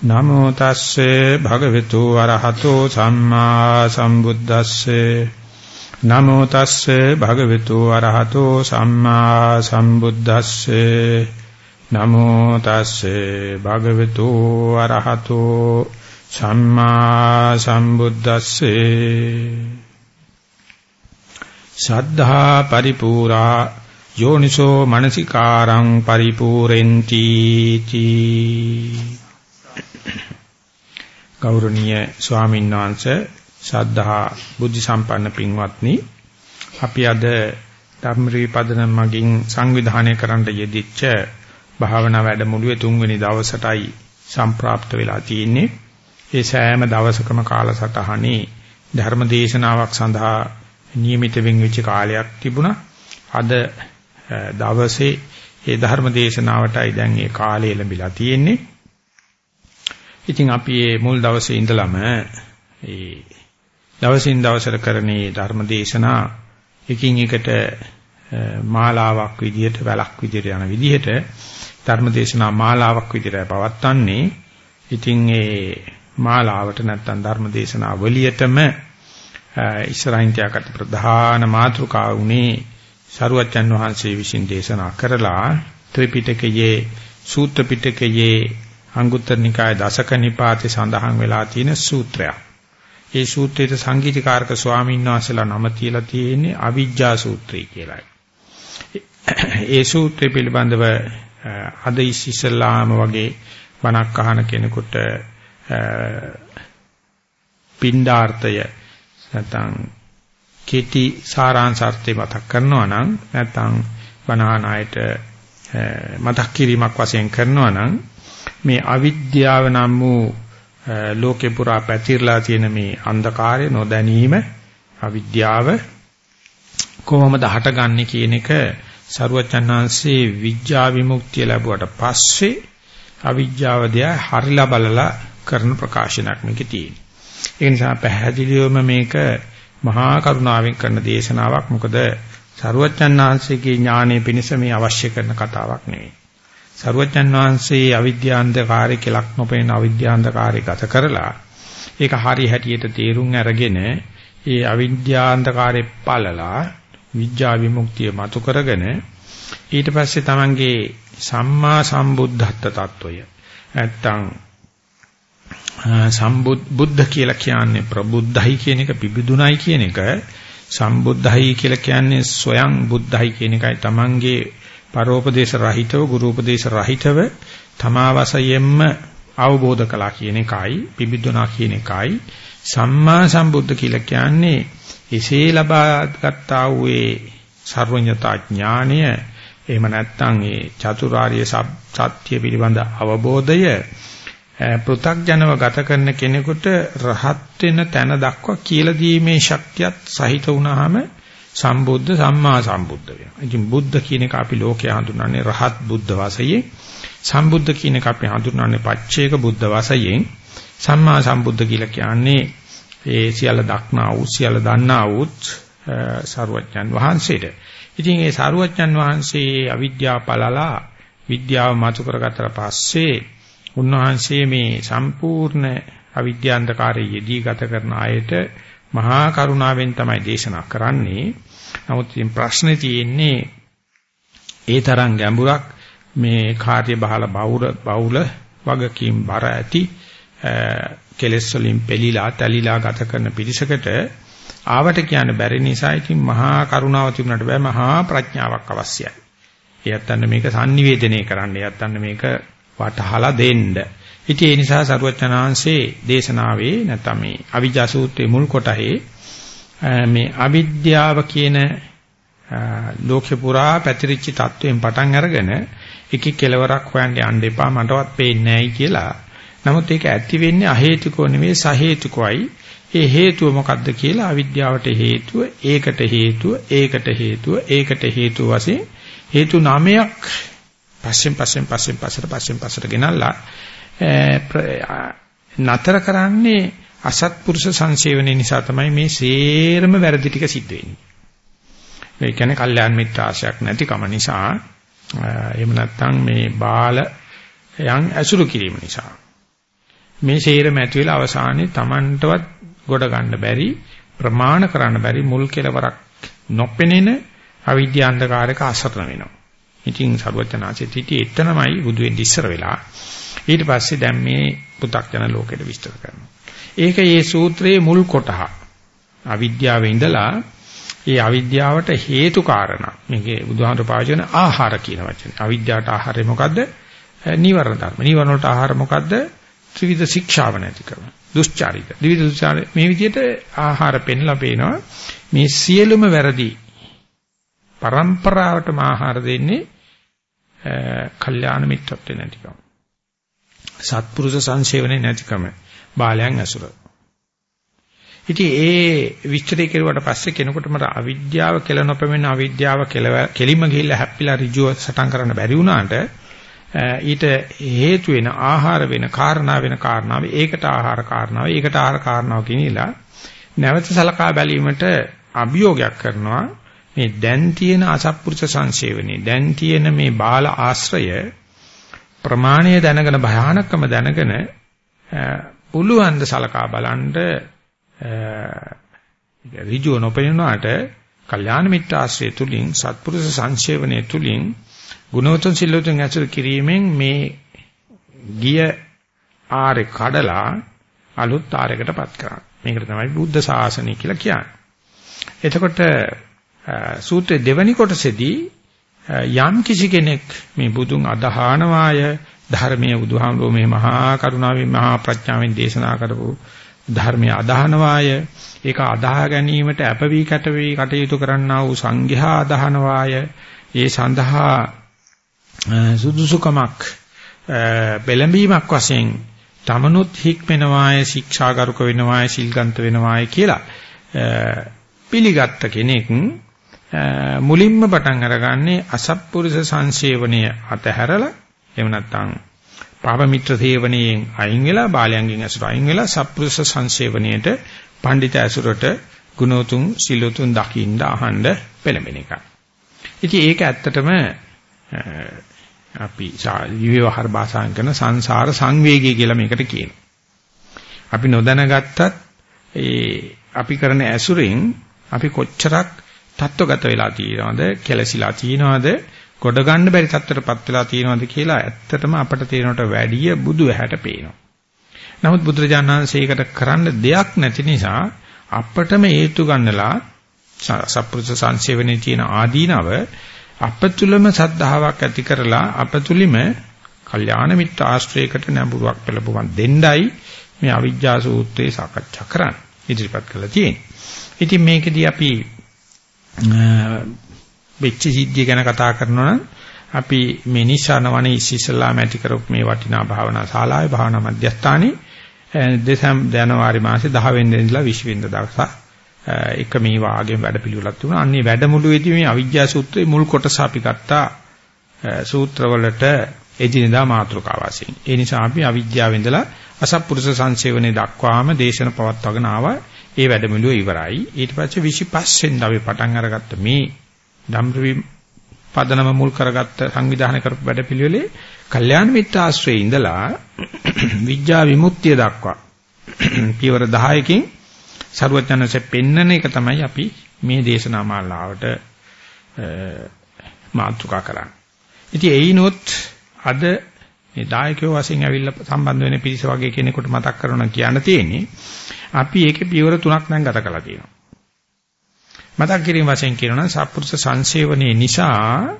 නමෝ තස්සේ භගවතු වරහතෝ සම්මා සම්බුද්දස්සේ. නමෝ තස්සේ භගවතු වරහතෝ සම්මා සම්බුද්දස්සේ. නමෝ තස්සේ භගවතු වරහතෝ සම්මා සම්බුද්දස්සේ. සද්ධා පරිපූරා යෝනිසෝ මනසිකාරං පරිපූරෙන්ති තී ගෞරවනීය ස්වාමීන් වහන්සේ ශ්‍රද්ධා බුද්ධ සම්පන්න පින්වත්නි අපි අද ධම්මරී පදනම් මගින් සංවිධානය කරන්න යෙදිච්ච භාවනා වැඩමුළුවේ තුන්වෙනි දවසටයි සම්ප්‍රාප්ත වෙලා තියෙන්නේ ඒ සෑම දවසකම කාලසටහනේ ධර්ම දේශනාවක් සඳහා નિયમિત වෙච්ච කාලයක් තිබුණා අද දවසේ ඒ ධර්ම දේශනාවටයි දැන් ඒ කාලය ලැබිලා තියෙන්නේ ඉතින් අපි මේ මුල් දවසේ ඉඳලම ඒ දවසින් දවසට කරන්නේ ධර්ම දේශනා එකින් එකට මාලාවක් විදිහට වැලක් විදිහට යන විදිහට ධර්ම දේශනා මාලාවක් විදිහට පවත්වන්නේ. ඉතින් ඒ මාලාවට නැත්තම් ධර්ම දේශනා වලියටම ඉස්සරහින් තියාගත් ප්‍රධාන මාතෘකාව උනේ සරුවච්චන් වහන්සේ විසින් දේශනා කරලා ත්‍රිපිටකයේ සූත්‍ර පිටකයේ අංගුත්තර නිකාය දසක නිපාතේ සඳහන් වෙලා තියෙන සූත්‍රයක්. ඒ සූත්‍රයේ සංගීතකාරක ස්වාමීන් වහන්සේලා නම තියලා තියෙන්නේ අවිජ්ජා සූත්‍රය කියලායි. ඒ සූත්‍රය පිළිබඳව අද ඉස්සෙල්ලාම වගේ බණක් අහන කෙනෙකුට පින්ඩාර්ථය නැත්නම් කෙටි සාරාංශාර්ථය මතක් කරනවා නම් නැත්නම් බණහන අයට මතක් කිරීමක් වශයෙන් කරනවා නම් මේ අවිද්‍යාව නම් වූ ලෝකේ පුරා පැතිරලා තියෙන මේ අන්ධකාරය නොදැනීම අවිද්‍යාව කොහොමද හටගන්නේ කියන එක සරුවචන්හන්සේ විඥා විමුක්තිය ලැබුවට පස්සේ අවිද්‍යාව දිහා හරිලා බලලා කරන ප්‍රකාශනයක් මේකේ තියෙනවා. ඒ නිසා පැහැදිලිවම මේක මහා කරුණාවෙන් කරන දේශනාවක්. මොකද සරුවචන්හන්සේගේ ඥානය පිණිස මේ අවශ්‍ය කරන කතාවක් නෙවෙයි. සරුවචන් වහන්සේ අවිද්‍යාන්තකාරය කෙලක් නොපෙනෙන අවිද්‍යාන්තකාරය ගත කරලා ඒක හරි හැටියට තේරුම් අරගෙන ඒ අවිද්‍යාන්තකාරේ පළලා විඥා විමුක්තිය මතු කරගෙන ඊට පස්සේ තමන්ගේ සම්මා සම්බුද්ධත්ව තත්වය නැත්තම් සම්බුද්ධ බුද්ධ කියලා කියන්නේ ප්‍රබුද්ධයි කියන එක පිබිදුණයි කියන එක සම්බුද්ධයි කියලා කියන්නේ සොයං බුද්ධයි කියන එකයි තමන්ගේ පරෝපදේශ රහිතව ගුරුපදේශ රහිතව තමා වශයෙන්ම අවබෝධ කළා කියන එකයි පිබිදුනා කියන එකයි. සම්මා සම්බුද්ධ කියලා කියන්නේ එසේ ලබාගත්තා වූ ඒ සර්වඥතා ඥානය එහෙම නැත්නම් ඒ චතුරාර්ය සත්‍ය පිළිබඳ අවබෝධය පෘථග්ජනව ගත කරන කෙනෙකුට රහත් වෙන තැන දක්වා කියලා දීමේ ශක්තියත් සහිත වුණාම සම්බුද්ධ සම්මා සම්බුද්ධ වෙනවා. ඉතින් බුද්ධ කියන එක අපි ලෝකයේ හඳුන්වන්නේ රහත් බුද්ධ වාසයේ. සම්බුද්ධ කියන එක අපි හඳුන්වන්නේ පච්චේක බුද්ධ වාසයෙන්. සම්මා සම්බුද්ධ කියලා කියන්නේ ඒ සියල්ල දක්නා වූ සියල්ල දන්නා වූත් සරුවච්චන් වහන්සේට. ඉතින් ඒ සරුවච්චන් වහන්සේ අවිද්‍යාව පළලා විද්‍යාව මතු කරගත්තට පස්සේ උන්වහන්සේ මේ සම්පූර්ණ අවිද්‍යාන්තකාරයේ යෙදී ගත කරන අයට මහා කරුණාවෙන් තමයි දේශනා කරන්නේ. නමුත් ඉතින් ප්‍රශ්නේ තියෙන්නේ ඒ තරම් ගැඹුරක් මේ කාර්ය බහල බහුල බහුල වගකීම් බර ඇති කෙලෙස් වලින් පෙලිලා තැලිලා ගත කරන පිරිසකට ආවට කියන්න බැරි නිසා ඉතින් මහා කරුණාව තිබුණාට බෑ මහා ප්‍රඥාවක් අවශ්‍යයි. එයත්න්න මේක sannivedanaya කරන්න එයත්න්න මේක වටහලා දෙන්න. ඉතින් ඒ නිසා සරුවචනාංශේ දේශනාවේ නැත්නම් මේ අවිජ්ජා සූත්‍රයේ මුල් කොටහේ මේ අවිද්‍යාව කියන ලෝකේ පුරා පැතිරිච්ච තත්වයෙන් පටන් අරගෙන එක කෙලවරක් හොයන්න යන්න එපා මටවත් පේන්නේ නැහැයි කියලා. නමුත් ඒක ඇති වෙන්නේ අහේතුකව නෙවෙයි සහේතුකවයි. ඒ හේතුව මොකද්ද කියලා අවිද්‍යාවට හේතුව, ඒකට හේතුව, ඒකට හේතුව, ඒකට හේතුව වශයෙන් හේතු නමයක් පස්සෙන් පස්සෙන් පස්සෙන් පස්සට පස්සෙන් පස්සට ගෙනල්ලා Eh, ah, නතර කරන්නේ අසත්පුරුෂ සංසේවනයේ නිසා තමයි මේ සේරම වැරදි ටික සිද්ධ වෙන්නේ. ඒ කියන්නේ කල්යාණ මිත්‍ර ආශයක් නැතිකම නිසා eh, එහෙම නැත්නම් මේ බාල යන් ඇසුරු කිරීම නිසා. මේ ශේරම ඇති වෙලා අවසානයේ Tamanටවත් ගොඩ ගන්න බැරි ප්‍රමාණ කරන්න බැරි මුල් කෙලවරක් නොපෙනෙන අවිද්‍යාන්ධකාරක අසරණ වෙනවා. ඉතින් සර්වඥාචිත හිටියේ එතනමයි බුදු වෙන්න ඉස්සර වෙලා. ඊට පස්සේ දැන් මේ පු탁ජන ලෝකෙට විස්තර කරනවා. ඒක මේ සූත්‍රයේ මුල් කොටහ. අවිද්‍යාවේ ඉඳලා ඒ අවිද්‍යාවට හේතු කාරණා. මේකේ බුදුහාමර පාවිච්චි කරන ආහාර කියන වචනේ. අවිද්‍යාවට ආහාරය මොකද්ද? නීවරණ ධර්ම. නීවරණ වලට ආහාර මොකද්ද? ත්‍රිවිධ ශික්ෂාව නැතිකම. දුස්චාරිත. ත්‍රිවිධ දුස්චාරිත. මේ විදිහට ආහාර පෙන්ලා පේනවා. මේ සියලුම වැරදි. પરම්පරාවටම ආහාර දෙන්නේ කල්යාණ මිත්‍රත්වේ නැතිකම. සත්පුරුෂ සංසේවනේ නැතිකම. බාලයන් ඇසුර. ඉතින් ඒ විස්තරය කෙරුවට පස්සේ කෙනෙකුට මට අවිද්‍යාව කියලා නොපෙමෙන අවිද්‍යාව කෙලිම ගිහිල්ලා හැප්පිලා ඍජුව සටන් කරන්න බැරි වුණාට ඊට හේතු වෙන ආහාර වෙන කාරණා වෙන කාරණාව ඒකට ආහාර කාරණාව ඒකට ආහාර කාරණාව කියනilla නැවත සලකා බැලීමට අභියෝගයක් කරනවා මේ දැන් තියෙන අසත්පුරුෂ සංසේවනේ දැන් තියෙන මේ බාල ආශ්‍රය ප්‍රමාණය දැනගෙන භයානකම දැනගෙන පුළුවන් ද සලකා බලන්න ඍජුව නොපෙනුනාට කල්යාණ මිත්‍ර ආශ්‍රය තුලින් සත්පුරුෂ සංසේවනයේ තුලින් ගුණවතුන් සිල්වතුන් ඇසුරු කිරීමෙන් මේ ගිය ආරේ කඩලා අලුත් ආරයකටපත් කරනවා. මේකට තමයි බුද්ධ ශාසනය කියලා කියන්නේ. එතකොට සූත්‍රයේ දෙවැනි කොටසේදී යම් කිසි කෙනෙක් මේ බුදුන් අදහානවාය ධර්මයේ බුදුහාමුදුරුවෝ මේ මහා කරුණාවෙන් මහා ප්‍රඥාවෙන් දේශනා කරපු ධර්මයේ අදහනවාය. ඒක අදාහ ගැනීමට අපවි කැටවි කටයුතු කරන්නා වූ සංඝයා අදහනවාය. ඒ සඳහා සුදුසුකමක් බෙලඹීමක් වශයෙන් තමනුත් හික්මෙනවාය ශික්ෂාගරුක වෙනවාය සිල්ගන්ත වෙනවාය කියලා පිළිගත්ත කෙනෙක් මුලින්ම පටන් අරගන්නේ අසත්පුරුෂ සංසේවනය අතහැරලා එහෙම නැත්නම් පාප මිත්‍ර සේවනයෙන් අයින් වෙලා බාලයන්ගෙන් ඇසුර අයින් වෙලා සත්පුරුෂ සංසේවණයට පඬිත ඇසුරට ගුණෝතුන් සිලෝතුන් දකින්න අහන්න පෙළඹෙන එක. ඉතින් ඒක ඇත්තටම අපි විවහාර භාෂාවෙන් කරන සංසාර සංවේගය කියලා මේකට කියනවා. අපි නොදැනගත්තත් ඒ අපි කරන ඇසුරෙන් අපි කොච්චරක් තත්වගත වෙලා තියෙනවද, කෙලසිලා තියෙනවද, ගොඩ ගන්න බැරි තත්ත්වයටපත් වෙලා තියෙනවද කියලා ඇත්තටම අපට තේරෙනට වැඩිය බුදු ඇහැට පේනවා. නමුත් බුදුරජාණන් වහන්සේකට කරන්න දෙයක් නැති නිසා අපටම හේතු ගන්නලා සප්පුරුෂ සංසේවනයේ තියෙන ආදීනව අපතුලම සද්ධාාවක් ඇති කරලා අපතුලිම කල්යාණ මිත්‍ර ආශ්‍රයයකට නැඹුරුවක් පෙළපුවන් දෙන්නයි මේ අවිජ්ජා සූත්‍රයේ සාකච්ඡා කරන්නේ. ඉදිරිපත් කළා තියෙන්නේ. ඉතින් මේකෙදී අපි වෙච්ච සිද්ධිය ගැන කතා කරනවා නම් අපි මේ නිසාන වනේ ඉස්සෙල්ලාම ඇති කරපු මේ වටිනා භාවනා ශාලාවේ භාවනා මධ්‍යස්ථානයේ දෙසැම්බර් ජනවාරි මාසේ 10 වෙනිදා ඉඳලා 20 වෙනිදා දක්වා එක මේ වාගෙන් වැඩපිළිවෙලක් තිබුණා. අන්නේ වැඩමුළුවේදී මේ අවිජ්ජා සූත්‍රයේ මුල් කොටස අපි ගත්තා සූත්‍රවලට එදිනදා මාතෘකාව වශයෙන්. ඒ නිසා අපි අවිජ්ජාව ඉඳලා අසත්පුරුෂ සංසේවනේ දක්වාම දේශන පවත්වාගෙන ආවා. ඒ වැඩමුළුව ඉවරයි. ඊට පස්සේ 25 වෙනිදා අපි පටන් අරගත්ත මේ ධම්රවි පදනම මුල් කරගත්ත සංවිධානය කරපු වැඩපිළිවෙලේ කල්යාණ මිත්‍ර ආශ්‍රයේ ඉඳලා විඥා විමුක්තිය දක්වා පියවර 10කින් ਸਰවඥාන්සේ පෙන්නන එක තමයි අපි මේ දේශනා මාලාවට මාතෘකා කරන්නේ. ඉතින් එයිනොත් අද මේ දායකයෝ වශයෙන් ඇවිල්ලා සම්බන්ධ වෙන පිරිස වගේ කෙනෙකුට මතක් කරනවා කියන්න තියෙන්නේ අපි ඒකේ පියවර තුනක් දැන් ගත කළා තියෙනවා. මතක් කිරීම වශයෙන් කියනවා සත්පුරුෂ සංසේවනයේ නිසා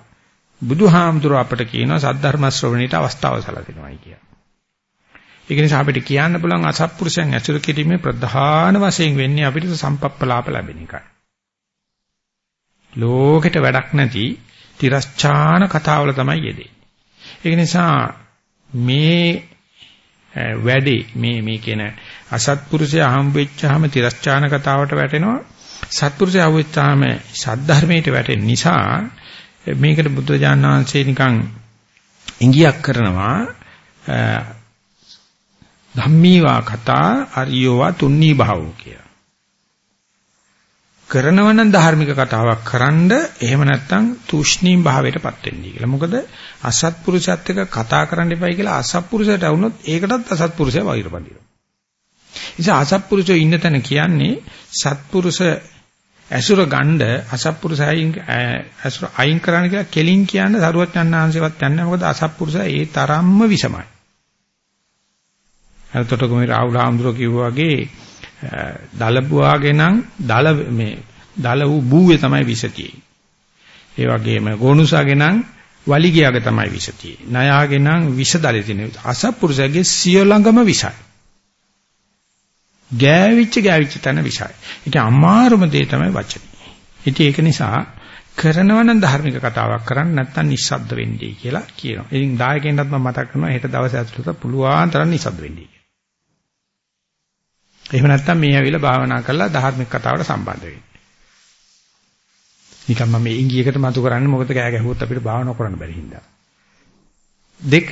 බුදුහාමුදුර අපට කියනවා සද්ධර්ම ශ්‍රවණයට අවස්ථාව සැලසෙනවායි කියලා. ඒක නිසා අපිට කියන්න පුළුවන් අසත්පුරුෂයන් ඇසුරු කිරීමේ ප්‍රධාන වශයෙන් වෙන්නේ අපිට සම්පප්පලාප ලැබෙන එකයි. ලෝකෙට වැඩක් නැති තිරස්චාන කතාවල තමයි යෙදෙන්නේ. ඒක නිසා මේ වැඩේ මේ මේ කියන අසත්පුරුෂයා හම්බෙච්චාම තිරස්චාන කතාවට වැටෙනවා සත්පුරුෂය අවුච්චාම සද්ධර්මයට වැටෙන නිසා මේකට බුදුරජාණන් වහන්සේ නිකන් ඉඟියක් කරනවා ධම්මීවා කතා අරියෝවා තුන්නී භාවෝ කියලා. කරනව නම් ධාර්මික කතාවක් කරන්ඩ එහෙම නැත්නම් තුෂ්ණීම් භාවයටපත් වෙන්නේ කියලා. මොකද අසත්පුරුෂයත් එක්ක කතා කරන්න එපයි කියලා අසත්පුරුෂයට වුණොත් ඒකටත් අසත්පුරුෂය වෛරපදිනවා. ඉතින් අසත්පුරුෂෝ ඉන්න තැන කියන්නේ සත්පුරුෂ ඇසුර ගණ්ඩ අසත්පුරුෂයන් ඇසුර අයින් කරන්න කියලා කෙලින් කියන්න සරුවචන්නාංශවත් යන්නේ මොකද අසත්පුරුෂය ඒ තරම්ම විසමයි. අරතොට කොමේ රාහුල හාමුදුරුවෝ කිව්වා වගේ දලබුවාගෙනම් දල මේ දල වූ බූවේ තමයි විසතියේ. ඒ වගේම ගෝනුසාගෙනම් වලිගයාගේ තමයි විසතියේ. ණයාගෙනම් විස දලේ තියෙන අසත්පුරුෂයගේ සිය ළඟම විසයි. ගෑවිච්ච ගෑවිච්ච තැන විසයි. ඒක අමාරුම දේ තමයි වචනේ. ඉතින් ඒක නිසා කරනවා නම් ධර්මික කතාවක් කරන්න නැත්නම් නිස්සද්ද වෙන්නයි කියලා කියනවා. ඉතින් දායකයන්ටත් මම මතක් කරනවා හෙට දවසේ ඇතුළත පුළුවන් තරම් නිස්සද්ද වෙන්නයි. එහෙම නැත්නම් මේ ඇවිල්ලා භාවනා කරලා ධාර්මික කතාවට සම්බන්ධ වෙන්නේ. නිකන් මම මේ ඉංගියකට මතු කරන්නේ මොකද කෑ ගැහුවොත් අපිට භාවනා කරන්න බැරි හින්දා. දෙක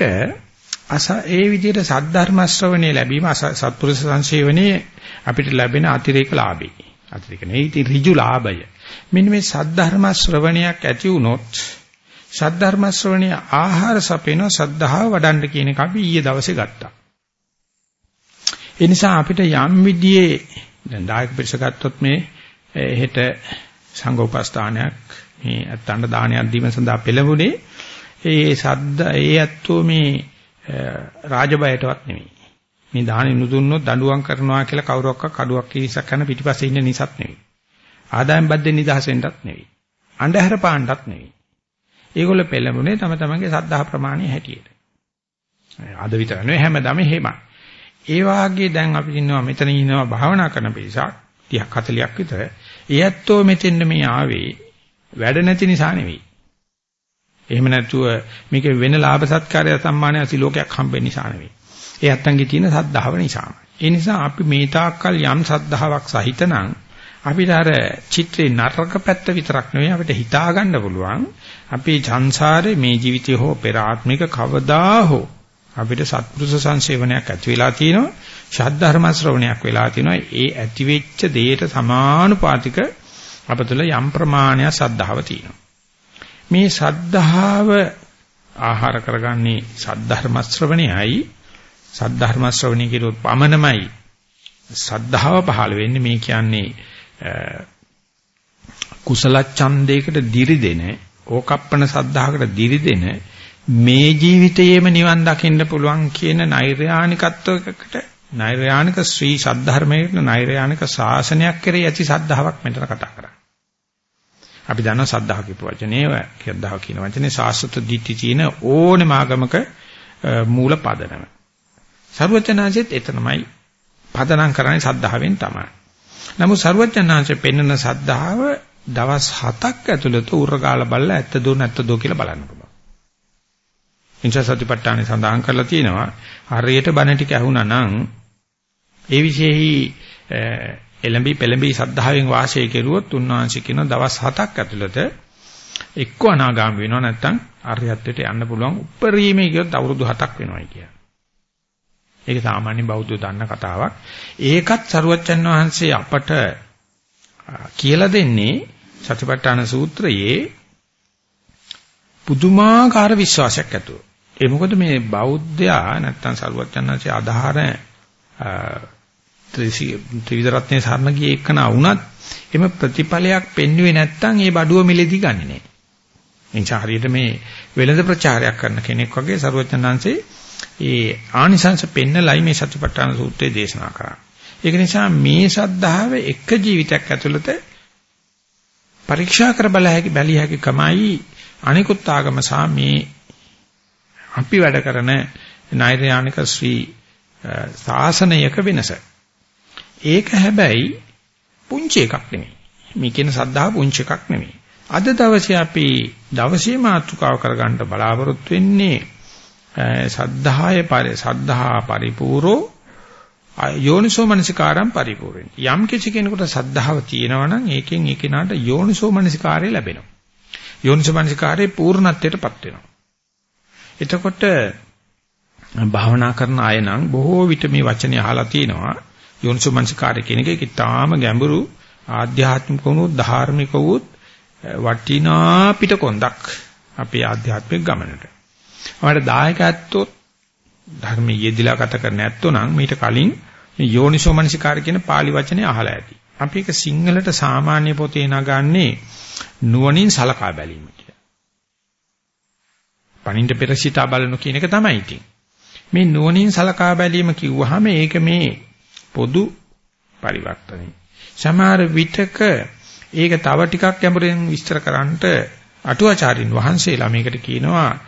අස ඒ විදිහට සද්ධර්ම ශ්‍රවණේ ලැබීම සත්පුරුෂ සංසේවනයේ අපිට ලැබෙන අතිරේක ලාභයි. අතිරේක නෙයි ඍජු ලාභය. මෙන්න මේ සද්ධර්ම ශ්‍රවණයක් ඇති වුණොත් සද්ධර්ම ශ්‍රවණයේ ආහාර සපේන සද්ධාව වඩන්න කියන එක අපි ඊයේ දවසේ ගත්තා. ඒ නිසා අපිට යම් විදිහේ දැන් දායක පිරිස ගත්තොත් මේ හෙට සංඝෝපස්ථානයක් මේ අත්තණ්ඩ දානයක් දීම සඳහා පෙළඹුණේ ඒ සද්ද ඒ ඇත්තෝ මේ රාජබයටවත් නෙමෙයි. මේ දානෙ නුදුන්නොත් දඬුවම් කරනවා කියලා කවුරක්ක කඩුවක් කිරිසක් කරන පිටිපස්සේ ඉන්න නිසත් නෙවෙයි. ආදායම් බද්දෙන් නිදහස් වෙන්නත් නෙවෙයි. අන්ධහර පාණ්ඩත් නෙවෙයි. ඒගොල්ල පෙළඹුණේ තම තමන්ගේ සද්ධා ප්‍රමාණය හැටියට. අද විතර නෙවෙයි හැමදාම එහෙමයි. ඒ වාගේ දැන් අපි ඉන්නවා මෙතන ඉන්නවා භාවනා කරන පිරිසක් 30ක් 40ක් විතර. ඒ ඇත්තෝ මෙතෙන්න මේ ආවේ වැඩ නැති නිසා නෙවෙයි. එහෙම නැතුව මේක වෙන ලාභ සත්කාරය සම්මානය සිලෝකයක් හම්බෙන්න නිසා නෙවෙයි. ඒ ඇත්තන්ගේ තියෙන සද්ධාව නිසාම. ඒ නිසා අපි මේ තාක්කල් යම් සද්ධාාවක් සහිතනම් අපිට අර චිත්‍රේ නරක පැත්ත විතරක් නෙවෙයි අපිට හිතා ගන්න පුළුවන් අපේ සංසාරේ මේ ජීවිතේ හෝ පෙර ආත්මික කවදා හෝ අපිට සත්පුරුෂ සංසේවනයක් ඇති වෙලා තියෙනවා. ශාද්ධර්ම ශ්‍රවණයක් වෙලා තියෙනවා. ඒ ඇති වෙච්ච දෙයට සමානුපාතික අපතුල යම් ප්‍රමාණයක් සද්ධාව තියෙනවා. මේ සද්ධාව ආහාර කරගන්නේ සද්ධර්ම ශ්‍රවණයයි. සද්ධර්ම ශ්‍රවණී කිරුවොත් පමණමයි සද්ධාව පහළ වෙන්නේ. මේ කියන්නේ කුසල ඡන්දයකට දිරිදෙන ඕකප්පන සද්ධාහකට දිරිදෙන මේ ජීවිතයේම නිවන් දකින්න පුළුවන් කියන නෛර්යානිකත්වයකට නෛර්යානික ශ්‍රී සද්ධර්මයකට නෛර්යානික ශාසනයක් කෙරෙහි ඇති සද්ධාාවක් මෙතන කතා කරන්නේ. අපි දන්නවා සද්ධා කියපු වචනේ කියද්දාව කියන වචනේ සාස්වත දිට්ඨි තියෙන ඕනෙම ආගමක මූල පදනම. සර්වචනාංශෙත් එතනමයි පදනම් කරන්නේ සද්ධාවෙන් තමයි. නමුත් සර්වචනාංශෙ පෙන්වන සද්ධාව දවස් 7ක් ඇතුළත උරගාල බලලා ඇත්ත දෝ නැත්ත දෝ කියලා බලන්න පුළුවන්. ඉන්ස සතිපට්ඨානේ සඳහන් කරලා තියෙනවා හරියට බණ ටික ඇහුණා නම් ඒ විශේෂයි එළඹි පෙළඹි සද්ධාවෙන් වාසය කෙරුවොත් උන්වහන්සේ කියන දවස් 7ක් ඇතුළත එක්ක අනාගාම වෙනවා නැත්නම් අරියත්වයට යන්න පුළුවන් උපරිමයේ කියොත් අවුරුදු 7ක් වෙනවායි කියන්නේ. ඒක සාමාන්‍ය බෞද්ධයෝ දන්න කතාවක්. ඒකත් සරුවච්චන් වහන්සේ අපට කියලා දෙන්නේ සතිපට්ඨාන සූත්‍රයේ පුදුමාකාර විශ්වාසයක් ඇතුව. ඒ මොකද මේ බෞද්ධයා නැත්තම් සරුවචනanse ආධාර ත්‍රිවිධ රත්නේ සරණ ගියේ එක්කන වුණත් එම ප්‍රතිඵලයක් පෙන්වුවේ නැත්තම් ඒ බඩුව මිලෙදි ගන්නෙ නෑ. එනිසා හරියට මේ වෙළඳ ප්‍රචාරයක් කරන කෙනෙක් වගේ සරුවචනanse ඒ ආනිසංශ පෙන්නලයි මේ සතිපට්ඨාන සූත්‍රයේ දේශනා කරන්නේ. ඒක නිසා මේ ශද්ධාව එක ජීවිතයක් ඇතුළත පරීක්ෂා කර බල හැකි බැලිය හැකි කමයි අනිකුත් ආගම සහ මේ අපි වැඩ කරන නෛර්යානික ශ්‍රී ශාසනයක වෙනස. ඒක හැබැයි පුංචි එකක් නෙමෙයි. මේ කියන සද්ධා පුංචි එකක් නෙමෙයි. අද දවසේ අපි දවසේ මාතෘකාව කරගන්න බලාපොරොත්තු වෙන්නේ සද්ධාය පරි සද්ධා පරිපූර්ණෝ යෝනිසෝ මනසිකාරම් පරිපූර්ණ. යම් කිසි කෙනෙකුට සද්ධාව තියෙනවා නම් ඒකෙන් ඒ කෙනාට යෝනිසෝ මනසිකාරය ලැබෙනවා. යෝනිසෝ මනසිකාරයේ පූර්ණත්වයටපත් වෙනවා. එතකොට භාවනා කරන අය නම් බොහෝ විට මේ වචනේ අහලා තියෙනවා යෝනිසෝ මනසිකාරය කියන එක ඊටාම ගැඹුරු ආධ්‍යාත්මික වුණොත් ධාර්මික වුත් වටිනා පිටකොන්දක් අපේ ආධ්‍යාත්මික ගමනට. අපිට දායකත්වොත් ධර්මයේ යෙදিলা ගත කරන්න ඇත්තෝ නම් මීට කලින් මේ යෝනිසෝ මනසිකාර කියන pāli වචනේ අහලා ඇති. අපි ඒක සිංහලට සාමාන්‍ය පොතේ නගන්නේ නුවණින් සලකා බැලීම කියලා. පණින්ඩ පෙර සිතා බලනු කියන එක තමයි ඉතින්. මේ නුවණින් සලකා බැලීම කිව්වහම ඒක මේ පොදු පරිවර්තනයි. සමහර විටක ඒක තව ටිකක් ගැඹුරින් විස්තර කරන්නට අටුවාචාරින් වහන්සේලා මේකට කියනවා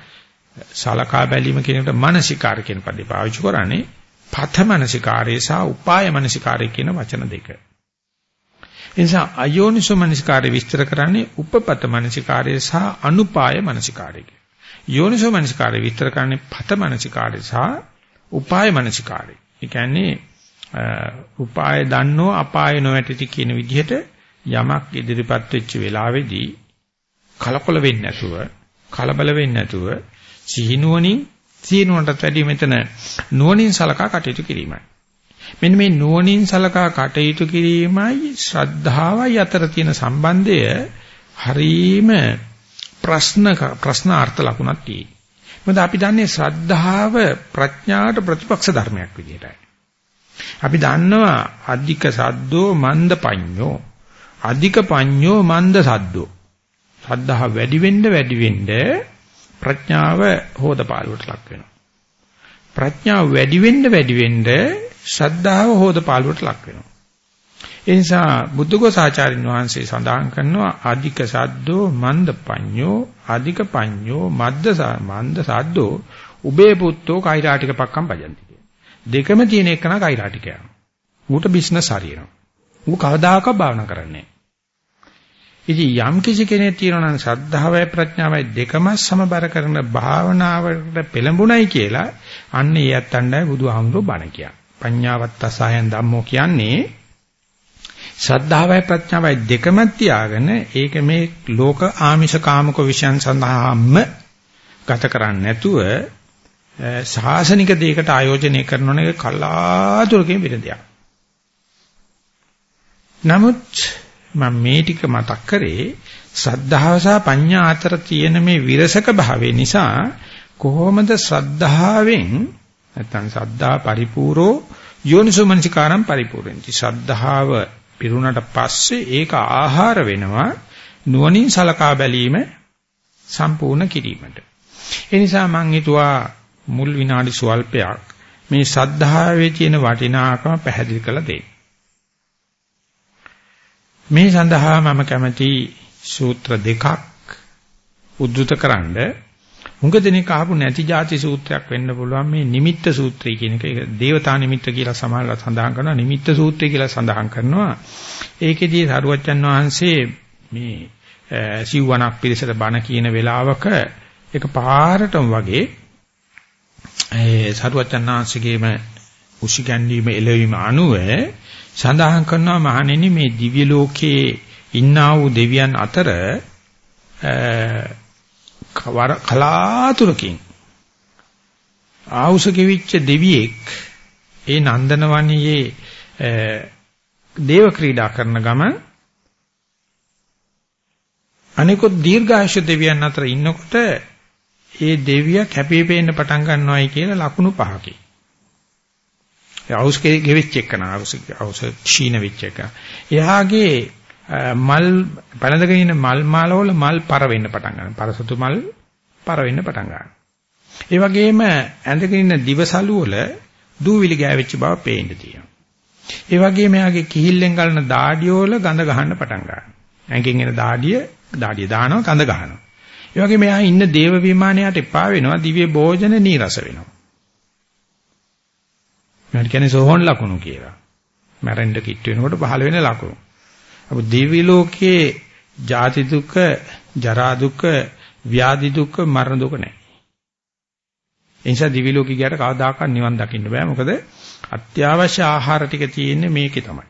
සලකා බැලීම කියන එකට මානසිකාර කියන පදේ පාවිච්චි කරන්නේ පත මානසිකාරය සහ උපාය මානසිකාරය කියන වචන දෙක. ඒ නිසා අයෝනිසෝ මානසිකාරය විස්තර කරන්නේ උපපත මානසිකාරය සහ අනුපාය මානසිකාරය. යෝනිසෝ මානසිකාරය විස්තර කරන්නේ පත මානසිකාරය සහ උපාය මානසිකාරය. ඒ කියන්නේ උපාය දන්නෝ අපාය නොවැටති කියන විදිහට යමක් ඉදිරිපත් වෙච්ච වෙලාවේදී කලකොල වෙන්නේ නැතුව කලබල වෙන්නේ නැතුව සිහිනුවණින් සිහිනුවණටත් වැඩි මෙතන නුවණින් සලකා කටයුතු කිරීමයි. මෙන්න මේ නුවණින් සලකා කටයුතු කිරීමයි ශ්‍රද්ධාවයි අතර තියෙන සම්බන්ධය හරීම ප්‍රශ්න ප්‍රශ්නාර්ථ ලකුණක් තියෙනවා. මොකද අපි දන්නේ ශ්‍රද්ධාව ප්‍රඥාවට ප්‍රතිපක්ෂ ධර්මයක් විදිහටයි. අපි දන්නවා අධික සද්දෝ මන්ද පඤ්ඤෝ අධික පඤ්ඤෝ මන්ද සද්දෝ. ශ්‍රද්ධාව වැඩි වෙන්න වැඩි වෙන්න ප්‍රඥාව හොදපාලුවට ලක් වෙනවා. ප්‍රඥාව වැඩි වෙන්න වැඩි වෙන්න ශ්‍රද්ධාව හොදපාලුවට ලක් වෙනවා. ඒ නිසා බුද්ධඝෝසාචාර්යන් වහන්සේ සඳහන් කරනවා අධික සද්දෝ මන්ද පඤ්ඤෝ අධික පඤ්ඤෝ මද්ද මන්ද සද්දෝ උබේ පුත්තෝ කෛරාටික පක්කම් භජಂತಿ දෙකම තියෙන එකන කෛරාටිකයා. ඌට බිස්නස් හරියනවා. ඌ කවදාකවත් භාවනා කරන්නේ ඉතින් යම් කිසි කෙනෙක් තියෙනවා නම් ශ්‍රද්ධාවයි ප්‍රඥාවයි දෙකම සමබර කරන භාවනාවට පෙළඹුණයි කියලා අන්න ඒ යත්තණ්ඩයි බුදුහාමුදුරුවෝ බණ කියන්නේ. පඤ්ඤාවත් අසහයන් ධම්මෝ කියන්නේ ශ්‍රද්ධාවයි ප්‍රඥාවයි දෙකම තියාගෙන ඒක මේ ලෝක ආමිෂ කාමක විෂයන් සඳහාම ගත කරන්නේ නැතුව ශාසනික දෙයකට ආයෝජනය කරනවනේ කලාතුරකින් විරදයක්. නමුත් මම මේ ටික මතක් කරේ ශ්‍රද්ධාව සහ පඤ්ඤා අතර තියෙන මේ විරසක භාවය නිසා කොහොමද ශ්‍රද්ධාවෙන් නැත්නම් ශ්‍රද්ධා පරිපූර්ණෝ යෝනිසෝමනසිකාරම් පරිපූර්ණති ශ්‍රද්ධාව පිරුණට පස්සේ ඒක ආහාර වෙනවා නුවණින් සලකා බැලීම සම්පූර්ණ කිරීමට. ඒ නිසා මම හිතුවා මුල් විනාඩි සුවල්පයක් මේ ශ්‍රද්ධාවේ තියෙන වටිනාකම පැහැදිලි කරලා දෙන්න. මේ සඳහා මම කැමති සූත්‍ර දෙකක් උද්දුතකරනද මුඟ දෙනෙක් අහපු නැති ಜಾති සූත්‍රයක් වෙන්න පුළුවන් මේ නිමිත්ත සූත්‍රය කියන එක. ඒක දේවතා නිමිත්ත කියලා සමහරවල් සඳහන් කරනවා. නිමිත්ත සූත්‍රය කියලා සඳහන් කරනවා. ඒකෙදී සරුවච්චන් වහන්සේ මේ සිව්වණක් පිළිසට බණ කියන වෙලාවක ඒක පාරටම වගේ ඒ සරුවච්චන් වහන්සේගේම උසිගැන්වීම එළවීම අනුව සඳහන් කරනවා මහණෙනි මේ දිව්‍ය ලෝකයේ ඉන්නා වූ දෙවියන් අතර කලාතුරකින් ආවුස කෙවිච්ච දෙවියෙක් ඒ නන්දනවනියේ දේව ක්‍රීඩා කරන ගමන් අනිකොත් දීර්ඝායුෂ දෙවියන් අතර ඉන්නකොට ඒ දෙවියා කැපී පෙනෙන්න පටන් ගන්නවායි කියලා ලකුණු පහකි. අවුස් ගෙවිච්ච එක නා අවුස් අවුස් ක්ෂීණ වෙච්ච එක. එයාගේ මල් පැලඳගෙන ඉන්න මල් මාලවල මල් පර වෙන්න පටන් ගන්නවා. පරසතු මල් පර වෙන්න පටන් ගන්නවා. ඒ වගේම ඇඳගෙන ඉන්න දිවසලු වල දූවිලි ගෑවිච්ච බව පේන්න තියෙනවා. ඒ වගේම එයාගේ කිහිල්ලෙන් ගලන දාඩිය වල ගඳ ගහන්න පටන් ගන්නවා. ඇඟෙන් එන දාඩිය දාඩිය දානවා ගඳ ගහනවා. ඒ වගේම එයා ඉන්න දේව විමානයට එපා වෙනවා දිව්‍ය භෝජන නීරස වෙනවා. මේකට කියන්නේ සෝහන් ලකුණු කියලා. මැරෙන්න කිට් වෙනකොට පහළ වෙන ලකුණු. අපු දිව්‍ය ලෝකයේ ජාති දුක, ජරා දුක, ව්‍යාධි දුක, මරණ දුක නැහැ. ඒ නිසා දිව්‍ය ලෝකේ ගියට කවදාකවත් නිවන් දකින්න බෑ. මොකද අත්‍යවශ්‍ය ආහාර ටික තියෙන්නේ මේකේ තමයි.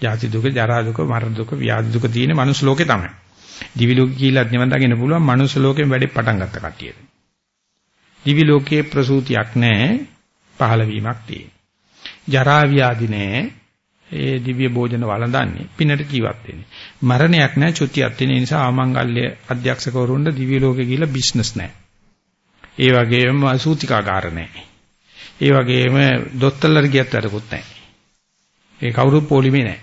ජාති දුක, ජරා දුක, මරණ දුක, ව්‍යාධි දුක තියෙන්නේ මනුස්ස ලෝකේ තමයි. දිවි ලෝකේ කියලා නිවන් දකින්න පුළුවන් මනුස්ස ලෝකෙන් වැඩි පටන් ගත්ත කට්ටියට. දිවි ලෝකයේ ප්‍රසූතියක් නැහැ. පහළ වීමක් තියෙනවා. ජරා ව්‍යාධි නැහැ. ඒ දිව්‍ය භෝජන වළඳන්නේ පිනට ජීවත් වෙන්නේ. මරණයක් නැහැ, චුතියක් තියෙන නිසා ආමංගල්‍ය අධ්‍යක්ෂකවරුන්ට දිව්‍ය ලෝකේ ගිහිලා බිස්නස් නැහැ. ඒ වගේම අසූතිකාගාර නැහැ. ඒ වගේම දොස්තරලර ගියත් වැඩකුත් නැහැ. ඒ කවුරුත් පොලිමේ නැහැ.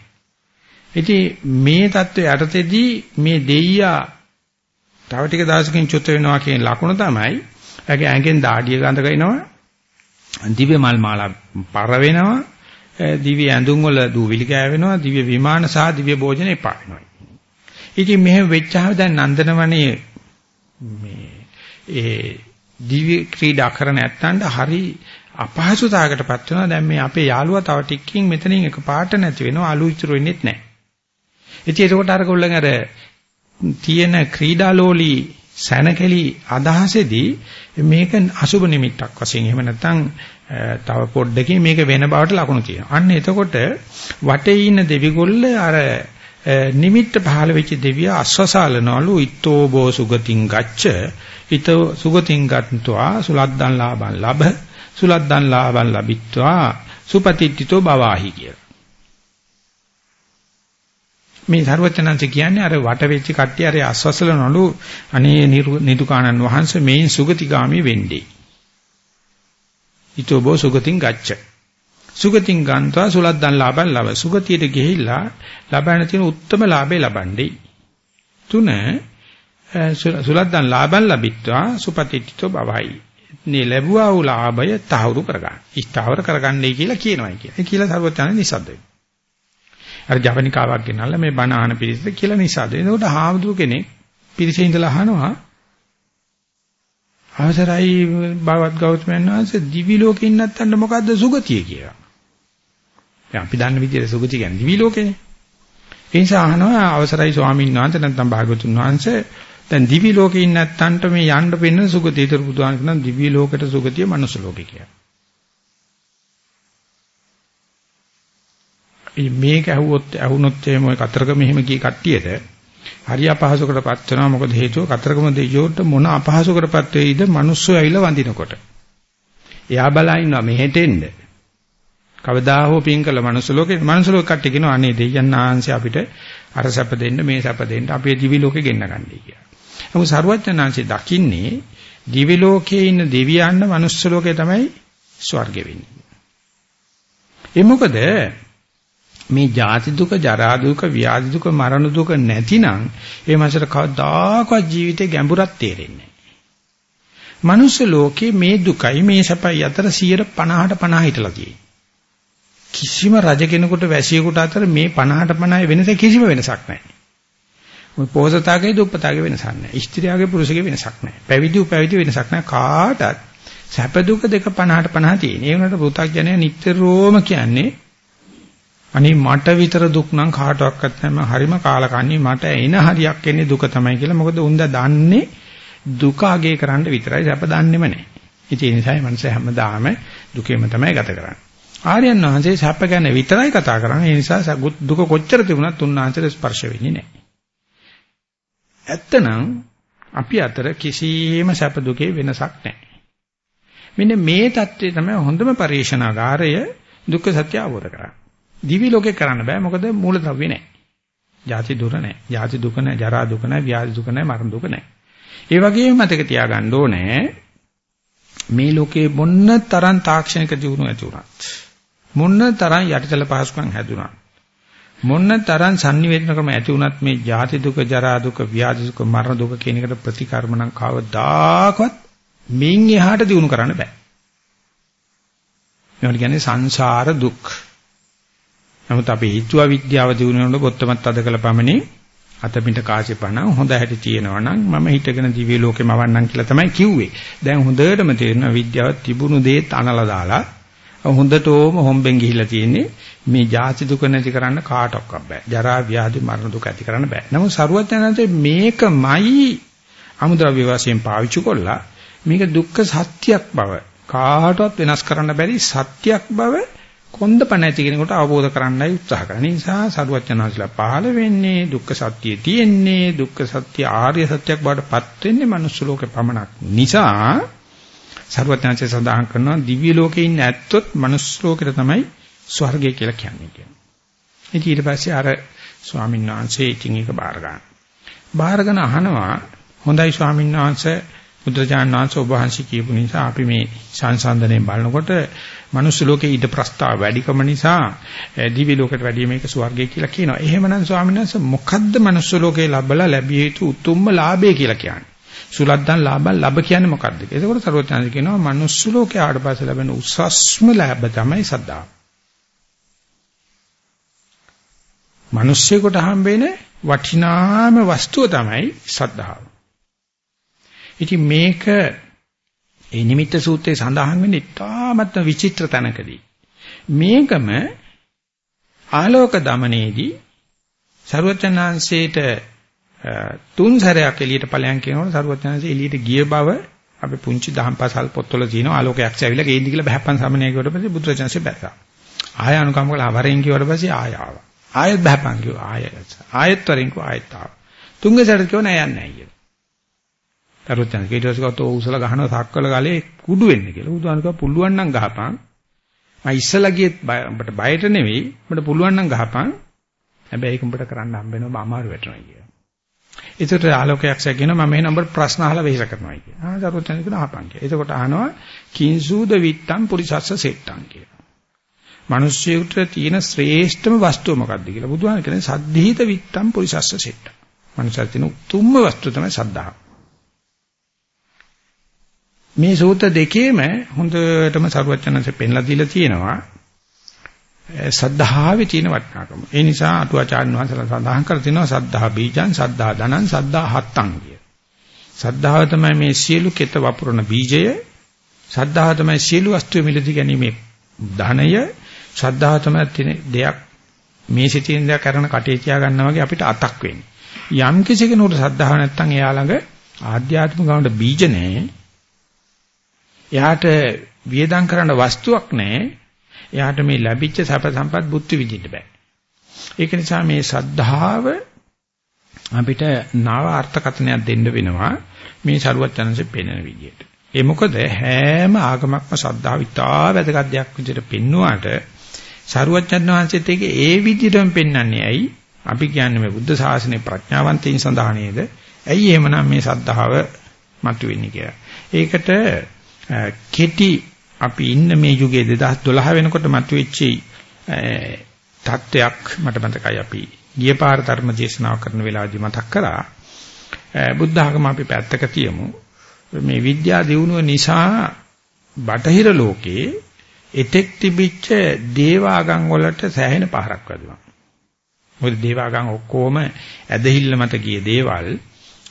ඉතින් මේ தত্ত্বය යටතේදී මේ දෙයියා තව ටික දවසකින් චුත වෙනවා කියන ලකුණ තමයි එයාගේ ඇඟෙන් දාඩිය ගඳ ගිනවා දිව්‍ය මල් මාලා පර වෙනවා දිව්‍ය ඇඳුම් වල දූවිලි ගෑවෙනවා දිව්‍ය විමාන සහ දිව්‍ය භෝජන එපා වෙනවා. ඉතින් මෙහෙම වෙච්චාම දැන් නන්දනවනේ මේ ඒ දිව්‍ය ක්‍රීඩා කරන නැත්තඳ හරි අපහසුතාවකටපත් වෙනවා. දැන් මේ අපේ යාළුවා තව ටිකකින් මෙතනින් එක පාට නැති වෙනවා. අලු ඉතුරු වෙන්නේත් නැහැ. ඉතින් ඒකට අර කොල්ලන් අර තියෙන ක්‍රීඩාලෝලී සැනකෙලි අදහසේදී මේක අසුබ නිමිත්තක් වශයෙන්. එහෙම නැත්නම් තව පොඩ්ඩකින් මේක වෙන බවට ලකුණු තියෙනවා. අන්න එතකොට වටේ ඉන්න දෙවිගොල්ල අර නිමිත්ත පහළ වෙච්ච දෙවිය අස්වසාලනවලු. ඉත්තෝ බෝ සුගතින් ගච්ඡ. ඊතෝ සුගතින් ගත්වා. සුලද්දන් ලාභං ලබ. සුලද්දන් ලාභං ලබිත්වා. සුපතිට්ඨිතෝ බවාහි කියලා. මේ ਸਰවචනංශ කියන්නේ අර වට වෙච්ච කට්ටිය අර අස්වසල නළු අනේ නිදුකානන් වහන්සේ මේන් සුගතිගාමි වෙන්නේ. ඊතෝ බෝ සුගතින් ගච්ඡ. සුගතින් ගන්නවා සුලද්දන් ලාභන් ලබ. සුගතියට ගිහිල්ලා ලබන්න තියෙන උත්තරම ලාභේ ලබන්නේ. තුන සුලද්දන් ලාභන් ලැබිත්වා සුපතිට්ඨිතෝ බවයි. මේ ලැබුවා වූ ලාභය තහවුරු කරගන්න. ඉස්තාවර කරගන්නයි කියලා කියනවා කියලා. ඒ කියලා සර්වඥාන නිසද්ද වෙනවා. අර ජවනිකාවක් ගෙනල්ලා මේ බණ අහන පිරිසට කියලා නිසාද. එතකොට හාමුදුරු කෙනෙක් පිරිසේ ඉඳලා අහනවා අවසරයි බවත් ගෞතමයන් වහන්සේ දිවි ලෝකේ ඉන්න නැත්තඳ මොකද්ද සුගතිය කියලා. දැන් අපි දන්න විදිහට සුගතිය කියන්නේ දිවි ලෝකේනේ. ඒ නිසා අහනවා අවසරයි ස්වාමීන් වහන්සේ නැත්නම් භාගතුන් වහන්සේ දැන් දිවි ලෝකේ ඉන්න නැත්තන්ට මේ යන්න පෙන්න සුගතිය. ඒතර බුදුහාම කියනවා දිවි ලෝකෙට සුගතිය මනුස්ස ලෝකේ කියලා. මේක ඇහුවොත් ඇහුනොත් එහෙම ඔය කතරගම මෙහෙම කී කට්ටියට හරි අපහසුකටපත් වෙනවා මොකද හේතුව කතරගම දෙයියෝට මොන අපහසුකටපත් වෙයිද මිනිස්සු ඇවිල්ලා වඳිනකොට එයා බලා ඉන්නවා මෙහෙට එන්න කවදා හෝ පින් කළ මනුස්ස ලෝකේ මනුස්ස ලෝක කට්ටිය කියනවා අනේ දෙයයන් ආංශය අපිට අර සැප දෙන්න මේ සැප දෙන්න අපේ දිවි ලෝකෙ ගෙන්න ගන්නයි කියලා. නමුත් සරුවචනාංශය දකින්නේ දිවි ලෝකයේ ඉන්න දෙවියන්ව මනුස්ස ලෝකේ තමයි ස්වර්ගෙ වෙන්නේ. ඒ මොකද මේ ජාති දුක, ජරා දුක, ව්‍යාධි දුක, මරණ දුක නැතිනම් ඒ මාසට කවදාකවත් ජීවිතේ ගැඹුරක් තේරෙන්නේ නැහැ. මනුස්ස ලෝකේ මේ දුකයි මේ සැපයි අතර 150ට 50 හිටලා තියෙන්නේ. කිසිම රජ කෙනෙකුට වැසියෙකුට අතර මේ 50ට 50 වෙනස කිසිම වෙනසක් නැහැ. ඔය පොසතාගේ දුප්පතාගේ වෙනසක් නැහැ. ස්ත්‍රියගේ පුරුෂගේ වෙනසක් නැහැ. පැවිදි උපැවිදි වෙනසක් නැහැ. කාටත් සැප දුක දෙක 50ට 50 තියෙන. ඒ වුණාට පෘථග්ජනය නිට්ටරෝම කියන්නේ අනේ මට විතර දුක් නම් කාටවත් නැහැ මම හරිම කාලකන්ණි මට එන හරියක් එන්නේ දුක තමයි කියලා මොකද උන්ද දන්නේ දුක අගේ කරන්න විතරයි සැප දන්නේම නැහැ. ඉතින් ඒ නිසායි මනස හැමදාම දුකේම තමයි ගත කරන්නේ. ආර්යයන් වහන්සේ සැප ගැන විතරයි කතා කරන්නේ. ඒ නිසා දුක කොච්චර තිබුණත් උන්වහන්සේට ස්පර්ශ වෙන්නේ නැහැ. ඇත්තනම් අපි අතර කිසියම් සැප දුකේ වෙනසක් නැහැ. මෙන්න මේ தත්ත්වය තමයි හොඳම පරිශනාගාරය දුක්ඛ සත්‍ය අවබෝධ කරගන්න. දිවි ලෝකේ කරන්න බෑ මොකද මූලද්‍රව්‍ය නැහැ. ජාති දුර නැහැ. ජාති දුක නැහැ, ජරා දුක නැහැ, ව්‍යාධි දුක නැහැ, මරණ දුක නැහැ. ඒ වගේම මතක තියාගන්න ඕනේ මේ ලෝකේ මොන්න තරම් තාක්ෂණික දියුණුව ඇති වුණත් මොන්න තරම් යටිතල පහසුකම් හැදුණා මොන්න තරම් sannivedana ක්‍රම ඇති වුණත් මේ ජාති දුක ජරා දුක ව්‍යාධි දුක මරණ දුක කියන එකට ප්‍රතිකර්ම නම් කවදාකවත් මින් එහාට දිනු කරන්න බෑ. මේවට කියන්නේ සංසාර දුක්. නමුත් අපි හිතුවා විද්‍යාව දිනුනොත් බොත්තමත් අද කළ පමණි අතපිට කාසිපණ හොඳ හැටි තියෙනවා නම් මම හිතගෙන දිව්‍ය ලෝකෙම වවන්නම් කියලා තමයි කිව්වේ. දැන් හොඳටම තේරෙනවා විද්‍යාව තිබුණු දේත් අනලා දාලා හොඳටම හොම්බෙන් ගිහිල්ලා තියෙන්නේ මේ ජාති දුක නැති කරන්න කාටවත් බෑ. ජරා ව්‍යාධි මරණ දුක ඇති කරන්න බෑ. නමුත් සරුවත්යන්න්තේ මේකමයි අමුද්‍රව්‍ය වශයෙන් පාවිච්චි කළා මේක දුක්ඛ සත්‍යයක් බව කාටවත් වෙනස් කරන්න බැරි සත්‍යයක් බව කොන්දපණ නැති කෙනෙකුට අවබෝධ කරන්නයි උත්සාහ කරන නිසා සරුවචනාංශලා පහළ වෙන්නේ දුක්ඛ සත්‍යය තියෙන්නේ දුක්ඛ සත්‍ය ආර්ය සත්‍යයක් බවට පත් වෙන්නේ මනුස්ස ලෝකේ පමණක් නිසා සරුවචනාංශය සඳහන් කරනවා දිව්‍ය ලෝකේ ඉන්න ඇත්තොත් මනුස්ස ලෝකෙට තමයි ස්වර්ගය කියලා කියන්නේ කියනවා. ඉතින් ඊට පස්සේ අර ස්වාමීන් වහන්සේ ඉතින් ඒක බාර ගන්න. බාරගෙන අහනවා හොඳයි ස්වාමීන් වහන්සේ බුදුරජාණන් වහන්සේ ඔබ වහන්සේ කියපු නිසා අපි මේ සංසන්දනයෙන් බලනකොට මනුස්ස ලෝකේ ඊට ප්‍රස්තාව වැඩිකම නිසා දිවි ලෝකයට වැඩිය මේක ස්වර්ගය කියලා කියනවා. එහෙමනම් ස්වාමීන් වහන්සේ මොකද්ද මනුස්ස ලෝකේ ලැබලා ලැබිය යුතු උතුම්ම ලාභය කියලා කියන්නේ? සුලද්දන් ලාභන් ලැබ කියන්නේ මොකද්ද? ඒකෝට සරුවචාන්ද කියනවා මනුස්ස ලෝකේ ආවට පස්සේ ලැබෙන උසස්ම ලාභ තමයි සද්ධා. මිනිස්සෙකුට හම්බෙන වටිනාම වස්තුව තමයි සද්ධාව. ඉතින් මේක ඒ නිමිත්ත සූත්‍රයේ සඳහන් වෙන්නේ ඉතාමත්ම විචිත්‍ර තැනකදී. මේකම ආලෝක දමනයේදී ਸਰුවචනාංශේට තුන් සැරයක් එළියට ඵලයන් කියනකොට ਸਰුවචනාංශේ එළියට ගිය බව අපි පුංචි දහම්පාසල් පොත්වල තියෙන ආලෝකයක් ඇවිල්ලා ගේන්දි කියලා බහැප්පන් සමනය කියවට පස්සේ බුදුරජාණන්සේ බැස්සා. ආය අනුකම්ප කළා වරෙන් කියවට පස්සේ ආය ආවා. ආයෙත් බහැපන් කිව්වා ආයෙත්. ආයෙත් වරෙන් කිව්වා ආයෙත් ආවා. තුන්වෙනි සැරේ කිව්වා නෑ යන්නේ නෑ කියලා. තරුවචන ඊට පස්සේ ගත්ත උසල ගහනවා සක්වල ගලේ කුඩු වෙන්න කියලා. බුදුහාම කිව්වා පුළුවන් නම් ගහපන්. මම ඉස්සලා ගියෙත් උඹට බයට නෙවෙයි උඹට පුළුවන් නම් ගහපන්. හැබැයි ඒක උඹට කරන්න හම්බ වෙනවා අමාරු වැටෙනවා කියලා. ඒකට ආලෝකයක් සැකේනවා මම එහෙනම් උඹට ප්‍රශ්න අහලා වෙහෙස කරනවා කියලා. ආ තරුවචන කියන අහපන් කියලා. එතකොට අහනවා කිංසූද විත්තම් පුරිසස්ස සෙට්ටම් කියලා. මිනිස්සුන්ට තියෙන ශ්‍රේෂ්ඨම වස්තුව මොකක්ද කියලා බුදුහාම කියන්නේ සද්ධීත විත්තම් පුරිසස්ස සෙට්ටම්. මනුෂ්‍යයන් තියෙන උතුම්ම වස්තුව තමයි සද්ධාව. මේ සූත්‍ර දෙකේම හොඳටම සරුවචනanse පෙන්ලා දීලා තියෙනවා සද්ධාවේ තියෙන වටිනාකම. ඒ නිසා අටුවාචාර්ය වහන්සේලා සඳහන් කර තිනවා සද්ධා බීජං සද්ධා ධනං සද්ධා හත්තං කිය. සද්ධාව තමයි මේ සියලු කෙත වපුරන බීජය. සද්ධාව තමයි සියලු වස්තු මිලදී ගැනීමේ ධනය. ශ්‍රද්ධාව තමයි තියෙන දෙයක් මේ සිටින දෙයක් කරන කටේ තියා ගන්නවා වගේ අපිට අතක් වෙන්නේ. යම් කිසි කෙනෙකුට සද්ධාව නැත්නම් එයා ළඟ ආධ්‍යාත්මික ගමනට බීජ නැහැ. එයාට වියදම් කරන්න වස්තුවක් නැහැ. එයාට මේ ලැබිච්ච සැප සම්පත් බුද්ධ විදින්න බෑ. ඒක නිසා මේ සද්ධාව අපිට නව අර්ථකථනයක් දෙන්න වෙනවා මේ සරුවත් යනසේ පෙන්වන විදියට. ඒ මොකද හැම ආගමක්ම සද්ධාව ඉතා වැදගත් දෙයක් විදියට පෙන්වුවාට සරුවච්චන් වහන්සේත් ඒක ඒ විදිහටම පෙන්වන්නේ ඇයි? අපි කියන්නේ මේ බුද්ධ ශාසනයේ ප්‍රඥාවන්තයින් සඳහා නේද? ඇයි එහෙමනම් මේ සද්ධාව මතුවෙන්නේ කියලා. ඒකට කෙටි අපි ඉන්න මේ යුගයේ 2012 වෙනකොට මතුවෙච්ච තත්වයක් මට මතකයි අපි ගිය පාර ධර්ම දේශනාව කරන වෙලාවදී මතක් කරා. බුද්ධ ආගම අපි පැත්තක තියමු. මේ විද්‍යා දියුණුව නිසා බටහිර ලෝකේ එතෙක් තිබිච්ච දේවාගම් වලට සෑහෙන පහරක් වැදුනා මොකද දේවාගම් ඔක්කොම ඇදහිල්ල මත ගිය දේවල්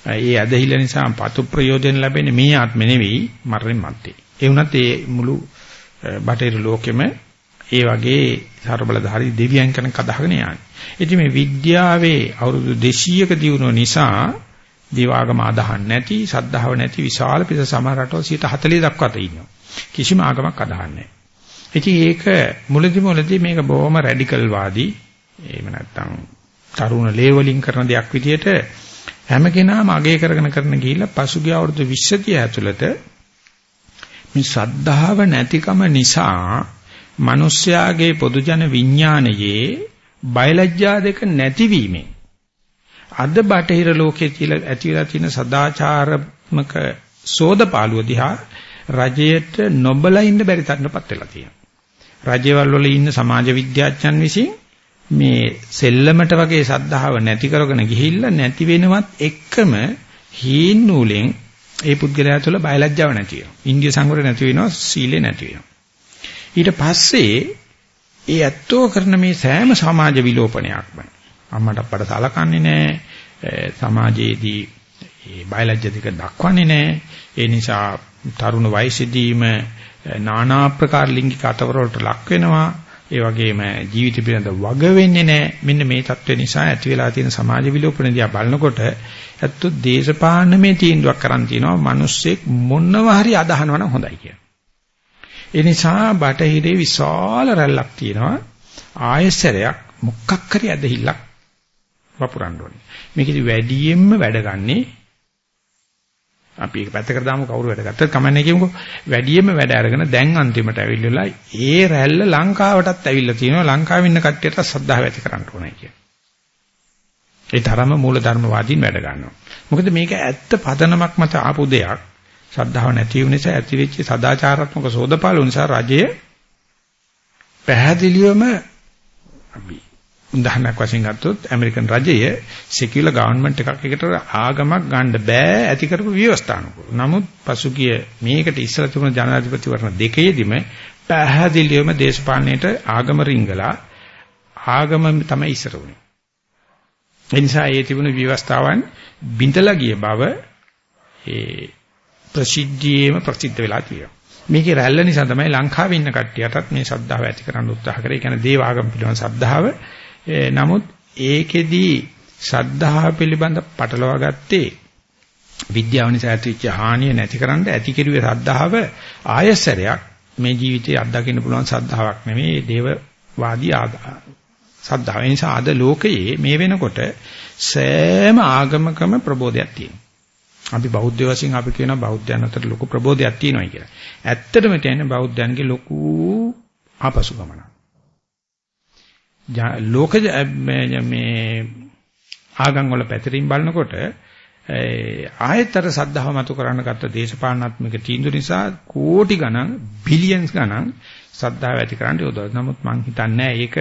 ඒ ඇදහිල්ල නිසා පතු ප්‍රයෝජන ලැබෙන්නේ මේ ආත්මෙ නෙවෙයි මරණයන් මැත්තේ. ඒ වුණත් ඒ මුළු බටේර ලෝකෙම ඒ වගේ ਸਰබලධාරී දෙවියන් කෙනෙක් අදහගෙන යන්නේ. ඉතින් මේ විද්‍යාවේ අවුරුදු 200ක දියුණුව නිසා දිවාගම අදහන් නැති, සද්ධාව නැති විශාල පිට සමහර රටවල් 140 දක්වා තියෙනවා. කිසිම ආගමක් අදහන්නේ නැහැ. ඉතින් ඒක මුලදි මුලදි මේක බොහොම රැඩිකල් වාදී එහෙම නැත්නම් තරුණ ලේවලින් කරන දෙයක් විදියට හැම කෙනාම අගය කරගෙන කරන ගිහිල්ලා පසුගිය අවුරුදු 20 ඇතුළත මේ ශ්‍රද්ධාව නැතිකම නිසා මිනිස්යාගේ පොදුජන විඥානයේ බයලජ්ජා දෙක නැතිවීමෙන් අද බටහිර ලෝකයේ කියලා ඇතිලා තියෙන සදාචාරමක සෝදපාලුව දිහා රජයට නොබලා ඉන්න බැරි තරමටපත් වෙලා තියෙනවා. රජවල වල ඉන්න සමාජ විද්‍යාඥයන් විසින් මේ සෙල්ලමට වගේ සද්ධාව නැති කරගෙන ගිහිල්ලා නැති වෙනවත් එක්කම හීන් නූලෙන් ඒ පුද්ගලයා තුළ බයලජ්ජාව නැති වෙනවා. ඉන්දිය සංවරය නැති වෙනවා, සීලය නැති වෙනවා. ඊට පස්සේ ඒ ඇත්තෝ කරන මේ සෑම සමාජ විලෝපනයක්ම අම්මට අප්පට සලකන්නේ නැහැ. සමාජයේදී මේ බයලජ්‍ය දෙක දක්වන්නේ නැහැ. ඒ නිසා තරුණ වයසේදීම নানা ආකාර ලිංගික අතවරවලට ලක් වෙනවා. ඒ වගේම ජීවිත පිළිබඳ වග වෙන්නේ නැහැ. මෙන්න මේ தත්ත්ව නිසා ඇති වෙලා තියෙන සමාජ විලෝපන දිහා බලනකොට ඇත්ත දේශපාලනමේ තීන්දුවක් කරන් තිනවා මිනිස්සෙක් මොනවා හරි අදහනවා නම් හොඳයි කියලා. ඒ නිසා බටහිරේ විශාල රැල්ලක් තියෙනවා. ආයසරයක් මොකක් හරි අපි ඒක පැත්තකට දාමු කවුරු වැඩ ගත්තත් කමන්නේ කියමුකෝ. වැඩියෙන්ම වැඩ අරගෙන දැන් අන්තිමට ඇවිල්ලා ඒ රැල්ල ලංකාවටත් ඇවිල්ලා තියෙනවා. ලංකාවේ ඉන්න කට්ටියට සද්ධාව ඇති කරන්න ඕනේ කියන. ඒ තරම මූල ධර්මවාදීන් වැඩ ගන්නවා. මොකද මේක ඇත්ත පදනමක් මත ආපු දෙයක්. ශ්‍රද්ධාව නැති වුන නිසා ඇති වෙච්ච සදාචාරාත්මක සෝදපාලු නිසා රජය පැහැදිලිවම අපි උදාහරණයක් වශයෙන් ගත්තොත් ඇමරිකන් රජය සිකියුලර් ගවර්න්මන්ට් එකක් එකට ආගමක් ගන්න බෑ ඇති කරපු ව්‍යවස්ථානුකූල. නමුත් පසුගිය මේකට ඉස්සර තිබුණ ජනාධිපතිවරණ දෙකේදීම පැහැදිලිවම දේශපාලනයේට ආගම රිංගලා ආගම තමයි ඉස්සර වුනේ. ඒ නිසා ඒ තිබුණු ව්‍යවස්ථාවන් බිඳලා ගිය බව ඒ ප්‍රසිද්ධියේම ප්‍රසිද්ධ වෙලා තියෙනවා. මේකේ රැල්ල නිසා තමයි ලංකාවේ ඉන්න කට්ටියටත් මේ ශ්‍රද්ධාව ඇති කරන්න උත්සාහ කරේ. ඒ කියන්නේ දේව ආගම පිළිබඳ ශ්‍රද්ධාව. නමුත් ඒකෙදී ශ්‍රද්ධාව පිළිබඳ පටලවා ගත්තේ විද්‍යාව නිසා ඇතිවෙච්ච හානිය නැතිකරන්න ඇති කෙරුවේ ශ්‍රද්ධාව ආයසරයක් මේ ජීවිතේ අත්දකින්න පුළුවන් ශ්‍රද්ධාවක් නෙමෙයි දේවවාදී ශ්‍රද්ධාව. ඒ නිසා අද ලෝකයේ මේ වෙනකොට සෑම ආගමකම ප්‍රබෝධයක් තියෙනවා. අපි බෞද්ධ වශයෙන් අපි කියනවා බෞද්ධයන් අතර ලොකු ප්‍රබෝධයක් තියෙනවා කියලා. ඇත්තටම කියන්නේ බෞද්ධයන්ගේ ලොකු ආපසු ගමනක්. ලෝක මේ ආගම් වල පැතිරීම බලනකොට ආයතර සද්ධාව මතු කරන්න ගත්ත දේශපාලනාත්මක තීන්දුව නිසා කෝටි ගණන් බිලියන්ස් ගණන් සද්ධාව ඇති කරන්න යොදවනවා. නමුත් මම හිතන්නේ ඒක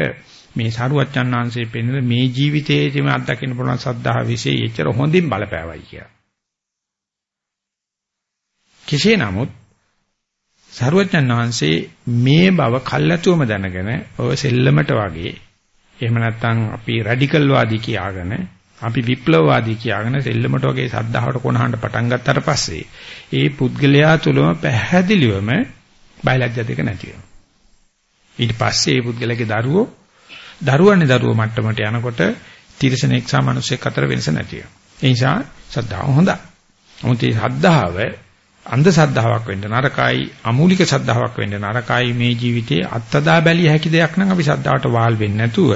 මේ සරුවච්චන් ආංශයේ පෙන්වන මේ ජීවිතයේදීම අත්දකින්න පුළුවන් සද්ධාව વિશે එච්චර හොඳින් බලපෑවයි කියලා. කෙසේ නමුත් සරුවච්චන් ආංශේ මේ බව කල්ැතුවම දැනගෙන ඔය සෙල්ලමට වගේ එහෙම නැත්නම් අපි රැඩිකල් වාදී කියාගෙන අපි විප්ලවවාදී කියාගෙන සෙල්ලමට වගේ සද්ධාවට කොනහඬ පටන් ගත්තට පස්සේ ඒ පුද්ගලයා තුළම පැහැදිලිවම බයලජ්‍ය දෙක නැති වෙනවා. ඊට පස්සේ ඒ පුද්ගලයාගේ දරුවෝ දරුවන්නේ දරුවෝ මට්ටමට යනකොට තිරසනෙක් සහ මිනිසෙක් අතර වෙනස නැති වෙනවා. ඒ නිසා ශ්‍රද්ධාව හොඳයි. නමුත් මේ ශ්‍රද්ධාව අන්ධ ශ්‍රද්ධාවක් වෙන්න නරකයි අමූලික ශ්‍රද්ධාවක් වෙන්න නරකයි මේ ජීවිතයේ අත්දා බැලිය හැකි දෙයක් නම් අපි ශ්‍රද්ධාවට වාල් වෙන්නේ නැතුව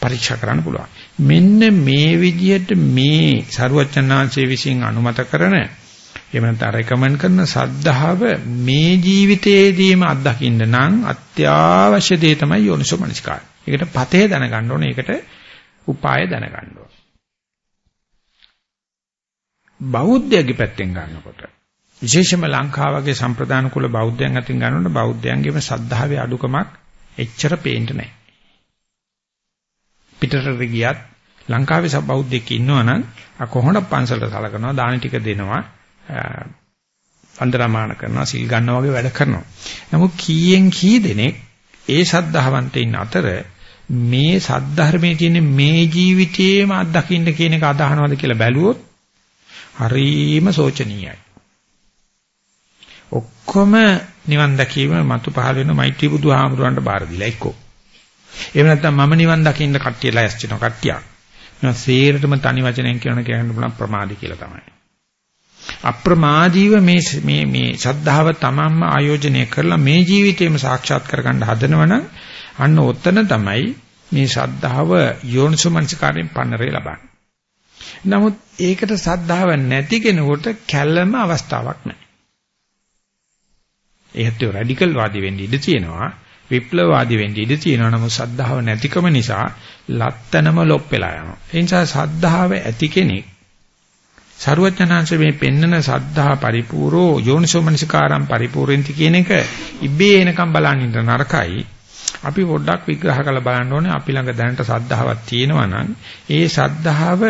පරීක්ෂා කරන්න පුළුවන්. මෙන්න මේ විදිහට මේ සරුවචනාංශයේ විසින් අනුමත කරන එහෙම නැත්නම් රෙකමන්ඩ් කරන සද්ධාව මේ ජීවිතයේදීම අත්දකින්න නම් අත්‍යවශ්‍ය දේ තමයි යෝනිසෝ මනසිකාරය. ඒකට පතේ දැනගන්න ඕනේ. ඒකට උපාය දැනගන්න ඕනේ. බෞද්ධයගේ පැත්තෙන් ගන්නකොට විශේෂයෙන්ම ලංකාවගේ සම්ප්‍රදාන කුල බෞද්ධයන් අතින් ගන්නකොට බෞද්ධයන්ගේම සද්ධාවේ අඩුකමක් එච්චර පේන්නේ නැහැ. පිටරට ගියත් ලංකාවේ සබ් බෞද්ධයෙක් ඉන්නවනම් අ කොහොමද පන්සලට සලකනවා දාන ටික දෙනවා වන්දනාමාන කරනවා සිල් ගන්නවා වගේ වැඩ කරනවා. නමුත් කීයෙන් කී දෙනෙක් ඒ සද්ධාවන්තයින් අතර මේ සද්ධර්මයේ තියෙන මේ ජීවිතයේම අත්දකින්න කියන එක අදහනවද කියලා බැලුවොත් හරීම සෝචනීයයි. ඔක්කොම නිවන් දැකීම මතු පහළ වෙන මෛත්‍රී බුදුහාමුදුරන්ට බාර දීලා එක්කෝ. එහෙම නැත්නම් මම නිවන් දකින්න කට්ටිය ලෑස්ති වෙනවා කට්ටියක්. මම සේරටම තනි වචනෙන් කියන කියන්න පුළුවන් ප්‍රමාදි කියලා තමයි. අප්‍රමාදීව මේ මේ මේ ශද්ධාව තමන්ම ආයෝජනය කරලා මේ ජීවිතේම සාක්ෂාත් කරගන්න හදනවනම් අන්න ඔතන තමයි මේ ශද්ධාව යෝනිසෝමනසිකාරයෙන් පන්නරේ ලබන්නේ. නමුත් ඒකට ශද්ධාව නැති කෙනෙකුට කැළම අවස්ථාවක් නැහැ. ඒත් රැඩිකල් වාදී වෙන්න ඉඩ තියෙනවා. විප්ලවවාදී වෙන්න ඉඩ තියෙනවා. නමුත් ශද්ධාව නැතිකම නිසා ලත්තනම ලොප් වෙලා යනවා. ඒ නිසා ශද්ධාව ඇති කෙනෙක් සරුවචනාංශ මේ පෙන්නන සද්ධා පරිපූර්ණෝ යෝනිසෝමනසිකාරම් පරිපූර්ණති කියන එක ඉබේ එනකම් බලන්න ඉන්න නරකයි. අපි පොඩ්ඩක් විග්‍රහ කරලා බලන්න ඕනේ අපි ළඟ දැනට සද්ධාවක් තියෙනවා නම් ඒ සද්ධාව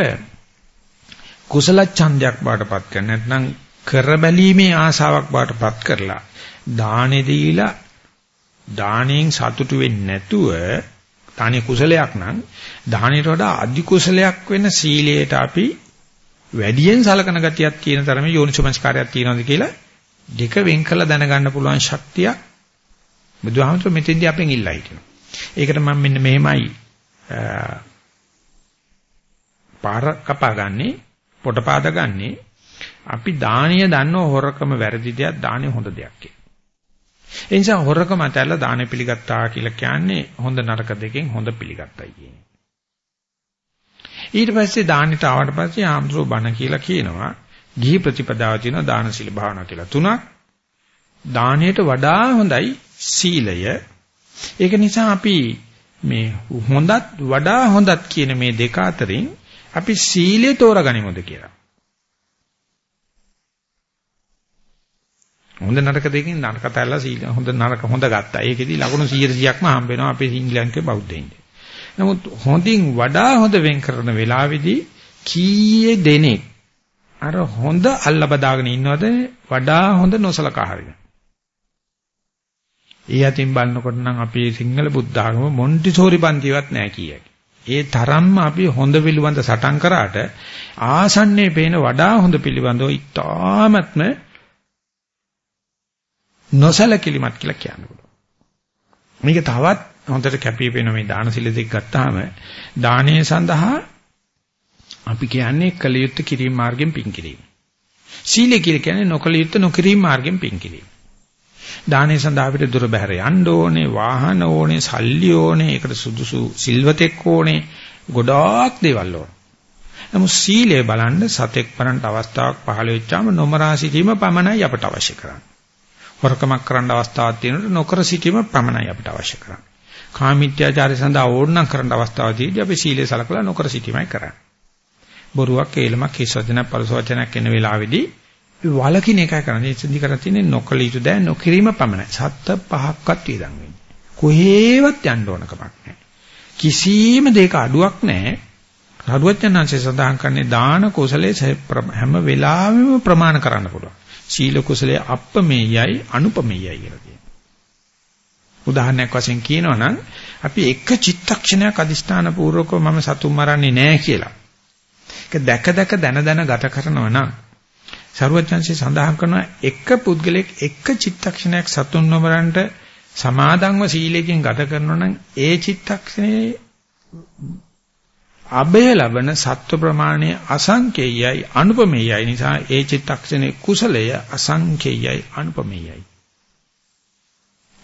කුසල ඡන්දයක් බාටපත් කරන නැත්නම් කර බැලීමේ ආසාවක් බාටපත් කරලා දානෙ දීලා දාණයෙන් සතුටු වෙන්නේ නැතුව දානේ කුසලයක් නම් දානෙට වඩා අධි කුසලයක් වෙන සීලයට අපි වැඩියෙන් සලකන ගතියක් තියෙන තරමේ යෝනිසමස්කාරයක් තියෙනවද කියලා දෙක වෙන් කළ දැනගන්න පුළුවන් ශක්තිය බුදුහාමතුරු මෙතෙන්දී අපෙන් ඉල්ලා හිටිනවා. ඒකට මම මෙන්න මෙහෙමයි පාර කපාගන්නේ පොට පාදගන්නේ අපි දානීය දන්නව හොරකම වැරදි දෙයක් දානේ හොඳ දෙයක් කියලා. ඒ නිසා හොරකම ඇතැල්ලා දානේ පිළිගත්තා කියලා කියන්නේ හොඳ නරක දෙකෙන් හොඳ පිළිගත්තයි කියන්නේ. ඊට පස්සේ දාන්නට ආවට පස්සේ ආම්ද්‍රෝ බණ කියලා කියනවා ගිහි ප්‍රතිපදාව තියෙනවා දාන සීල භාවනා කියලා. තුනක් දාණයට වඩා හොඳයි සීලය. ඒක නිසා අපි මේ හොඳත් වඩා හොඳත් කියන මේ දෙක අතරින් අපි සීලය තෝරගනිමුද කියලා. හොඳ නරක දෙකකින් නරක තැල්ලා සීල හොඳ නරක හොඳ ගත්තා. ඒකෙදි ලකුණු 100%ක්ම හම්බ වෙනවා අපේ සිංහලංකේ බෞද්ධයින්ට. නමුත් හොඳින් වඩා හොඳ වෙන් කරන වෙලාවේදී කීයේ දෙනෙක් අර හොඳ අල්ල බදාගෙන ඉන්නවද වඩා හොඳ නොසලකා හරින. ඒ අතින් බලනකොට නම් අපේ සිංහල බුද්ධ ආගම මොන්ටිසෝරි පන්තිවත් නැහැ කියයි. ඒ තරම්ම අපි හොඳ පිළිබඳ සටන් කරාට ආසන්නයේ පේන වඩා හොඳ පිළිබඳව ඉතාමත්ම නොසලකිලිමත් කියලා කියන්න පුළුවන්. මේක තවත් හොඳට කැපී පෙනෙන මේ දාන සිල් දෙක ගත්තාම දානයේ සඳහා අපි කියන්නේ කල යුත්තේ කිරීම මාර්ගෙන් පින් කිරීම. සීලය කියලා කියන්නේ නොකල යුත්තේ නොකිරීම මාර්ගෙන් පින් කිරීම. දානේ සඳහා අපිට දුර බැහැර යන්න ඕනේ, වාහන ඕනේ, සල්ලි ඕනේ, ඒකට සුදුසු සිල්වතෙක් ඕනේ, ගොඩාක් දේවල් ඕනේ. නමුත් සීලය බලන්න සතෙක් පරන්ට අවස්ථාවක් පහළ වෙච්චාම නොමරා සිටීම පමණයි අපට අවශ්‍ය කරන්නේ. හොරකමක් කරන්න අවස්ථාවක් තියෙනකොට නොකර සිටීම පමණයි අපිට අවශ්‍ය කරන්නේ. කාමීත්‍යාචාරය සඳහා ඕනනම් කරන්න අවස්ථාවක් තියෙද්දී අපි සීලය සලකලා නොකර සිටීමයි කරන්නේ. බොරුවක්, කේලමක්, හිස්වචනක්, පරසවචනක් එන වෙලාවේදී වලකින් එකයි කරන්නේ. ඒ සිද්ධි කරලා තියෙන්නේ නොකල යුතු දෑ නොකිරීම පමණයි. සත්ත පහක්වත් වේදන් වෙන්නේ. කොහේවත් යන්න ඕන කමක් නැහැ. කිසිම දෙයක අඩුවක් නැහැ. රඩුවචනංශය සඳහන් කරන්නේ දාන කුසලයේ හැම වෙලාවෙම ප්‍රමාණ කරන්න පුළුවන්. සීල කුසලයේ අප්පමෙයයි අනුපමෙයයි කියලා කියනවා. උදාහරණයක් වශයෙන් කියනවා නම් අපි එක චිත්තක්ෂණයක් අදිස්ථාන පූර්වකව මම සතුන් මරන්නේ නැහැ කියලා. ඒක දැක දැක දන දන ගත කරනවා නම් සරුවචන්සේ සඳහන් කරන එක පුද්ගලෙක් එක චිත්තක්ෂණයක් සතුන් නොමරන්නට සමාදන්ව සීලයෙන් ගත කරනවා නම් ඒ චිත්තක්ෂණේ අබය ලබන සත්ව ප්‍රමාණය අසංකේයයි අනුපමේයයි නිසා ඒ චිත්තක්ෂණේ කුසලය අසංකේයයි අනුපමේයයි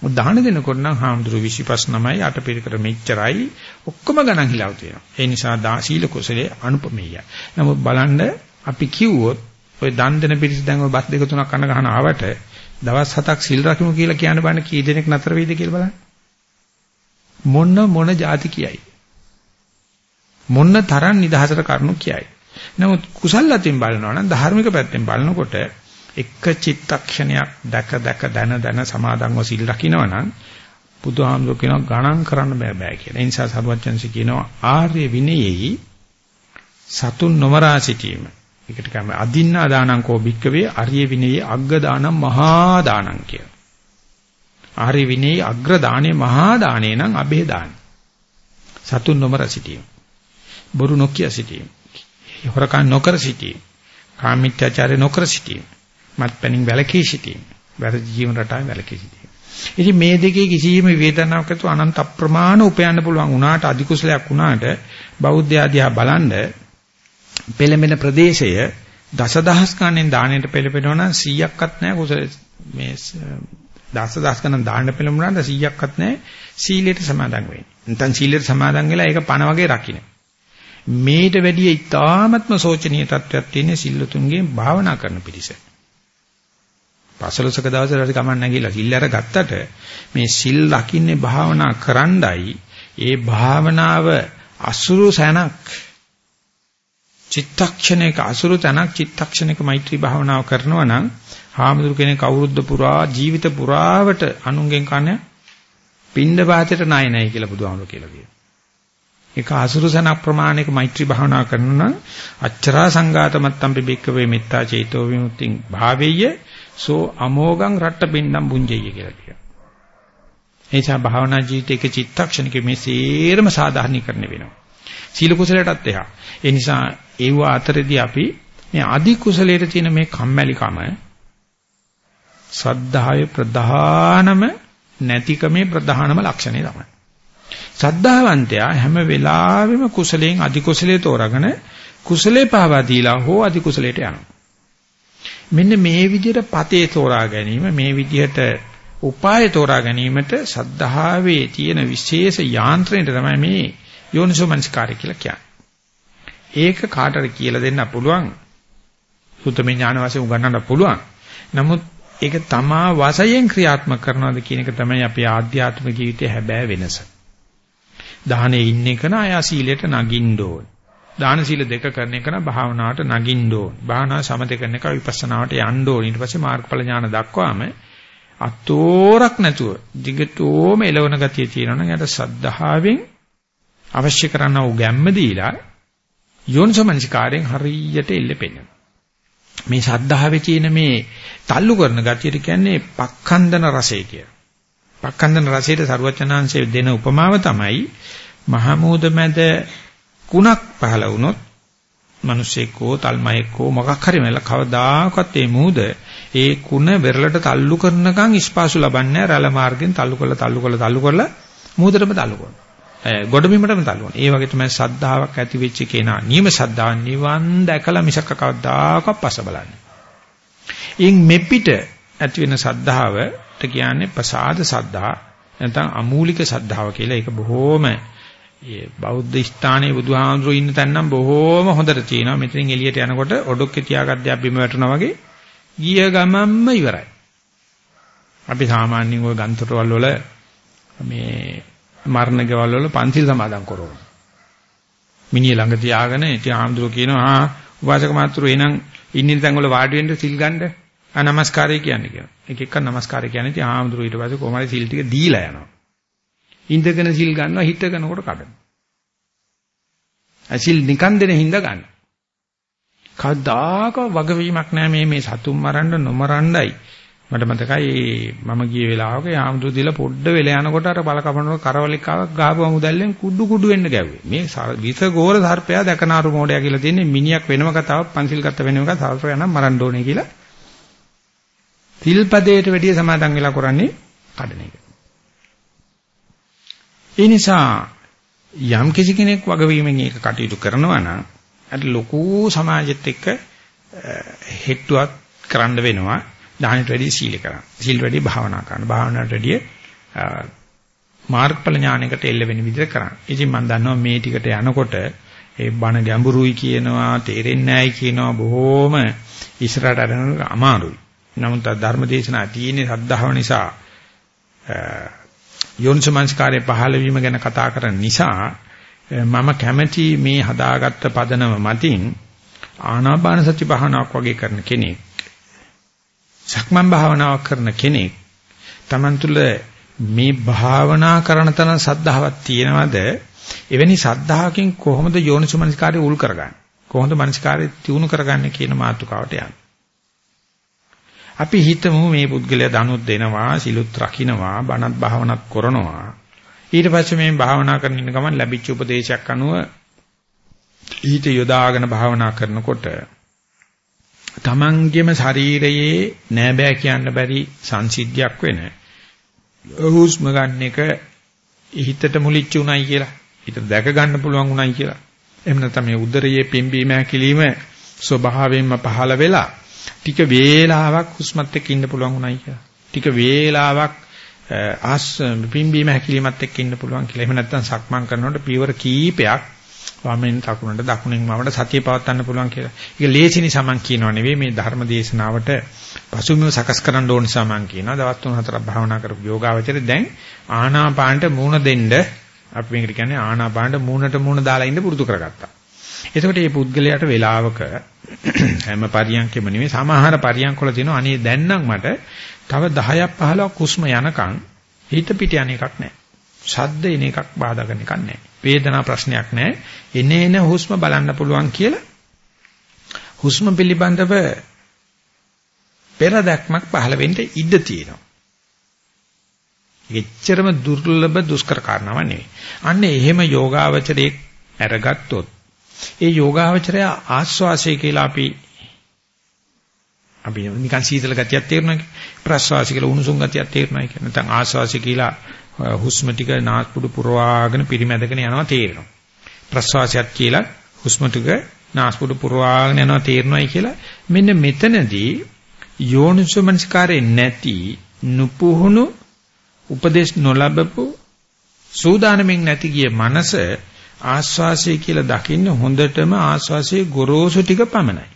උදාහරණ දෙනකොට නම් හාමුදුරු 25 9යි අටපිරිකර මෙච්චරයි ඔක්කොම ගණන් හිලව තියෙනවා. ඒ නිසා දා සීල කුසලයේ අනුපමේයයි. නමුත් බලන්න අපි කිව්වොත් ඔය දන් දෙන පිරිස දැන් ඔය බස් දෙක තුනක් කන ගහන ආවට දවස් හතක් සිල් රකිමු කියලා කියන්න බෑනේ කී දෙනෙක් නතර වෙයිද කියලා බලන්න. මොන මොන જાති කියයි. මොන්න තරම් නිදහසට කරුණු කියයි. නමුත් කුසල් අතින් බලනවා නම් ධාර්මික පැත්තෙන් බලනකොට එක චිත්තක්ෂණයක් දැක දැක දන දන සමාදන්ව සිල් රකින්නවා නම් බුදුහාමුදුරු කියනවා ගණන් කරන්න බෑ බෑ කියලා. ඒ නිසා සරුවච්චන්සි කියනවා ආර්ය විනයෙහි සතුන් නොමරා සිටීම. ඒකට කියම අදින්නා දානං කෝ භික්කවේ ආර්ය විනයේ අග්ග දානං මහා දානං කියලා. ආර්ය විනයේ අග්‍ර දානේ මහා දානේ නම් අබේ දාන. සතුන් නොමර සිටීම. බොරු නොකිය සිටීම. හොරකම් නොකර සිටීම. කාමීත්‍යාචාරය නොකර සිටීම. මත්පැනින් වැළකී සිටීම. වැරදි ජීවන රටාවෙන් වැළකී සිටීම. ඉතින් මේ දෙකේ කිසියම් වේදනාවක් ඇතුව අනන්ත අප්‍රමාණ උපයන්න පුළුවන් වුණාට අධි කුසලයක් වුණාට බෞද්ධ ආධ්‍යා බලන්න පෙළඹෙන ප්‍රදේශය දසදහස් ගණන් දාණයට පෙළඹෙනවා නම් 100ක්වත් නැහැ කුසල මේ දසදහස් ගණන් දාන්න පෙළඹුණාට 100ක්වත් නැහැ සීලයට සමාදන් වෙන්නේ. නැත්නම් සීලයට සමාදන් වෙලා ඒක පණ වගේ රකින්න. මේට වැඩිය ඉතාමත්ම සෝචනීය තත්වයක් තියෙන සිල්ලුතුන්ගේ භාවනා කරන පිරිස. පසළොසක දවසේ හරි කමක් නැගිලා සිල් අර ගත්තට මේ සිල් රකින්නේ භාවනා කරණ්ඩයි ඒ භාවනාව අසුරු සැනක් චිත්තක්ෂණයක අසුරු තනක් චිත්තක්ෂණයක මෛත්‍රී භාවනාව කරනවා නම් හාමුදුරු කෙනෙක් අවුරුද්ද පුරා ජීවිත පුරාවට අනුන්ගෙන් කන පින්ඳ පාතේට ණය නැහැ කියලා බුදුහාමුදුරු කියලා කියනවා. ඒක අසුරුසන ප්‍රමාණයක මෛත්‍රී භාවනා කරනවා නම් අච්චරා සංඝාතමත්තම් බිබික්කවේ මෙත්තා චේතෝ විමුක්තිං භාවෙය්‍ය සෝ අමෝගං රට්ට බින්නම් බුඤ්ජය කියලා කියනවා. එනිසා භාවනා ජීවිතයක චිත්තක්ෂණික මේ සේරම සාධාරණීකරණය වෙනවා. සීල කුසලයටත් එහා. ඒ නිසා ඒව අතරදී අපි මේ අදි කුසලයට තියෙන මේ කම්මැලිකම සද්ධාවේ ප්‍රධානම නැතිකමේ ප්‍රධානම ලක්ෂණය තමයි. සද්ධාවන්තයා හැම වෙලාවෙම කුසලයෙන් අධි කුසලයේ තෝරාගෙන කුසලේ පාවා දීලා හෝ අධි කුසලයට යනවා. මෙන්න මේ විදිහට පතේ තෝරා ගැනීම මේ විදිහට උපාය තෝරා ගැනීමට සද්ධාවේ තියෙන විශේෂ යාන්ත්‍රණය තමයි මේ යෝනිසෝ මනස්කාරය කියලා කියන්නේ. ඒක කාටද කියලා දෙන්න පුළුවන් සුතමේ ඥාන වශයෙන් උගන්වන්න පුළුවන්. නමුත් ඒක තමා වශයෙන් ක්‍රියාත්මක කරනවාද කියන එක තමයි අපේ ආධ්‍යාත්මික ජීවිතයේ හැබෑ වෙනස. දාහනේ ඉන්න එක නා සීලයට නගින්න ඕන. දාන සීල දෙක කරන එක නා භාවනාවට නගින්න ඕන. භාවනා සමතේ කරන එක විපස්සනාවට යන්න ඕන. ඊට පස්සේ මාර්ගඵල ඥාන දක්වාම අතෝරක් නැතුව දිගටම එළවන ගතිය තියෙනවා නම් යට සද්ධාවෙන් අවශ්‍ය කරන උ ගැම්ම දීලා යෝනිසමනසිකාරයෙන් හරියට එල්ලෙපෙන්න. මේ සද්ධාවේ තියෙන මේ තල්ලු කරන ගතියට කියන්නේ පක්ඛන්දන රසය කියලා. පක්ඛන්දන රසයට සරුවචනාංශයේ දෙන උපමාව තමයි මහමෝද මැද කුණක් පහළ වුණොත් මිනිස්සෙක්කෝ තල්මයෙක්කෝ මොකක් හරි මෙල කවදාකවත් මේ මූද ඒ කුණ වෙරළට තල්ලු කරනකන් ස්පාසු ලබන්නේ රැළ මාර්ගෙන් තල්ලු කරලා තල්ලු කරලා තල්ලු කරලා මූදටම තල්ලු කරනවා. ගොඩබිමටම තල්ලු කරනවා. ඒ වගේ තමයි සද්ධාාවක් ඇති වෙච්ච කෙනා නියම සද්ධාව නිවන් දැකලා මිසක කවදාකවත් පස බලන්නේ. ඉන් මෙපිට ඇති වෙන සද්ධාවට කියන්නේ ප්‍රසාද සද්ධා නැත්නම් අමූලික සද්ධාව කියලා. ඒක බොහෝම ඒ බෞද්ධ ස්ථානයේ බුදුහාමුදුරුවෝ ඉන්න තැන නම් බොහෝම හොඳට තියෙනවා. මෙතනින් එළියට යනකොට ඔඩොක්කේ තියාගද්දී අපි බිම වැටුණා වගේ ගිය ගමන්ම ඉවරයි. අපි සාමාන්‍යයෙන් ওই ගන්තොටවල වල මේ මරණ ගෙවල් වල පන්සිල් සමාදන් කරනවා. මිනිහ ළඟ තියාගෙන ඉතින් ආම්දුර කියනවා ආ උපාසක මාත්‍රු එනං ඉන්න තැන් වල වාඩි වෙන්න සිල් ගන්න ආ নমස්කාරය කියන්නේ කියලා. එක එක নমස්කාරය කියන්නේ ඉතින් ආමඳුරු ඊට පස්සේ කොහමද සිල් ටික දීලා යනවා. ඉඳගෙන සිල් ගන්නවා හිටගෙනකොට කඩනවා. අසිල් නිකන් දෙන හිඳ ගන්න. කවදාක වගවීමක් නැහැ මේ මේ සතුන් මරන්න නොමරණ්ඩයි. මට මතකයි මම ගිය වෙලාවක යාමුදු දිලා පොඩ්ඩ වෙලා යනකොට අර බල කපනකොට කරවලිකාවක් ගාපුවම දැල්ලෙන් කුඩු කුඩු වෙන්න ගැව්වේ. මේ විස ගෝර සර්පයා දකනාරු මෝඩයා කියලා තියන්නේ මිනිහක් වෙනම කතාවක් පන්සිල් ගත වෙනම කතාවක් සර්පයා නම් මරන්න ඕනේ කියලා. තිල්පදයට වැඩිය සමාදන් වෙලා කරන්නේ කඩන එක. ඒ නිසා යම් කිසි කෙනෙක් වගවීමෙන් ඒක කටයුතු කරනවා නම් අර ලොකු සමාජෙත් එක්ක හෙට්ටුවක් කරන්න වෙනවා. දාහනට වැඩිය සීල කරන්න. සීල වැඩිය භාවනා කරන්න. භාවනාවට වැඩිය මාර්ගඵල ඥානයකට එල්ල වෙන විදිහට කරන්න. ඉතින් මම දන්නවා මේ ටිකට යනකොට ඒ බණ ගැඹුරුයි කියනවා, තේරෙන්නේ නැයි කියනවා බොහොම ඉස්සරහට අරගෙන අමාරුයි. නමුත් ධර්මදේශනා තියෙන්නේ සද්ධාව නිසා යෝනිසමංස්කාරයේ පහළ වීම ගැන කතා කරන නිසා මම කැමැති මේ හදාගත්ත පදනම මතින් ආනාපාන සති භාවනාවක් වගේ කරන කෙනෙක් සක්මන් භාවනාවක් කරන කෙනෙක් Taman තුල මේ භාවනා කරන තන සද්ධාවක් තියෙනවද? එවැනි සද්ධාහකින් කොහොමද යෝනිසමංස්කාරය උල් කරගන්නේ? කොහොමද මනස්කාරය තියුණු කරගන්නේ කියන මාතෘකාවට යන්නේ. අපි හිතමු මේ පුද්ගලයා දනුත් දෙනවා, සිලුත් රකින්නවා, බණත් භාවනත් කරනවා. ඊට පස්සේ මේ භාවනා කරන ඉන්න ගමන් ලැබිච්ච උපදේශයක් අනුව ඊට යොදාගෙන භාවනා කරනකොට තමන්ගේම ශරීරයේ නෑ බෑ කියන්න බැරි සංසිද්ධියක් වෙන. හුස්ම ගන්න එක හිතට මුලිච්ච උණයි කියලා. හිත දැක ගන්න පුළුවන් උණයි කියලා. එහෙම නැත්නම් මේ උදරයේ පිම්බීම හැකිලිම ස්වභාවයෙන්ම පහළ වෙලා ටික වේලාවක් හුස්මත් එක්ක ඉන්න පුළුවන් උනායි කියලා. ටික වේලාවක් ආස් පිම්බීම හැකිලීමත් එක්ක ඉන්න පුළුවන් කියලා. එහෙම නැත්නම් සක්මන් කරනකොට පියවර කීපයක් වමෙන් දකුණට දකුණෙන් වමට සතිය පවත්වන්න පුළුවන් කියලා. ඒක ලේසිනි සමන් කියනවා නෙවෙයි මේ ධර්ම දේශනාවට පසුබිම සකස් කරන්න ඕන නිසා මම කියනවා. දවස් තුන හතරක් භාවනා කරපු යෝගාවචරේ දැන් ආනාපානට මූණ දෙන්න අපි මේකට කියන්නේ ආනාපානට මූණට මූණ දාලා ඉන්න පුරුදු කරගත්තා. එතකොට මේ පුද්ගලයාට වේලාවක හැම පරියන්කෙම නෙමෙයි සමහර පරියන්කවල තියෙනවා අනේ දැන් නම් මට තව 10ක් 15ක් හුස්ම යනකම් හිත පිට යන එකක් නැහැ. ශබ්ද එන එකක් බාධා කරන එකක් නැහැ. වේදනා ප්‍රශ්නයක් නැහැ. එනේන හුස්ම බලන්න පුළුවන් කියලා හුස්ම පිළිබඳව පෙර දැක්මක් පහළ වෙන්න ඉඩ තියෙනවා. එච්චරම දුර්ලභ දුෂ්කර කාරණාවක් නෙවෙයි. අන්න එහෙම යෝගාවචරයේ අරගත්තොත් ඒ යෝගාවචරය ආස්වාසය කියලා අපි අපි නිකන් සීතල ගතියක් තේරෙනවා ප්‍රස්වාසය කියලා උණුසුම් ගතියක් තේරෙනවා කියන නැත්නම් ආස්වාසය කියලා හුස්ම ටික නාස්පුඩු පුරවාගෙන පිරිමැදගෙන යනවා තේරෙනවා. ප්‍රස්වාසයත් කියලා හුස්ම ටික නාස්පුඩු පුරවාගෙන යනවා තේරෙනවායි කියලා. මෙන්න මෙතනදී යෝනිසෝමනස්කාරේ නැති නුපුහුණු උපදේශ නොලබපු සූදානමින් නැති ගිය මනස ආස්වාසය කියලා දකින්න හොඳටම ආස්වාසයේ ගොරෝසු ටික පමණයි.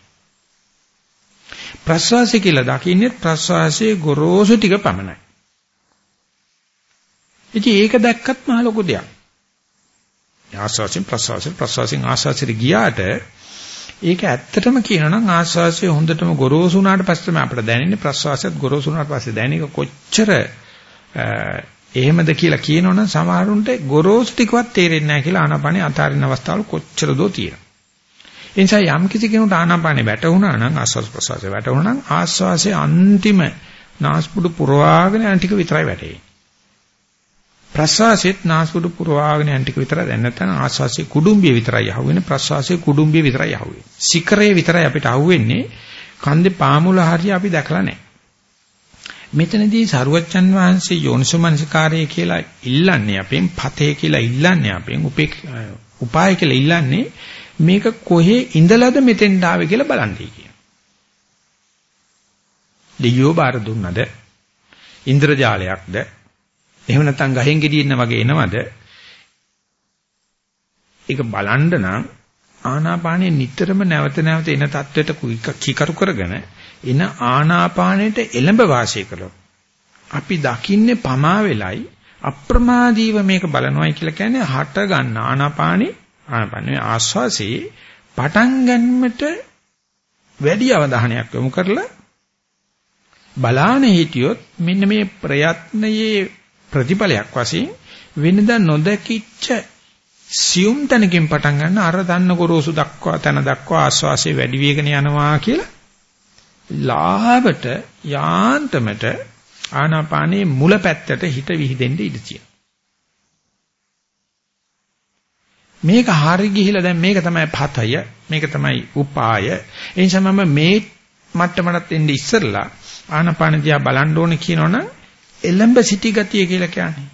ප්‍රස්වාසය කියලා දකින්නේ ප්‍රස්වාසයේ ගොරෝසු ටික පමණයි. ඉතින් ඒක දැක්කත් මහ ලොකු දෙයක්. ආස්වාසින් ප්‍රස්වාසයෙන් ප්‍රස්වාසයෙන් ආස්වාසිට ගියාට ඒක ඇත්තටම කියනනම් ආස්වාසිය හොඳටම ගොරෝසු වුණාට පස්සේ තමයි අපිට දැනෙන්නේ ප්‍රස්වාසයත් ගොරෝසු වුණාට පස්සේ දැනෙන එක කොච්චර එහෙමද කියලා කියනවනම් සමහරුන්ට ගොරෝසු ටිකවත් තේරෙන්නේ නැහැ කියලා ආනාපානේ අතාරින අවස්ථාවල කොච්චර දෝ තියෙනවා. ඒ නිසා යම් කිසි කෙනෙකුට ආනාපානේ වැටුණා නම් ආස්වාස් ප්‍රසවාසය වැටුණා නම් ආස්වාසයේ අන්තිම නාස්පුඩු පුරවාගෙන යන ටික විතරයි වැටෙන්නේ. ප්‍රසවාසෙත් නාස්පුඩු පුරවාගෙන යන ටික විතරයි දැන් නැත්නම් ආස්වාසයේ කුඩුම්බිය විතරයි අහුවෙන්නේ ප්‍රසවාසයේ කුඩුම්බිය විතරයි අහුවෙන්නේ. සිකරේ විතරයි අපිට අහුවෙන්නේ කන්දේ පාමුල හරිය අපි දැකලා නැහැ. මෙතනදී සරුවච්චන් වහන්සේ යෝනිසෝමනසිකාරය කියලා ඉල්ලන්නේ අපෙන් පතේ කියලා ඉල්ලන්නේ අපෙන් උපේක් උපාය කියලා ඉල්ලන්නේ මේක කොහේ ඉඳලාද මෙතෙන්ට ආවේ කියලා බලන්නේ කියන. දෙයෝ බාර දුන්නද? ඉන්ද්‍රජාලයක්ද? එහෙම නැත්නම් ගහෙන් ගෙඩියෙන්න වගේ එනවද? ඒක බලන්න නම් ආනාපානෙ නිතරම නැවත නැවත එන தത്വෙට කිකරු කරගෙන එන ආනාපානෙට එළඹ වාසය කළොත් අපි දකින්නේ පමා වෙලයි අප්‍රමාදීව මේක බලනවායි කියලා කියන්නේ හට ගන්න ආනාපානේ ආනාපානේ ආස්වාසේ පටන් ගන්නට වැඩි අවධානයක් යොමු කරලා බලාන හිටියොත් මෙන්න මේ ප්‍රයත්නයේ ප්‍රතිඵලයක් වශයෙන් වෙනදා නොදකිච්ච සියුම් තැනකින් පටන් ගන්න අර දන්න ගොරෝසු දක්වා තන දක්වා ආස්වාසේ වැඩි වේගන යනවා කියලා ලාහවට යාන්තමට ආනාපානයේ මුල පැත්තට හිත විහිදෙන්න ඉඩ තියෙනවා. මේක හරි ගිහිලා දැන් මේක තමයි පතය මේක තමයි උපාය. ඒ නිසා මම මේ මට්ටමකට එන්න ඉස්සෙල්ලා ආනාපාන දිහා බලන්න ඕනේ කියනවනම් එලඹ සිටි ගතිය කියලා කියන්නේ.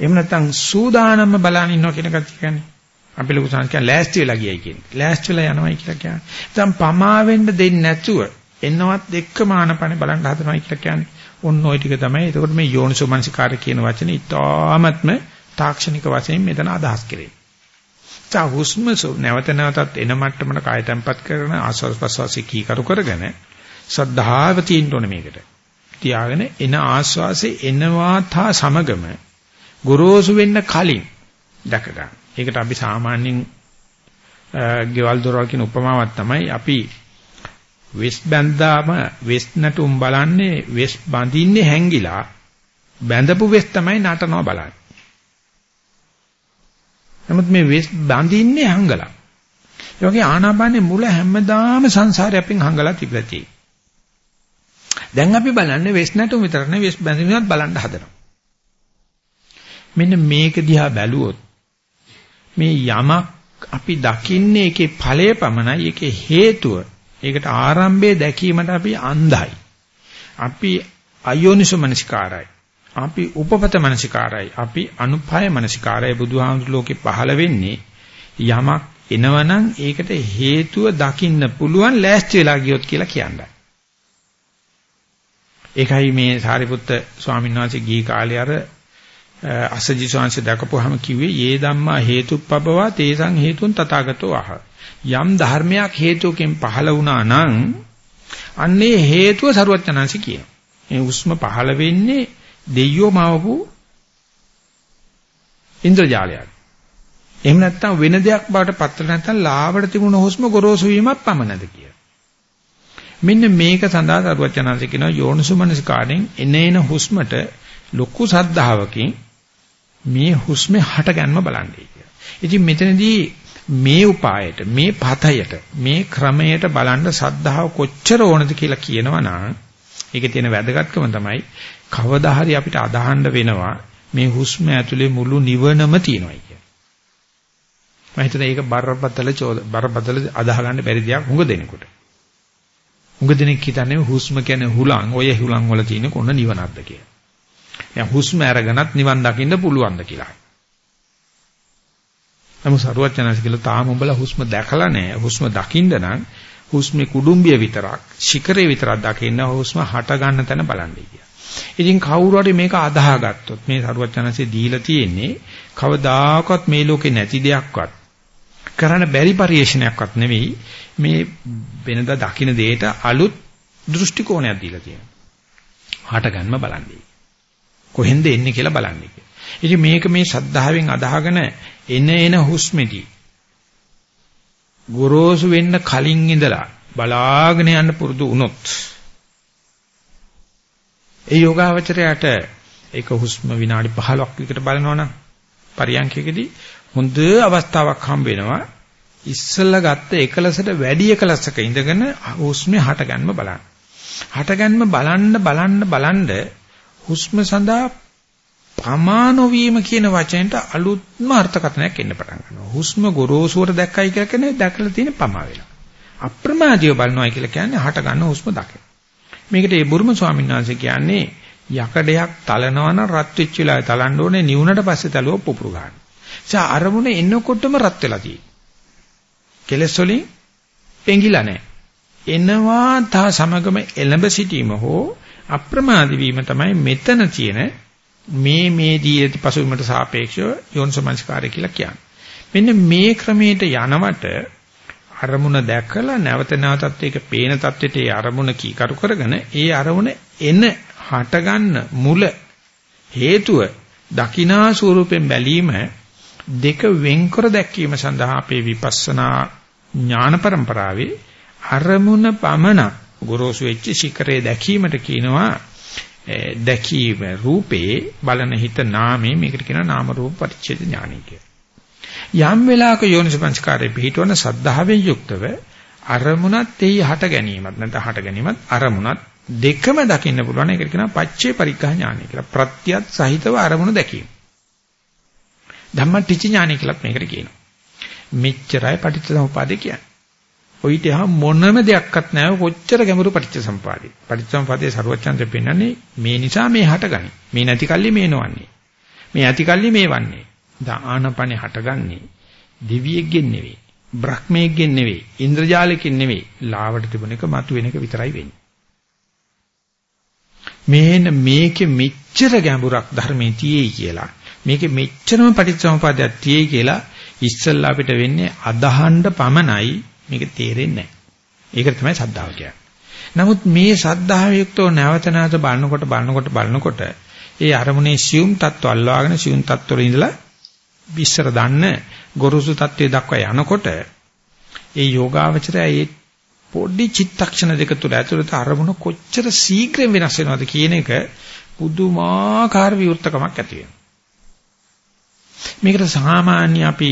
එහෙම නැත්නම් සූදානම්ම බලන ඉන්නවා කියන ගතිය කියන්නේ. අපි ලොකු සංස්කෘතිය ලෑස්ති වෙලා ගියයි කියන්නේ. ලෑස්ති වෙලා යනවායි කියලා කියන්නේ. දැන් පමා වෙන්න දෙන්නේ නැතුව එන්නවත් එක්කම ආනපනේ බලන්න හදනවායි කියලා කියන්නේ. ඔන්න ওই ටික තමයි. එතකොට මේ යෝනිසෝමනසිකාර කියන වචනේ ඉතාමත්ම තාක්ෂණික වශයෙන් මෙතන අදහස් කරේ. තා හුස්ම නැවත නැවතත් එන මට්ටමට කාය තැම්පත් කරන ආස්වාද ප්‍රසවාසී කීකරු කරගෙන සද්ධාව තියෙන්න ඕනේ මේකට. තියාගෙන එන ආස්වාසේ එනවා තා සමගම ගොරෝසු වෙන්න කලින් දැක ගන්න. ඒකට අපි සාමාන්‍යයෙන් ගෙවල් දොරවල් කියන උපමාවක් තමයි අපි වෙස් බැඳාම වෙස් නටුම් බලන්නේ වෙස් බඳින්නේ හැංගිලා බැඳපු වෙස් තමයි නටනවා බලන්නේ. නමුත් මේ වෙස් බඳින්නේ හංගලා. ඒ වගේ ආනාපානේ මුල හැමදාම සංසාරේ අපෙන් හංගලා තිබලා තියෙයි. දැන් අපි බලන්නේ වෙස් නටුම් විතර නෙවෙයි වෙස් බැඳීමත් බලන්න හදනවා. මෙන්න මේක දිහා බැලුවොත් මේ යමක් අපි දකින්නේ ඒකේ ඵලය පමණයි ඒකේ හේතුව. ඒකට ආරම්භයේ දැකීමට අපි අන්ධයි. අපි අයෝනිසෝ මනසිකාරයි අපි උපපත මනසිකාරයි අපි අනුපය මනසිකාරයි බුදුහාමුදුර ලෝකේ පහළ වෙන්නේ. යමක් එනවනම් ඒකට හේතුව දකින්න පුළුවන් ලෑස්ති වෙලා ගියොත් කියලා කියන්නයි ඒකයි මේ සාරිපුත්ත ස්වාමීන් වහන්සේ ගිහි කාලේ අර අසජි ස්වාංශ දැකපුවාම කිව්වේ යේ ධම්මා හේතුප්පබවා තේසං හේතුන් තථාගතෝ අහ. යම් ධර්මයක් හේතුකින් පහළ වුණා නම් අන්නේ හේතුව සරුවචනංශ කියනවා. මේ උස්ම පහළ වෙන්නේ දෙයියෝ මවපු ඉන්ද්‍රජාලයක් එහෙම නැත්නම් වෙන දෙයක් බවට පත්‍ර නැත්නම් ලාවට තිබුණ හුස්ම ගොරෝසු වීමක් පමණද කිය. මෙන්න මේක සඳහා සරුවචනංශ කියනවා යෝනිසුමනස්කාරයෙන් එනේන හුස්මට ලොකු සද්ධාවකින් මේ හුස්මේ හටගන්ම බලන්නේ කියලා. ඉතින් මෙතනදී මේ උපායට මේ පතයට මේ ක්‍රමයට බලන්න සද්ධාව කොච්චර ඕනද කියලා කියනවනම් ඒකේ තියෙන වැදගත්කම තමයි කවදා හරි අපිට අදහන්න වෙනවා මේ හුස්ම ඇතුලේ මුළු නිවනම තියෙනවා කිය. මම හිතන්නේ ඒක බරපතල බරපතල අදාහ ගන්න බැරි දෙයක් හුඟ දෙනකොට. හුඟ දෙනෙක් හිතන්නේ හුස්ම කියන්නේ හුලං ඔය හුලං වල තියෙන කොන නිවනක්ද කියලා. දැන් හුස්ම අරගෙනත් නිවන් දකින්න පුළුවන්ද කියලා. නමුත් සරුවචනස් කියලා තාම උඹලා හුස්ම දැකලා නැහැ. හුස්ම දකින්න නම් හුස්මේ කුඩුම්බිය විතරක්, ශිඛරේ විතරක් දකින්න හුස්ම හට ගන්න තැන බලන්නේ කියලා. ඉතින් කවුරු හරි මේක අදාහගත්තොත් මේ සරුවචනසේ දීලා තියෙන්නේ කවදාකවත් මේ ලෝකේ නැති දෙයක්වත් කරන්න බැරි පරිේශනයක්වත් නෙවෙයි මේ වෙනදා දකින්න දෙයට අලුත් දෘෂ්ටි කෝණයක් දීලා තියෙනවා. හට ගන්නම බලන්නේ. කොහෙන්ද එන්නේ කියලා බලන්නේ. ඉතින් මේක මේ ශද්ධාවෙන් අදහගෙන එන එන හුස්මෙදී ගොරෝසු වෙන්න කලින් ඉඳලා බලාගෙන යන්න පුරුදු වුණොත් ඒ යෝගාවචරයට ඒක හුස්ම විනාඩි 15ක් විතර බලනවනම් පරියන්කයකදී හොඳ අවස්ථාවක් හම්බ වෙනවා ඉස්සෙල්ලා ගත්ත එකලසට වැඩි එකලසක ඉඳගෙන හුස්මේ හට ගන්නම බලන්න. හට ගන්නම බලන්න බලන්න බලන්න හුස්ම සඳහා පමානොවීම කියන වචනයට අලුත්ම අර්ථකථනයක් එන්න පටන් ගන්නවා. හුස්ම ගොරෝසුවට දැක්කයි කියලා කියන්නේ දැකලා තියෙන පමා වෙලා. අප්‍රමාදීව බලනවා කියලා කියන්නේ හට ගන්න හුස්ම දකින. මේකට ඒ බුරුම ස්වාමීන් වහන්සේ කියන්නේ යකඩයක් තලනවා නම් රත් වෙච්ච වෙලාවේ තලන්න ඕනේ නිවුනට පස්සේ තලුව පුපුරු ගන්න. ඒ අරමුණ එනකොටම රත් වෙලා තියෙන්නේ. කෙලස් වලින් පෙඟිලා නැහැ. එනවා තා සමගම එළඹ සිටීම හෝ අප්‍රමාදී වීම තමයි මෙතන තියෙන මේ මේ දී පසුබිමට සාපේක්ෂව යෝනිසමංස්කාරය කියලා කියන්නේ. මෙන්න මේ ක්‍රමයට යනවට අරමුණ දැකලා නැවත නැවතත් ඒක පේන தത്വෙට ඒ අරමුණ කීකරු කරගෙන ඒ අරමුණ එන හටගන්න මුල හේතුව දකිනා ස්වරූපෙන් බැලීම දෙක වෙන්කර දැක්වීම සඳහා අපේ විපස්සනා ඥාන પરම්පරාවේ අරමුණ පමණක් ගොරෝසු වෙච්ච ශිඛරේ දැකීමට කියනවා දැකීම රූපේ බලන හිත නාමේ මේකට කියනවා නාම රූප පරිච්ඡේද ඥානයි කියලා. යම් වෙලාවක යෝනිසපංචකාරයේ පිහිටවන සද්ධාවෙන් යුක්තව අරමුණත් එයි හට ගැනීමත් නැත්නම් හට ගැනීමත් අරමුණත් දෙකම දකින්න පුළුවන් ඒකට කියනවා පච්චේ පරිග්‍රහ ඥානය කියලා. ප්‍රත්‍යත් සහිතව අරමුණ දැකීම. ධම්මටිච ඥානය කියලාත් මේකට කියනවා. මෙච්චරයි පටිච්චසමුපාදේ කියන්නේ. ඔයිට යහ මොනම දෙයක්වත් නැව කොච්චර ගැඹුරු පටිච්චසම්පාදේ. පටිච්චසම්පාදේ ਸਰවඥන්ත පෙන්වන්නේ මේ නිසා මේ හටගනි. මේ නැති කල්ලි මේ නොවන්නේ. මේ ඇති කල්ලි මේ වන්නේ. දානපනේ හටගන්නේ දිවියෙක්ගෙන් නෙවෙයි. බ්‍රහ්මයෙක්ගෙන් නෙවෙයි. ඉන්ද්‍රජාලයෙන් නෙවෙයි. ලාවට තිබුණ එක මතු වෙන එක විතරයි වෙන්නේ. මේන මේකෙ මෙච්චර ගැඹුරක් ධර්මයේ තියෙයි කියලා මේකෙ මෙච්චරම පටිච්චසමුපාදයක් තියෙයි කියලා ඉස්සල්ලා අපිට වෙන්නේ අදහන්න පමණයි මේක තේරෙන්නේ නැහැ. ඒකට තමයි සද්ධාව කියන්නේ. නමුත් මේ සද්ධාව යුක්තව නැවත නැවත බලනකොට බලනකොට බලනකොට ඒ අරමුණේ සියුම් තත්ත්ව අල්වාගෙන සියුම් තත්ත්වවල ඉඳලා විස්තර දන්න ගොරෝසු තත්ත්වයේ දක්වා යනකොට ඒ යෝගාවචරය ඒ පොඩි චිත්තක්ෂණ දෙක තුල ඇතුළත අරමුණ කොච්චර ශීඝ්‍රයෙන් වෙනස් වෙනවද කියන එක පුදුමාකාර විවෘතකමක් ඇති වෙනවා. මේකට සාමාන්‍ය අපි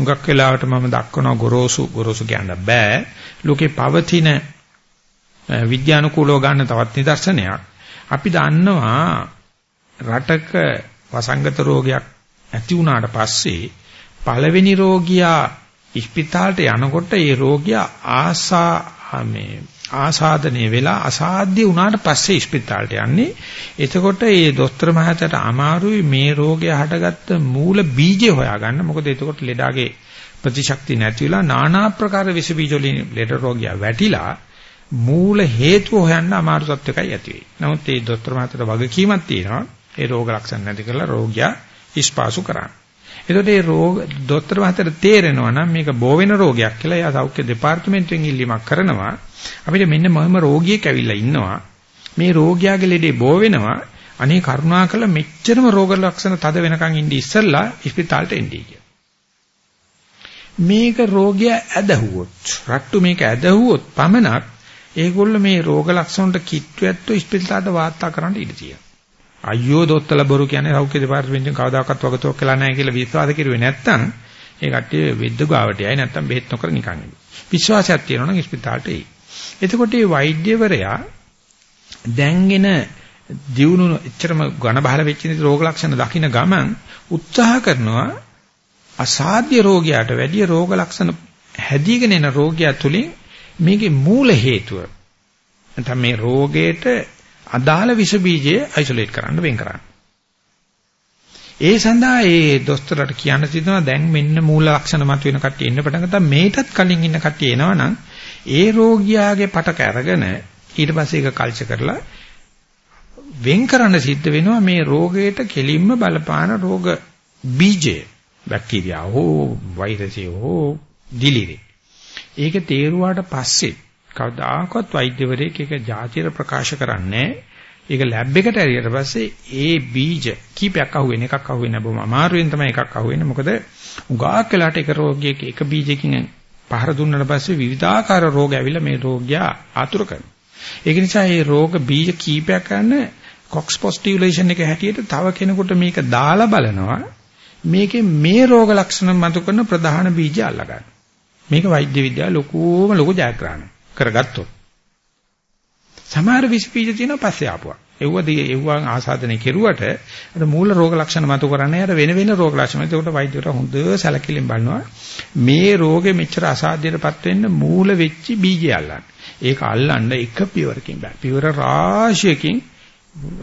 හුඟක් වෙලාවට මම දක්වනවා ගොරෝසු ගොරෝසු කියන්න බෑ. ලෝකේ පවතින විද්‍යානුකූලව ගන්න තවත් නිදර්ශනයක්. අපි දන්නවා රටක වසංගත රෝගයක් ඇති වුණාට පස්සේ පළවෙනි රෝගියා ඉස්පිතාලට යනකොට ඒ රෝගියා ආසා මේ ආසාදනය වෙලා අසාධ්‍ය වුණාට පස්සේ ඉස්පිතාලට යන්නේ. එතකොට ඒ දොස්තර මහත්තයාට අමාරුයි මේ රෝගය හටගත්ත මූල බීජය හොයාගන්න. මොකද එතකොට ලෙඩාගේ ප්‍රතිශක්තිය නැති වෙලා নানা ආකාර විස බීජ වලින් ලෙඩ රෝගියා වැටිලා මූල හේතුව හොයන්න අමාරු තත්ත්වයකයි ඇති වෙන්නේ. නමුත් ඒ දොස්තර මහත්තයාට වගකීමක් තියෙනවා. ඒ රෝග ලක්ෂණ නැති කරලා රෝගියා ඉස්පාසු කරන්න. එතකොට මේ රෝග දොස්තර මහත්තයාට තේරෙනවා නම් මේක බෝ වෙන රෝගයක් කියලා එයා සෞඛ්‍ය දෙපාර්තමේන්තුවෙන් ඉල්ලීමක් කරනවා. අපිට මෙන්න මොහම රෝගියෙක් ඇවිල්ලා ඉන්නවා. මේ රෝගියාගේ ලෙඩේ බෝ වෙනවා. අනේ කරුණාකර මෙච්චරම රෝග ලක්ෂණ තද වෙනකන් ඉඳි ඉස්සල්ලා ඉස්පිතාලට එන්නේ කියලා. මේක රෝගියා ඇදහුවොත්, රට්ටු මේක ඇදහුවොත් පමණක් ඒගොල්ල මේ රෝග ලක්ෂණ වලට කිට්ටු ඇත්තෝ ඉස්පිතාලට වාර්තා කරන්න ඉඩ තියෙනවා. අයියෝ දොස්තර බොරු කියන්නේ සෞඛ්‍ය දෙපාර්තමේන්තුවෙන් කවදාකවත් වගතුවක් කළා නැහැ කියලා විශ්වාස කරුවේ නැත්තම් ඒ කට්ටිය වෙද්ද ගාවට යයි නැත්තම් බෙහෙත් නොකර නිකන් ඉන්නේ. විශ්වාසයක් තියෙනවා නම් ඉස්පිතාලට එයි. එතකොට මේ වෛද්‍යවරයා දැන්ගෙන දියුණු එච්චරම ඝන බහල වෙච්ච රෝග ලක්ෂණ දකින්න ගමන් උත්සාහ කරනවා අසාධ්‍ය රෝගයට වැඩිය රෝග ලක්ෂණ හැදීගෙන එන රෝගයා තුලින් මේකේ මූල හේතුව නැත්නම් මේ රෝගයට අදාළ විස බීජය අයිසොලේට් කරන්න වෙන් කරන්න. ඒ සඳහා ඒ දොස්තරට කියන්න තියෙනවා දැන් මෙන්න මූල ලක්ෂණ මතුවෙන කට්ටිය ඉන්න පටන් ගත්තා මේකටත් කලින් ඉන්න කට්ටිය එනවනම් ඒ රෝගියාගේ පටක අරගෙන ඊට පස්සේ ඒක කල්චර් කරලා වෙන් කරන්න සිද්ධ වෙනවා මේ රෝගයට කෙලින්ම බලපාන රෝග බීජය බැක්ටීරියා හෝ වෛරසය හෝ දිලිරේ. ඒක තේරුවාට පස්සේ කවදාකවත් වෛද්‍යවරයෙක් ඒක જાතිර ප්‍රකාශ කරන්නේ ඒක ලැබ් එකට ඇරියට පස්සේ ඒ බීජ කීපයක් අහුවෙන එකක් අහුවෙන්නේ බොම අමාරුවෙන් තමයි එකක් අහුවෙන්නේ මොකද උගාක් වෙලාට එක රෝගියෙක් එක බීජකින් පහර දුන්නාට පස්සේ විවිධාකාර රෝග ඇවිල්ලා මේ රෝගියා ආතුර කරනවා. ඒක නිසා මේ රෝග බීජ කීපයක් ගන්න කොක්ස් පොස්ටියුලේෂන් එක හැටියට තව කෙනෙකුට මේක දාලා බලනවා මේකේ මේ රෝග ලක්ෂණ මතු කරන ප්‍රධාන බීජ අල්ලගන්න. මේක වෛද්‍ය විද්‍යාව ලොකුම ලොකු ජයග්‍රහණ කරගත්තොත්. සමහර විස බීජ තියෙනවා පස්සේ ආපුවා. එව්වදී එව්වන් ආසාදනය කෙරුවට අර මූල රෝග ලක්ෂණ මතු කරන්නේ අර වෙන වෙන රෝග ලක්ෂණ. ඒකට වෛද්‍යවරු හොඳ සැලකිලිමත් බලනවා. මේ රෝගේ මෙච්චර අසාධ්‍යයටපත් වෙන්න මූල වෙච්ච බීජය අල්ලන්න. ඒක අල්ලන්න එක පියවරකින් බෑ. පියවර රාශියකින්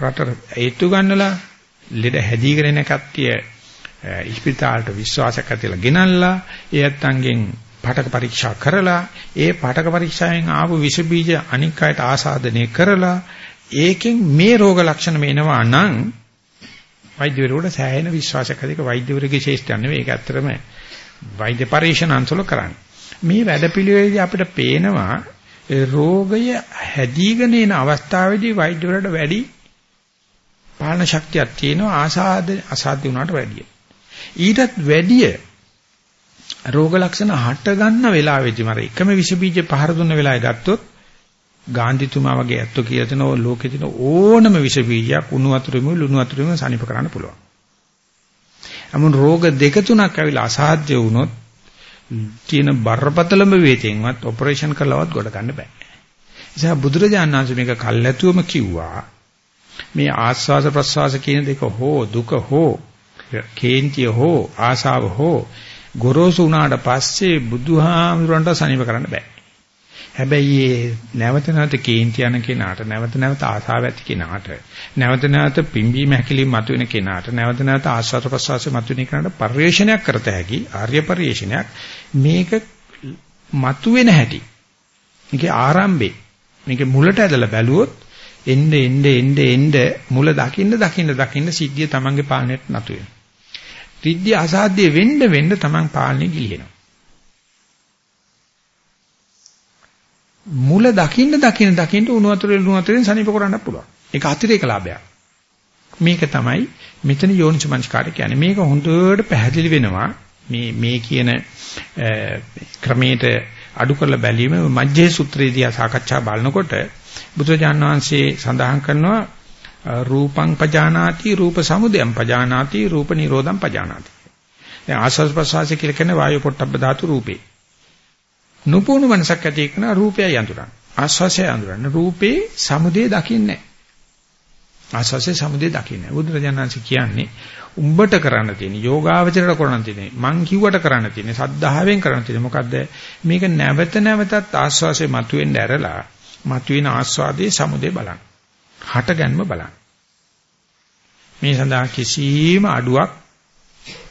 රට ඒත්තු ගන්නලා ලෙඩ හැදීගෙන එන කට්ටිය ඉස්පිතාලට විශ්වාසයක් ඇතිලා ගෙනල්ලා ඒ ඇත්තන්ගෙන් පාඨක පරීක්ෂා කරලා ඒ පාඨක පරීක්ෂාවෙන් ආපු විස බීජ අනික් අයට ආසාදනය කරලා ඒකෙන් මේ රෝග ලක්ෂණ මේනවා නම් වෛද්‍යවරුන්ට සෑහෙන විශ්වාසයක් ඇතික වෛද්‍යවරුගේ ශේෂ්ඨයක් නෙවෙයි ඒක ඇත්තටම වෛද්‍ය පරීක්ෂණ අන්සල කරන්නේ මේ වැඩපිළිවෙලදී අපිට පේනවා රෝගය හැදීගෙන එන අවස්ථාවේදී වෛද්‍යවරුන්ට වැඩි පාලන ශක්තියක් තියෙනවා ආසාද අසාධ්‍ය වුණාට වැඩිය. ඊටත් වැඩිය රෝග ලක්ෂණ හට ගන්න වෙලාවෙදි මර එකම විස බීජ පහර දුන්න වෙලාවේ ගත්තොත් ගාන්ධිතුමා වගේ ඇත්තෝ කියලා දෙන ලෝකේ තියෙන ඕනම විස බීජයක් උණු වතුරෙම ලුණු වතුරෙම සනීප කරන්න පුළුවන්. අමුන් රෝග දෙක තුනක් ඇවිල්ලා අසාධ්‍ය වුණොත් තියෙන බරපතලම වේතෙන්වත් ඔපරේෂන් කරලවත් ගොඩ ගන්න බෑ. නිසා බුදුරජාණන් වහන්සේ මේක කල්ැතුවම කිව්වා මේ ආස්වාස ප්‍රස්වාස කියන දෙක හෝ දුක හෝ කේන්තිය හෝ ආසාව හෝ ගොරෝසු වුණාට පස්සේ බුදුහාමුදුරන්ට සනීප කරන්න බෑ. හැබැයි මේ නැවත නැවත කේන්ති යන කෙනාට නැවත නැවත ආසාව ඇති කෙනාට නැවත නැවත පිම්බීම හැකිලිම මතුවෙන කෙනාට නැවත නැවත ආස්වාද ප්‍රසවාසය මතුවෙන කෙනාට පරිශ්‍රණයක් කරත හැකි ආර්ය පරිශ්‍රණයක් මේක මතුවෙන හැටි. මේකේ ආරම්භේ. මේකේ මුලට ඇදලා බැලුවොත් එnde එnde එnde එnde මුල දකින්න දකින්න දකින්න සිද්ධිය තමන්ගේ පාලනයට නතු වෙනවා. රිද්දී අසාධ්‍ය වෙන්න වෙන්න තමන් පාලනේ ගිලිනවා. මුල දකින්න දකින්න දකින්න උණු වතුරේ ලුණු වතුරෙන් සනීප කරන්න පුළුවන්. ඒක අතිරේක ලාභයක්. මේක තමයි මෙතන යෝනිසමංස්කාරය කියන්නේ. මේක හොඳට පැහැදිලි වෙනවා. මේ මේ කියන ක්‍රමයට අඩු කරලා බැලීම මජ්ජේ සූත්‍රයේදී සාකච්ඡා බලනකොට බුදුරජාණන් වහන්සේ සඳහන් කරනවා රූපං පජානාති රූප සමුදයං පජානාති රූප නිරෝධං පජානාති. දැන් ආස්වාද ප්‍රසවාසය කියලා කියන්නේ වායු පොට්ටබ්බ ධාතු රූපේ. නුපුණු මනසක් ඇති කරන රූපයයි අඳුරන. ආස්වාසය අඳුරන රූපේ සමුදය දකින්නේ ආස්වාසේ සමුදය දකින්නේ. බුදුරජාණන්සේ කියන්නේ උඹට කරන්න තියෙන යෝගාවචරයට කරන්න තියෙන මං කිව්වට කරන්න තියෙන සද්ධාවෙන් කරන්න තියෙන මොකද්ද මේක නැවත නැවතත් ආස්වාසේ මතුවෙන්න ඇරලා මතුවෙන ආස්වාදයේ සමුදය බලන්න. හටගන්ම බලන්න. මේ සඳහා කිසිම අඩුවක්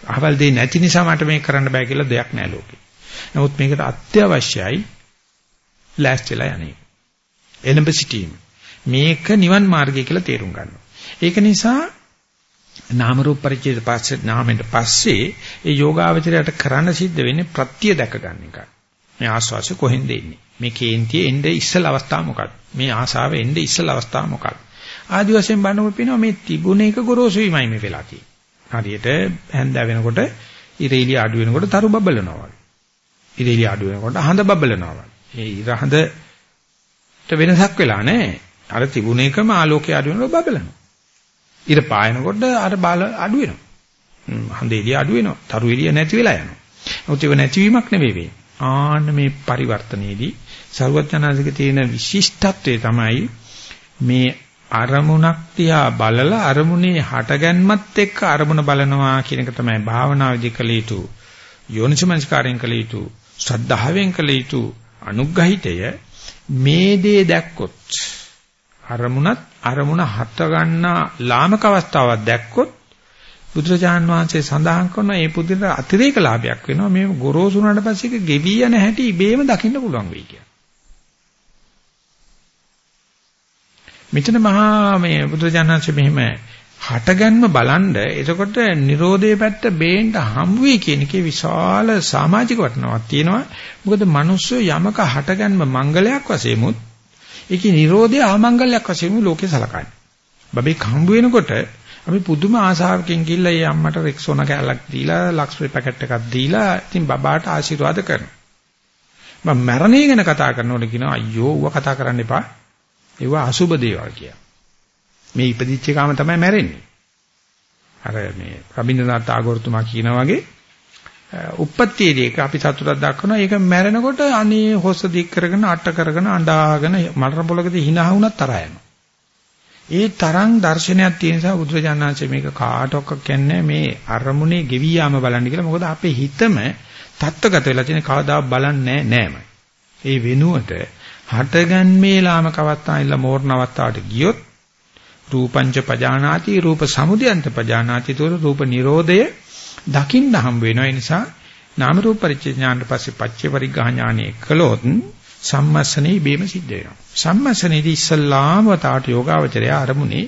අහවල් දෙයක් නැති නිසා මට මේක කරන්න බෑ කියලා දෙයක් නෑ ලෝකේ. නමුත් මේකට අත්‍යවශ්‍යයි ලෑස්තිලා යන්නේ. එලඹ සිටීම. මේක නිවන් මාර්ගය කියලා තේරුම් ගන්නවා. ඒක නිසා නාම රූප පරිච්ඡේද පස්සේ නාමෙන්ට පස්සේ ඒ යෝගාවචරයට කරන්න සිද්ධ වෙන්නේ ප්‍රත්‍ය දැක ගන්න එකයි. මේ ආස්වාසිය කොහෙන්ද එන්නේ? මේ කේන්තිය එන්නේ ඉස්සල අවස්ථාව මොකක්ද? මේ ආසාව එන්නේ ඉස්සල අවස්ථාව මොකක්ද? ආදි වශයෙන් බලනකොට පේනවා මේ තිබුණ එක ගොරෝසු වීමයි මේ වෙලා තියෙන්නේ. හරියට හැන්දෑ වෙනකොට ඉරේලි අඩු වෙනකොට තරු බබලනවා වගේ. ඉරේලි අඩු වෙනකොට හඳ බබලනවා වගේ. ඒ ඉර හඳට වෙනසක් වෙලා නැහැ. අර තිබුණ එකම ආලෝකය අඩු වෙනකොට බබලනවා. ඉර පායනකොට අර බාල අඩු වෙනවා. හඳ එළිය අඩු වෙනවා. තරු එළිය නැති වෙලා යනවා. නමුත් ඒක නැතිවීමක් නෙවෙයි වෙන්නේ. ආන්න මේ පරිවර්තනයේදී සර්වඥාසික තියෙන විශිෂ්ටත්වය තමයි මේ අරමුණක් තියා බලලා අරමුණේ හටගන්මත් එක්ක අරමුණ බලනවා කියන එක තමයි භාවනාවේදී කළ යුතු යෝනිසමංස්කාරයෙන් කළ යුතු ශ්‍රද්ධාවෙන් කළ යුතු අනුග්‍රහිතය මේ දේ දැක්කොත් අරමුණත් අරමුණ හට ගන්නා ලාමක අවස්ථාවක් දැක්කොත් බුදුරජාන් වහන්සේ සඳහන් කරන මේ පුදුර අතිරේක ලාභයක් වෙනවා මේ ගොරෝසු වුණාට පස්සේ ඒක ගෙවි යන හැටි ඉබේම දකින්න පුළුවන් වෙයි කියලා. මෙතන මහා මේ බුදුජානනාංශ මෙහෙම හටගන්ම බලන්ඩ එතකොට Nirodhe පැත්ත බේන්න හම් වෙයි කියන එකේ විශාල සමාජික වටිනාවක් තියෙනවා. මොකද මිනිස්සු යමක හටගන්ම මංගලයක් වශයෙන්මුත් ඒකේ Nirodhe ආමංගල්‍යයක් වශයෙන් ලෝකේ සලකන්නේ. බබෙක් හම්බ වෙනකොට අපි පුදුම ආසාවකින් ගිහිල්ලා ඒ අම්මට රෙක්සෝන කෑල්ලක් දීලා ලක්ස්ප්‍රේ පැකට් එකක් දීලා ඉතින් බබාට ආශිර්වාද කරනවා. මම මරණය ගැන කතා කරනකොට කියනවා අයියෝ ඌව කතා කරන්න එපා. ඒවා අසුබ දේවල් කියලා. මේ ඉපදිච්ච එකම තමයි මැරෙන්නේ. අර මේ රබින්ද්‍රනාත් tagore තුමා කියනා වගේ උප්පත්තියේදී ඒක අපි සතුටක් දක්වනවා. ඒක මැරෙනකොට අනේ හොස්ස දික් කරගෙන අට කරගෙන අඬාගෙන මරණ පොලකදී hina වුණත් තරහ යනවා. ඒ තරම් දර්ශනයක් තියෙන නිසා බුදුරජාණන්සේ මේක කාටවත් කියන්නේ මේ අරමුණේ ගෙවි යාම බලන්න කියලා. මොකද අපේ හිතම තත්ත්වගත වෙලා තියෙන කවදා බලන්නේ නෑම. ඒ වෙනුවට හටගන්මේ ලාමක අවස්ථාවෙilla මෝරණ අවස්ථාවට ගියොත් රූපංච පජානාති රූප සමුදයන්ත පජානාති තොර රූප නිරෝධය දකින්න හම් වෙනවා. ඒ නිසා නාම රූප පරිච්ඡේ ඥානට පස්සේ පච්චේ පරිග්‍රහ ඥානෙ කළොත් සම්මස්සනේ බේම සිද්ධ වෙනවා. සම්මස්සනේදී ඉස්සල්ලාම තාට යෝගාවචරය අරමුණේ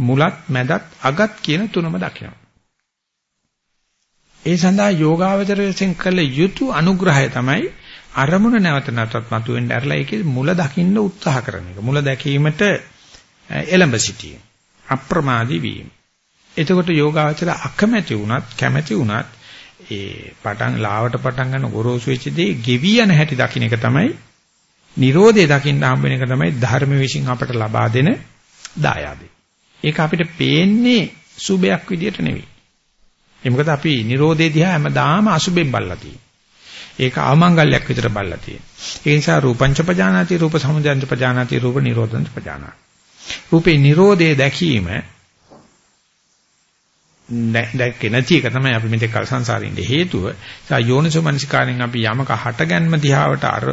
මුලත් මැදත් අගත් කියන තුනම දකිනවා. ඒ සඳහා යෝගාවචරයෙන් කළ යුතු අනුග්‍රහය තමයි අරමුණ නැවත නැවතත් මතුවෙන්න ඇරලා ඒකේ මුල දකින්න උත්සාහ කරන එක. මුල දැකීමට එළඹ සිටීම. අප්‍රමාදී වීම. එතකොට යෝගාවචර අකමැති වුණත් කැමැති වුණත් ඒ පටන් ලාවට පටන් ගන්න ගොරෝසු වෙච්ච දේ ගෙවි යන හැටි දකින්න එක තමයි Nirodhe දකින්න හම්බ වෙන එක තමයි ධර්ම විශ්ින් අපට ලබා දෙන දායාදේ. ඒක අපිට පේන්නේ සුබයක් විදියට නෙවෙයි. ඒ මොකද අපි Nirodhe දිහා හැමදාම අසුබෙන් බල්ලා තියෙන්නේ. ඒක ආමංගල්‍යයක් විතර බල්ලා තියෙන්නේ. ඒ නිසා රූපංච පජානාති රූප සමුදයන්ච පජානාති රූප නිරෝධංච පජානාති. රූපේ Nirodhe දැකීම දැක්කේ නැති එක තමයි අපි මෙතෙක් කල සංසාරේ ඉඳ හේතුව. ඒ යෝනිසෝ මනසිකාරයෙන් අපි යමක හටගන්ම දිහාවට අර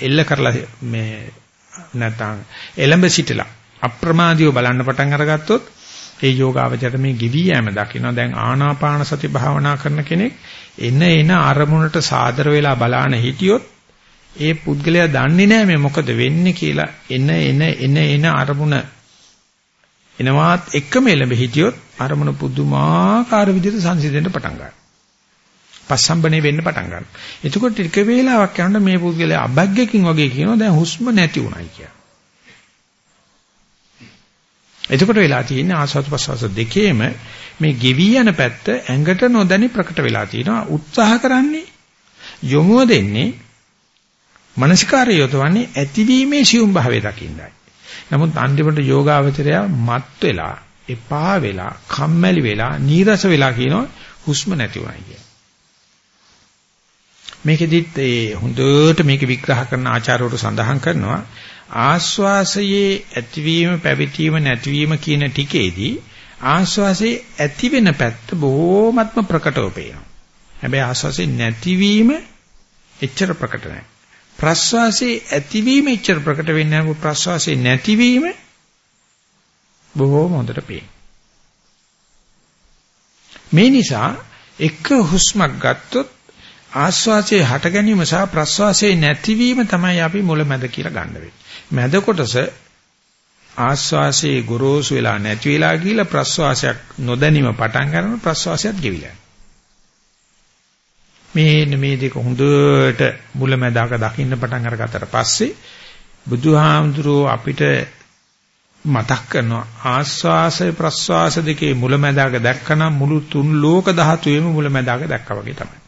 එල්ල කරලා මේ නැත්නම් එලඹ සිටලා අප්‍රමාදීව බලන්න පටන් අරගත්තොත් ඒ යෝගාවචරයට මේ ගිවි යෑම දකින්න දැන් ආනාපාන සති භාවනා කරන කෙනෙක් එන එන අරමුණට සාදර වෙලා බලාන හිටියොත් ඒ පුද්ගලයා දන්නේ නැහැ මේ මොකද වෙන්නේ කියලා එන එන එන එන අරමුණ එනවාත් එක්කම එළඹ හිටියොත් අරමුණ පුදුමාකාර විදිහට සංසිඳෙන්න පටන් ගන්නවා. පස්සම්බනේ වෙන්න පටන් ගන්නවා. එතකොට ටික වේලාවක් යනකොට මේ පුද්ගලයා අබැග්ගකින් වගේ කියනවා දැන් හුස්ම නැති උනායි කියලා. එතකොට වෙලා තියෙන්නේ ආස්වාද ප්‍රසවාස දෙකේම මේ ගෙවි යන පැත්ත ඇඟට නොදැනි ප්‍රකට වෙලා තියෙනවා. උත්සාහ කරන්නේ යොමුව දෙන්නේ මනසිකාරය යොදවන්නේ ඇතිවීමේ සියුම් භාවය දකින්නයි. නමුත් අන්තිමට යෝගාවචරය මත් වෙලා, එපා වෙලා, කම්මැලි වෙලා, නීරස වෙලා කියනවා හුස්ම නැති උනායි කියලා. මේකෙදිත් ඒ හොඳට මේක විග්‍රහ කරන ආචාර්යවරු සඳහන් කරනවා ආස්වාසයේ ඇතිවීම පැවතීම නැතිවීම කියන ටිකේදී ආස්වාසයේ ඇති වෙන පැත්ත බොහොමත්ම ප්‍රකටව පේනවා. හැබැයි ආස්වාසයේ නැතිවීම එච්චර ප්‍රකට නැහැ. ප්‍රස්වාසයේ ඇතිවීම එච්චර ප්‍රකට වෙන්නේ නැහැ. ප්‍රස්වාසයේ නැතිවීම බොහොම හොඳට පේනවා. මේ නිසා එක හුස්මක් ගත්තොත් ආස්වාසයේ හට ගැනීම සහ ප්‍රස්වාසයේ නැතිවීම තමයි අපි මුලැමැද කියලා ගන්න වෙන්නේ. මැද කොටස ආස්වාසයේ ගොරෝසු වෙලා නැති වෙලා ගිහිලා ප්‍රස්වාසයක් නොදැනීම පටන් ගන්න ප්‍රස්වාසයත් ගෙවිලා. මේ මේ දෙක හොඳට මුලැමැදාක දකින්න පටන් අරගත්තට පස්සේ බුදුහාමුදුරුව අපිට මතක් කරනවා ආස්වාසය ප්‍රස්වාස දෙකේ මුලැමැදාක දැක්කනම් මුළු තුන් ලෝක ධාතුවේම මුලැමැදාක දැක්කා වගේ තමයි.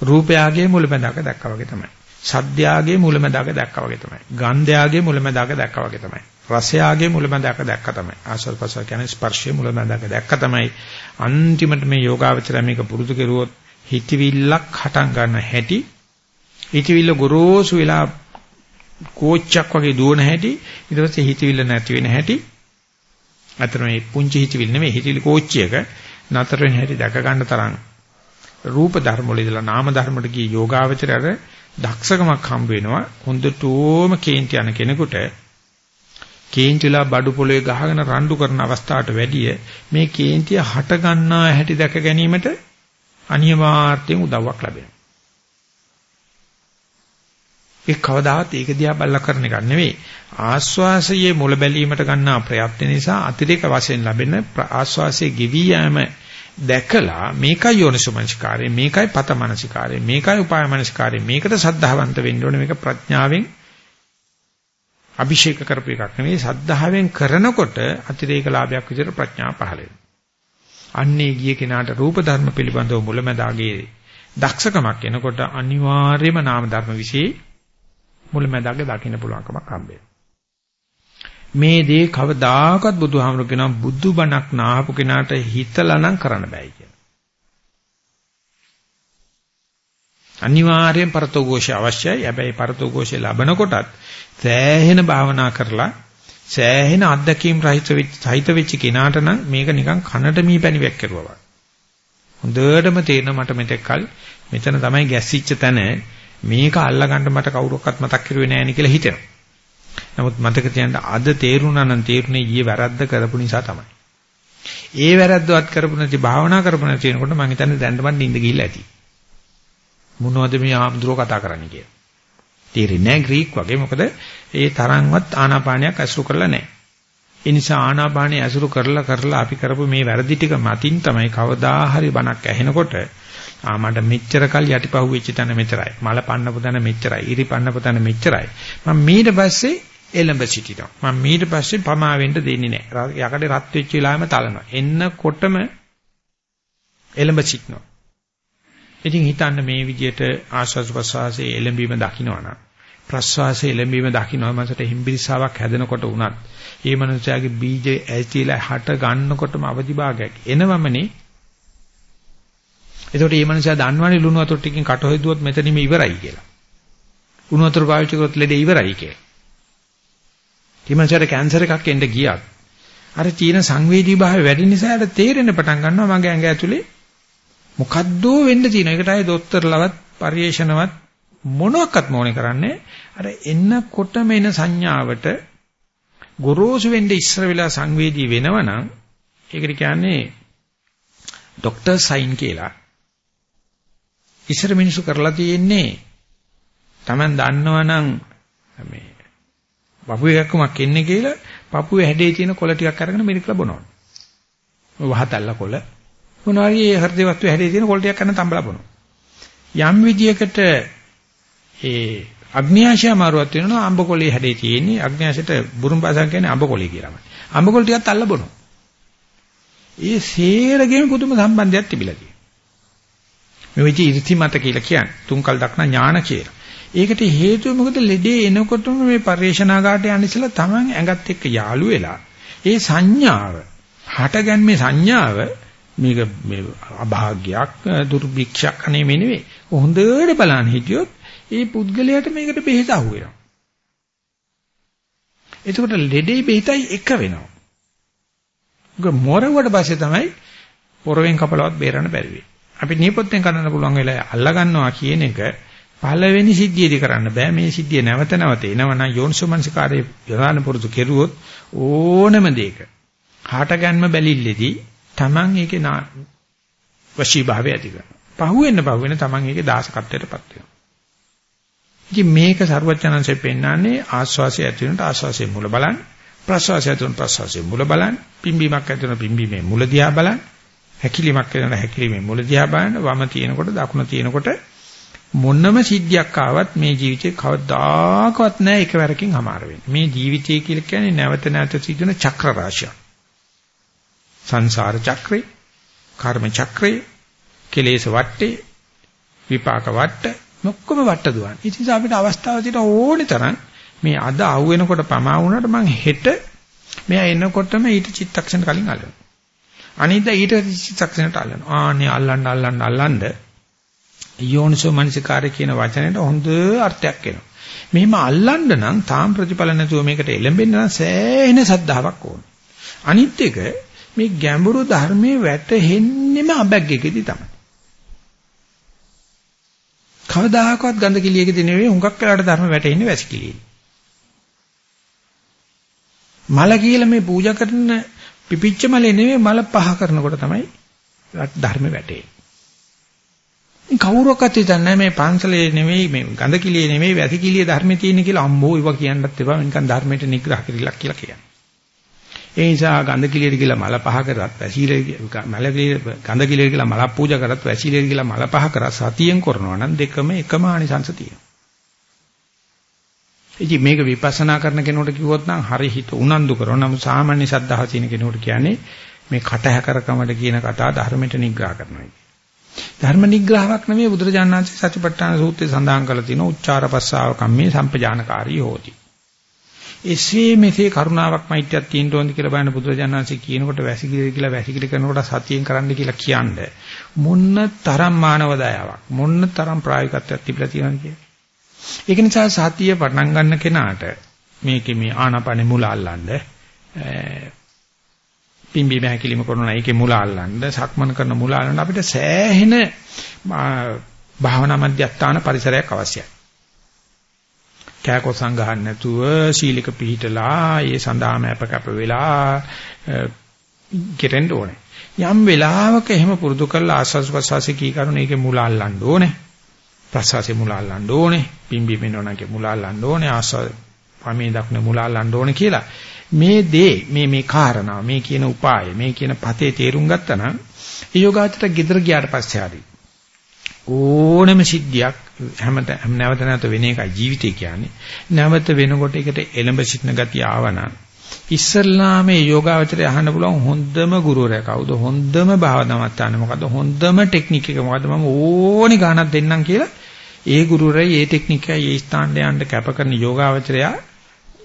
රූපයාගේ මුලැමැදාක දැක්කා වගේ තමයි. සද්දයාගේ මුලැමැදාක දැක්කා වගේ තමයි. ගන්ධයාගේ මුලැමැදාක දැක්කා වගේ තමයි. රසයාගේ මුලැමැදාක දැක්කා තමයි. ආස්වාද ප්‍රසාර කියන්නේ ස්පර්ශයේ මුලැමැදාක දැක්කා තමයි. අන්තිමට මේ යෝගාවචරය මේක පුරුදු කෙරුවොත් හිතවිල්ලක් හටන් ගන්න හැටි හිතවිල්ල ගොරෝසු වෙලා කෝච්චක් වගේ දුවන හැටි ඊට පස්සේ හිතවිල්ල නැති වෙන හැටි අතන මේ පුංචි හිතවිල්ල නෙමෙයි හිතවිලි කෝච්චියක නතර වෙන හැටි දැක ගන්න තරම් රූප ධර්ම වල ඉඳලා නාම ධර්මට ගිය යෝගාවචරයට දක්ෂකමක් හම්බ වෙනවා හොඳටම කේන්ති යන කෙනෙකුට කේන්තිලා බඩු පොළවේ ගහගෙන රණ්ඩු කරන අවස්ථාවට වැඩිය මේ කේන්තිය හට ගන්නා හැටි දැක ගැනීමට අනිවාර්යයෙන් උදව්වක් ලැබෙනවා. ඒ කවදාවත් ඒක දිහා බල්ලා කරන එක නෙවෙයි. ආස්වාසයේ මුල බැලීමට ගන්නා ප්‍රයත්න නිසා අතිරේක වශයෙන් ලැබෙන ආස්වාසයේ ගෙවි යෑම දැකලා මේකයි යෝනිසෝමනසිකාරය මේකයි පතමනසිකාරය මේකයි උපායමනසිකාරය මේකට සද්ධාවන්ත වෙන්න ඕනේ මේක ප්‍රඥාවෙන් අභිෂේක කරපු එකක් නෙවෙයි සද්ධාවෙන් කරනකොට අතිරේක ලාභයක් විදිහට ප්‍රඥාව පහළ වෙනවා. අන්නේ ගිය කෙනාට රූප ධර්ම පිළිබඳව මුලැමැදාගේ දක්ෂකමක් එනකොට අනිවාර්යයෙන්ම නාම ධර්ම વિશે මුලැමැදාගේ දකින්න පුළුවන්කමක් හම්බෙනවා. මේ දේ කවදාකවත් බුදුහාමුදුරු කියනවා බුදු බණක් නාහපු කෙනාට හිතලා නම් කරන්න බෑ කියලා. අනිවාර්යෙන් පරතෝഘോഷය අවශ්‍යයි. හැබැයි පරතෝഘോഷය ලැබනකොටත් සෑහෙන භාවනා කරලා සෑහෙන අත්දැකීම් රහිත වෙච්ච සහිත වෙච්ච කෙනාට නම් මේක නිකන් කනට මී පැණියක් කරුවා වගේ. හොඳටම තේරෙන මට මෙතෙක්කල් මෙතන තමයි ගැස්සිච්ච තැන මේක අල්ලගන්න මට කවුරක්වත් මතක් කරුවේ නැහැ නේ කියලා හිතෙනවා. නමුත් මතක තියන්න අද තේරුණා නම් තේරුනේ ඊයේ වැරද්ද කරපු නිසා තමයි. ඒ වැරද්දවත් කරපු නැති භාවනා කරපු නැති වෙනකොට මම හිතන්නේ දැන් මට නිින්ද ගිහිල්ලා ඇති. මොනවද මේ ආම්ද්‍රෝ කතා කරන්නේ කියලා. තේරෙන්නේ නැහැ ග්‍රීක් වගේ. මොකද ඒ තරම්වත් ආනාපානයක් අසුරු කරලා නැහැ. ඒ නිසා ආනාපානිය අසුරු කරලා කරලා අපි කරපු මේ වැරදි ටික මතින් තමයි කවදා හරි බණක් ඇහෙනකොට ආ මට මෙච්චර කල් යටිපහුව වෙච්ච තැන මෙච්චරයි. මල පන්නපු තැන මෙච්චරයි. ඉරි පන්නපු තැන මෙච්චරයි. මම ඊට පස්සේ එළඹ සිටිනවා. මම ඊට පස්සේ පමා වෙන්න දෙන්නේ නැහැ. යකඩේ රත් වෙච්ච වෙලාවෙම තලනවා. එන්නකොටම එළඹ සිටිනවා. ඉතින් හිතන්න මේ විදිහට ආස්වාද ප්‍රසවාසයේ එළඹීම දකින්නවනම් ප්‍රස්වාසයේ එළඹීම දකින්නව මනසට හිම්බිරිසාවක් හැදෙනකොට උනත් ඒ මනුස්සයාගේ බීජ ඇතිලා හට ගන්නකොටම අවදි භාගයක් එනවමනේ එතකොට මේ මනුස්සයා දන්නවනේ ලුණු වතුර ටිකකින් කට හොයදුවොත් මෙතනින්ම ඉවරයි කියලා. ලුණු වතුර පාවිච්චි කරොත් ලෙඩ ඉවරයි කියලා. මේ මනුස්සයාට කැන්සර් එකක් එන්න ගියත් අර චීන සංවේදී භාවය වැඩි නිසා යාට තේරෙන්න පටන් ගන්නවා මගේ ඇඟ ඇතුලේ මොකද්දෝ වෙන්න තියෙනවා. ඒකට ආයේ දොස්තරලවත් පරිේශනවත් මොනවත් මොනේ කරන්නේ අර එන්නකොටම එන සංඥාවට ගොරෝසු වෙන්න ඉස්සර වෙලා සංවේදී වෙනවනම් ඒකට කියන්නේ ડોක්ටර් සයින් කියලා. ඉස්සර මිනිස්සු කරලා තියෙන්නේ Taman දන්නවනම් මේ පපුවේ එකක්මක් එන්නේ කියලා පපුවේ හැඩේ තියෙන කොළ ටිකක් අරගෙන මිරිකලා බොනවා. වහතල්ල කොළ මොනවා හරි හෘද වස්තු හැඩේ තියෙන කොළ ටිකක් අරගෙන තඹලා බොනවා. යම් විදියකට ඒ අග්න්‍යාශය මාරුවක් වෙනවා අඹ කොළේ හැඩේ තියෙන්නේ අග්න්‍යාශයට බුරුම් භාෂාවෙන් කියන්නේ අඹ කොළේ කියලාමයි. අඹ කොළ ටිකක් අල්ල බොනවා. ඒ සේරගෙම පුදුම සම්බන්ධයක් තිබිලා තියෙනවා. මේ වෙච්ච ඉර්ති මත කියලා කියන්නේ තුන්කල් දක්න ඥාන කියලා. ඒකට හේතුව මොකද ලෙඩේ එනකොටම මේ පරිේශනාගාට යන්න ඉස්සලා Taman ඇඟත් එක්ක යාළු වෙලා ඒ සංඥාව හටගන්නේ සංඥාව මේක මේ අභාග්‍යයක් දුර්භික්ෂයක් අනේ මේ නෙවෙයි. හොඳට බලන්න හිටියොත් ඒ පුද්ගලයාට මේකට බෙහෙත අහු වෙනවා. එතකොට ලෙඩේ බෙහෙතයි එක වෙනවා. ඒක මොරවට පස්සේ තමයි පොරවෙන් කපලවත් බේරන්න බැරි වෙන්නේ. අපි නියපොත්තෙන් කරන්න පුළුවන් වෙලාව අල්ලා ගන්නවා කියන එක පළවෙනි සිද්ධියේදී කරන්න බෑ. මේ සිද්ධිය නැවත නැවත එනවනම් යෝනිසෝමනසිකාරයේ යොදාන පුරුදු කෙරුවොත් ඕනම දෙයක හාට ගන්න බැලිල්ලේදී Taman ඒකේ වශී භාවය ඇති කරනවා. පහුවෙන්න පහුවෙන්න Taman ඒකේ දාසකත්වයටපත් වෙනවා. ඉතින් මේක ਸਰවඥාන්සේ පෙන්නන්නේ ආස්වාසය ඇති වෙනට ආස්වාසයේ මුල බලන්න ප්‍රස්වාසය ඇති වෙනට ප්‍රස්වාසයේ මුල බලන්න පිම්බීමක් ඇති වෙනට පිම්බීමේ මුල දිහා බලන්න හැකිලිමක් ඇති වෙනට හැකිලිමේ මුල දිහා බලන්න වම තියෙනකොට දකුණ තියෙනකොට මොනම සිද්ධියක් ආවත් මේ ජීවිතේ කවදාකවත් නැහැ එකවරකින් හමාර වෙන්නේ මේ ජීවිතය කියලා කියන්නේ නැවත නැවත සිදුවන චක්‍ර රාශියක් සංසාර චක්‍රේ කර්ම චක්‍රේ කෙලෙස් වට්ටේ විපාක වට්ට ඔක්කොම වට දුවන. ඉතින් අපිට අවස්ථාව තියෙන ඕනේ තරම් මේ අද ආව වෙනකොට පමා වුණාට මං හෙට මෙයා එනකොටම ඊට චිත්තක්ෂණ කලින් අල්ලනවා. අනිද්දා ඊට චිත්තක්ෂණයට අල්ලනවා. ආනේ අල්ලන්න අල්ලන්න අල්ලන්න යෝනිසෝ මනසිකාරය කියන වචනයට හොඳ අර්ථයක් එනවා. මෙහිම අල්ලන්න නම් තාම ප්‍රතිඵල නැතුව මේකට එළඹෙන්න නම් සෑහෙන සද්ධාාවක් ඕන. අනිත් එක මේ ගැඹුරු ධර්මයේ වැටෙන්නෙම අබැග්ගකෙදි තමයි. කවදාහකවත් ගඳ කිලියකදී නෙවෙයි හුඟක් වෙලාට ධර්ම වැටෙන්නේ වැසිකිළියේ. මල කියලා මේ පූජා කරන පිපිච්ච මලේ නෙවෙයි මල පහ කරනකොට තමයි ධර්ම වැටෙන්නේ. කවුරක්වත් හිතන්නේ මේ පන්සලේ නෙමෙයි මේ ගඳ කිලියේ නෙමෙයි වැසි කිලියේ ධර්මයේ තියෙන කියලා අම්බෝ ඉව කියන්නත් එපා නිකන් ධර්මයට නිග්‍රහ කරලා කියලා කියන්නේ. ඒ නිසා ගඳ කිලියට කියලා මල පහ කරත් වැසිලේ මල ගඳ කිලියට කියලා මල පූජා කරත් වැසිලේ කියලා මල පහ කරත් සතියෙන් කරනවා නම් දෙකම එකම ආනිසංස තියෙනවා. ඉතින් මේක විපස්සනා කරන කෙනෙකුට කිව්වොත් නම් හරි හිත උනන්දු කරනවා. නමුත් සාමාන්‍ය සද්ධාහ තියෙන කෙනෙකුට කියන්නේ මේ කටහැකරකමට කියන කතා ධර්මයට නිග්‍රහ කරනවා. ධර්ම නිග්‍රහයක් නෙමෙයි බුදුරජාණන් වහන්සේ සතිපට්ඨාන සූත්‍රයේ සඳහන් කරලා තියෙන උච්චාරපස්සාව කම්මේ සම්පජානකාරී හෝති. එසේ මෙසේ කරුණාවක් මෛත්‍රියක් තියෙන්න ඕනද කියලා බලන බුදුරජාණන් වහන්සේ කියනකොට වැසිකිලි කියලා වැසිකිලි කරනකොට සතියෙන් කරන්න කියලා කියන්නේ මොන්න තරම් මානව දයාවක් මොන්න තරම් ප්‍රායෝගිකත්වයක් තිබිලා තියෙනවද කියලා. ඒක නිසා සතිය පටන් ගන්න කෙනාට මේකේ මේ ආනාපානෙ මුල අල්ලන්න පිම්බි මහැකිලිම කරනවා ඒකේ මුල අල්ලන්න සක්මන් කරන මුල අල්ලන්න අපිට සෑහෙන භාවනා මධ්‍යස්ථාන පරිසරයක් අවශ්‍යයි. කෑකොසම් ගහන්න නැතුව සීලික පිහිටලා ඒ සඳහාම අපකප වෙලා කෙරෙන්න ඕනේ. යම් වෙලාවක එහෙම පුරුදු කරලා ආස්වාස් ප්‍රසවාසී කී කරුණ ඒකේ මුල අල්ලන්න ඕනේ. ප්‍රසවාසයේ මුල අල්ලන්න ඕනේ. පිම්බි මෙන්නෝනගේ මුල අල්ලන්න ඕනේ. ආස්වාද පමේ දක්න මුල අල්ලන්න ඕනේ කියලා මේ දේ මේ මේ කාරණා මේ කියන උපාය මේ කියන පතේ තේරුම් ගත්තා නම් ඒ යෝගාචර gedara ගියාට පස්සේ හරි ඕනම සිද්ධියක් හැමත නැවත නැවත වෙන එකයි ජීවිතය කියන්නේ නැවත වෙනකොට ඒකට එළඹ සිටින ගතිය ආවනම් ඉස්සල්ලා මේ යෝගාවචරය අහන්න පුළුවන් හොඳම ගුරුවරයා කවුද හොඳම භාවනාවත්තාන මොකද්ද හොඳම ටෙක්නික් එක මොකද්ද මම ඕනි ගානක් දෙන්නම් කියලා ඒ ගුරුවරයා ඒ ටෙක්නික් එකයි ඒ ස්ථානට යන්න කැප කරන යෝගාවචරයා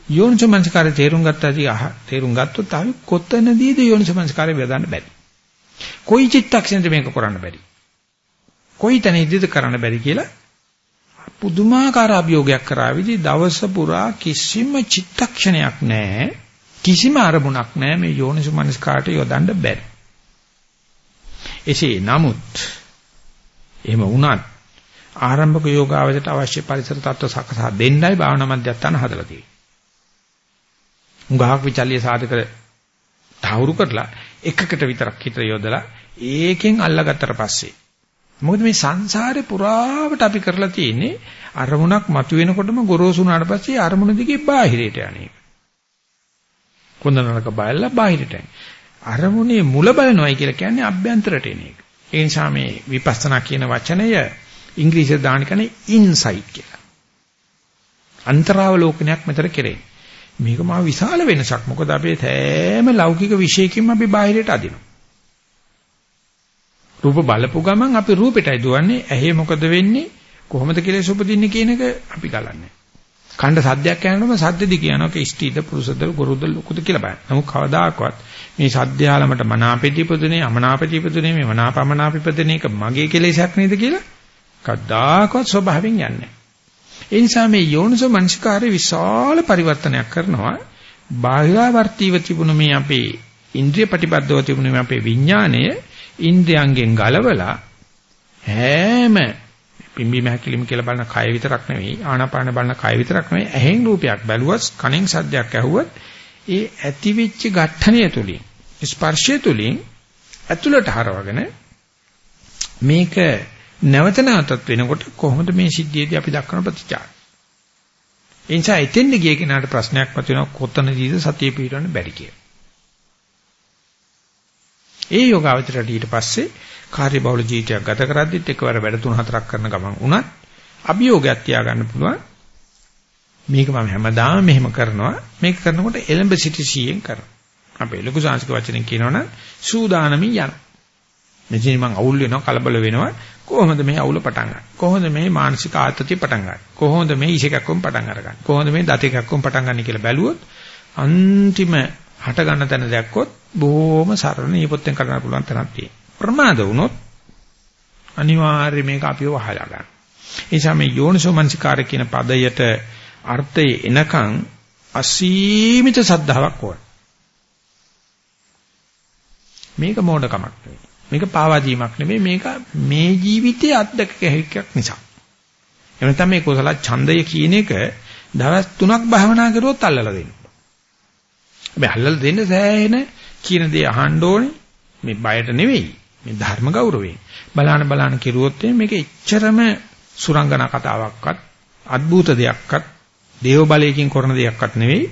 යෝනිසමංස්කාරය තේරුම් ගත්තාදී අහ තේරුම් ගත්තොත් ආවි කොතනදීද යෝනිසමංස්කාරය වදන්න බැරි. කොයි චිත්තක්ෂණෙද මේක කරන්න බැරි. කොයි තැනදීද කරන්න බැරි කියලා පුදුමාකාර අභියෝගයක් කරාවිදි දවස පුරා කිසිම චිත්තක්ෂණයක් නැහැ. කිසිම අරමුණක් නැහැ මේ යෝනිසමංස්කාරට යොදන්න බැරි. එසේ නමුත් එහෙම වුණත් ආරම්භක යෝගාවචරයට අවශ්‍ය පරිසර තත්ත්ව සකසා දෙන්නයි භාවනා මධ්‍යස්ථාන හදලා තියෙන්නේ. උඟහක් විචල්්‍ය සාධක තහවුරු කරලා එකකට විතරක් හිත යොදලා ඒකෙන් අල්ලගත්තට පස්සේ මොකද මේ සංසාරේ පුරාවට අපි කරලා තියෙන්නේ අරමුණක් මතුවෙනකොටම ගොරෝසු වුණාට පස්සේ අරමුණ දිගේ බාහිරයට යන්නේ. කොන්දනරක බලලා බාහිරට යන්නේ. අරමුණේ මුල බලනවායි කියලා කියන්නේ අභ්‍යන්තරට එන එක. ඒ නිසා මේ විපස්සනා කියන වචනය ඉංග්‍රීසියෙන් දාන කන්නේ ඉන්සයිට් කියලා. අන්තරාවලෝකනයක් මෙතන කෙරේ. මේක මා විශාල වෙනසක්. මොකද අපේ තෑම ලෞකික විශේෂකින්ම අපි බාහිරයට අදිනවා. රූප බලපු ගමන් අපි රූපෙටයි දුවන්නේ. ඇහි මොකද වෙන්නේ? කොහොමද කෙලෙස් උපදින්නේ කියන එක අපි ගලන්නේ. කණ්ඩ සද්දයක් යනකොටම සද්දෙදි කියනවා කි ඉෂ්ටීද පුරුෂද ගුරුද ලොකුද කියලා බලන්න. නමුත් කවදාකවත් මේ සද්දයාලමට මනාපෙදීපදුනේ අමනාපෙදීපදුනේ මේ මනාපමනාපෙදීපදුනේ එක මගේ කෙලෙසක් නේද කියලා කවදාකවත් ස්වභාවයෙන් යන්නේ නැහැ. ඒ නිසා මේ යෝනිසෝ මනසිකාරේ විශාල පරිවර්තනයක් කරනවා. බාහිරවර්තිව තිබුණු මේ අපේ ඉන්ද්‍රිය ප්‍රතිබද්ධව තිබුණු මේ අපේ විඥාණය ඉන්ද්‍රයන්ගෙන් ගලවලා හැම පිම්බීම හැකිලිම කියලා බලන කය විතරක් නෙවෙයි ආනාපාන බලන කය විතරක් නෙවෙයි ඇහෙන් රූපයක් බැලුවොත් කනෙන් සද්දයක් ඇහුවොත් ඒ ඇතිවිච්ච ඝට්ටණය තුලින් ස්පර්ශය තුලින් ඇතුළට හරවගෙන මේක නැවත නැවතත් වෙනකොට කොහොමද මේ සිද්ධියේදී අපි දක්වන ප්‍රතිචාර? ඒ නිසා එතෙන්ද ගිය කෙනාට ප්‍රශ්නයක් මතුවෙනවා කොතනදීද සතිය පිටවන්න බැරි කියලා. ඒ යෝගාවචරයට ඊට පස්සේ කාර්යබහුල ජීවිතයක් ගත කරද්දිත් එකවර වැඩ තුන හතරක් කරන ගමන් උනත් අභියෝගයක් තියාගන්න පුළුවන්. මේක මම හැමදාම මෙහෙම කරනවා. මේක කරනකොට එලඹ සිටි සීයෙන් කරනවා. අපේ ලොකු සංස්කෘතික වචනෙන් කියනවනම් සූදානමින් යනවා. මෙතන මං අවුල් වෙනවා කලබල වෙනවා කොහොමද මේ අවුල පටන් ගන්න? කොහොමද මේ මානසික ආතතිය පටන් ගන්න? කොහොමද මේ ඉෂේකක්කම් පටන් අරගන්න? කොහොමද මේ දතේකක්කම් පටන් ගන්න කියලා බැලුවොත් අන්තිම හට ගන්න තැන දැක්කොත් බොහොම සරල නියපොත්තෙන් කරන්න පුළුවන් තැනක් තියෙනවා. ප්‍රමාද වුණොත් අනිවාර්යයෙන් මේක අපිව වහලා ගන්න. ඒ නිසා මේ යෝනිසෝ මනසිකාරය කියන පදයට අර්ථය එනකන් අසීමිත සද්ධාාවක් ඕන. මේක මෝඩකමක් නෙවෙයි. මේක පාවාදීමක් නෙමෙයි මේක මේ ජීවිතයේ අත්දැකීමක් නිසා. එහෙම නැත්නම් මේ කුසල ඡන්දය කියන එක දවස් 3ක් භාවනා කරුවොත් අල්ලලා දෙන්න. හැබැයි අල්ලලා දෙන්න සෑහෙන කියන දේ අහන්න ඕනේ. මේ බයට නෙවෙයි. මේ ධර්ම ගෞරවයෙන්. බලාන බලාන කෙරුවොත් මේක එච්චරම සුරංගනා කතාවක්වත් අద్భుත දෙයක්වත් දේව බලයකින් කරන දෙයක්වත් නෙවෙයි.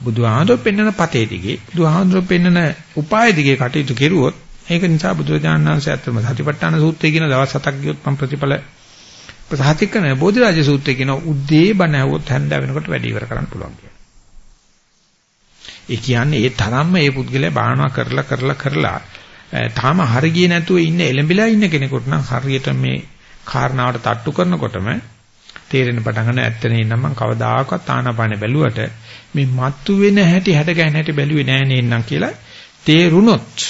බුදුහාඳුර පෙන්නන පතේ දිගේ බුදුහාඳුර පෙන්නන උපාය දිගේ කටයුතු කෙරුවොත් ඒක නිසා බුදුරජාණන් වහන්සේ අත්‍තරම සතිපට්ඨාන සූත්‍රය කියන දවස් හතක් ගියොත් මම ප්‍රතිඵල ප්‍රසහතික කරන බෝධිරාජ සූත්‍රය කියන උද්දී බණ ඇහුවොත් හැන්ද වෙනකොට වැඩි ඉවර කරන්න පුළුවන් කියලා. ඒ කියන්නේ ඒ තරම්ම ඒ පුද්ගලයා භාවනා කරලා කරලා කරලා තාම හරි ගියේ නැතුව ඉන්න එලඹිලා ඉන්න කෙනෙකුට නම් හරියට මේ කාරණාවට තට්ටු කරනකොටම තේරෙන පටන් ගන්න ඇත්තනේ නම් මම කවදාකවත් ආනාපානෙ බැලුවට මේ මත්තු වෙන හැටි හැට ගන්න හැටි බැලුවේ නෑ නේන්නම් කියලා තේරුණොත්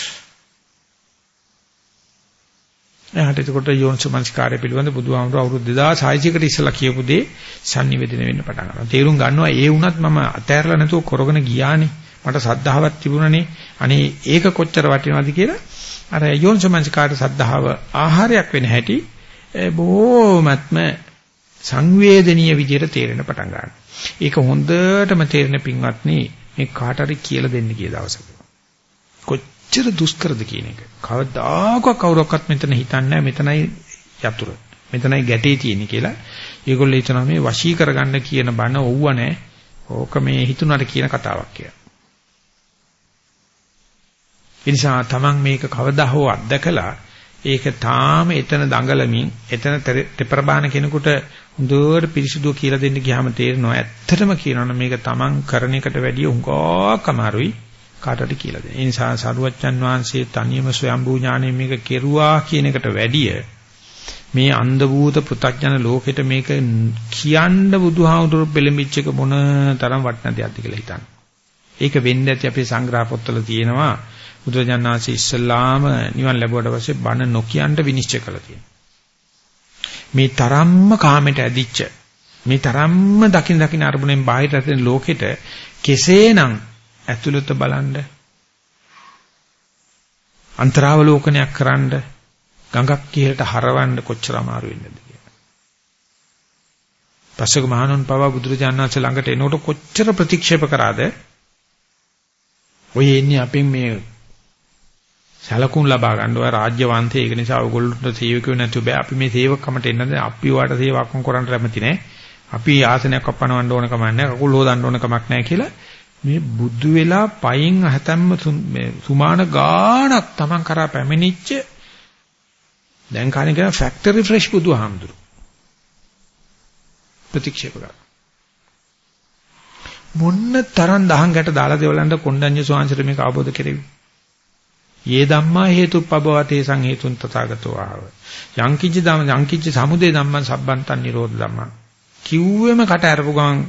එහට එතකොට යෝනිසමංස්කාරය පිළිබඳ බුදුහාමුදුරුවෝ අවුරුදු 2600කට ඉස්සලා කියපු දේ sannivedana වෙන්න පටන් ගන්නවා. තේරුම් ගන්නවා ඒ වුණත් මම අතෑරලා නැතුව කරගෙන ගියානේ. මට සද්ධාවක් තිබුණනේ. අනේ ඒක කොච්චර වටිනවද කියලා අර යෝනිසමංස්කාර සද්ධාව ආහාරයක් වෙන හැටි බොහොමත්ම සංවේදනීය විදිහට තේරෙන පටන් ගන්නවා. ඒක හොඳටම තේරෙන පින්වත්නි මේ කාට හරි කියලා දෙන්න කිය දවසක. කොච්චර දුෂ්කරද කියන එක. කවදාකවත් කවුරක්වත් මෙතන හිතන්නේ මෙතනයි යතුරු. මෙතනයි ගැටේ තියෙන්නේ කියලා. ඒගොල්ලෝ හිතනවා මේ වශී කරගන්න කියන බණ ඔව්ව නැහැ. ඕක මේ හිතුණාට කියන කතාවක් කියලා. ඒ නිසා තමන් මේක කවදා හෝ අත්දකලා ඒක තාම එතන දඟලමින් එතන තෙපරබාන කෙනෙකුට හොඳට පිරිසිදුව කියලා දෙන්න ගියාම තේරෙනවා ඇත්තටම කියනවනම් මේක තමන් කරන එකට වැඩිය උඟක් අමාරුයි කාටද කියලා දෙන්න. ඒ නිසා සරුවච්චන් වහන්සේ තනියම ස්වයම්බූ ඥාණය මේක කෙරුවා කියන එකට වැඩිය මේ අන්ධ භූත පෘථග්ජන ලෝකෙට මේක කියන්න බුදුහාමුදුරු පෙළඹිච්ච එක මොන තරම් වටින දෙයක්ද කියලා හිතන්න. ඒක වෙන්න ඇති අපේ සංග්‍රහ පොත්වල තියෙනවා බුදුජානනාංශ ඉස්සල්ලාම නිවන් ලැබුවට පස්සේ බණ නොකියන්න විනිශ්චය කළා තියෙනවා. මේ තරම්ම කාමයට ඇදිච්ච මේ තරම්ම දකින් දකින් අරමුණෙන් බාහිරට යන ලෝකෙට කෙසේනම් ඇතුළත බලන්න. අන්තරාවලෝකනයක් කරන්න ගඟක් කියලට හරවන්න කොච්චර අමාරු වෙන්නද කියලා. පස්සක මහණුන් පවා බුදුරජාණන් වහන්සේ ළඟට එනකොට කොච්චර ප්‍රතික්ෂේප කරාද? ඔය එන්නේ අපෙන් මේ සැලකුම් ලබා ගන්න ඔය රාජ්‍ය වංශය ඒක නිසා ඔයගොල්ලන්ට සේවකයෝ නැතු බෑ. අපි මේ සේවකකමට එන්නද අපි වාට සේවකම් කරන්න කැමති නෑ. අපි ආසනයක් අපනවන්න ඕන කමක් නෑ. කකුල් හොදන්න ඕන කමක් නෑ කියලා මේ බුදු වෙලා පයින් හැතැම්ම මේ සුමාන ගාණක් Taman කරා පැමිණිච්ච දැන් කාණේ කියන ෆැක්ටරි ෆ්‍රෙෂ් බුදුහාමුදුරු ප්‍රතික්ෂේප කරා මොන්න තරම් දහං ගැට දාලා දෙවලන්ට කොණ්ඩඤ්ඤ ස්වාංශර මේක අවබෝධ කෙරෙවි යේ ධම්මා හේතුප්පබවතේ සංහේතුන් තථාගතෝ ආව. යංකිච්ච ධම්ම යංකිච්ච සමුදේ ධම්මං සබ්බන්තං නිරෝධ ධම්මං. කිව්වෙම කට අරපු ගමන්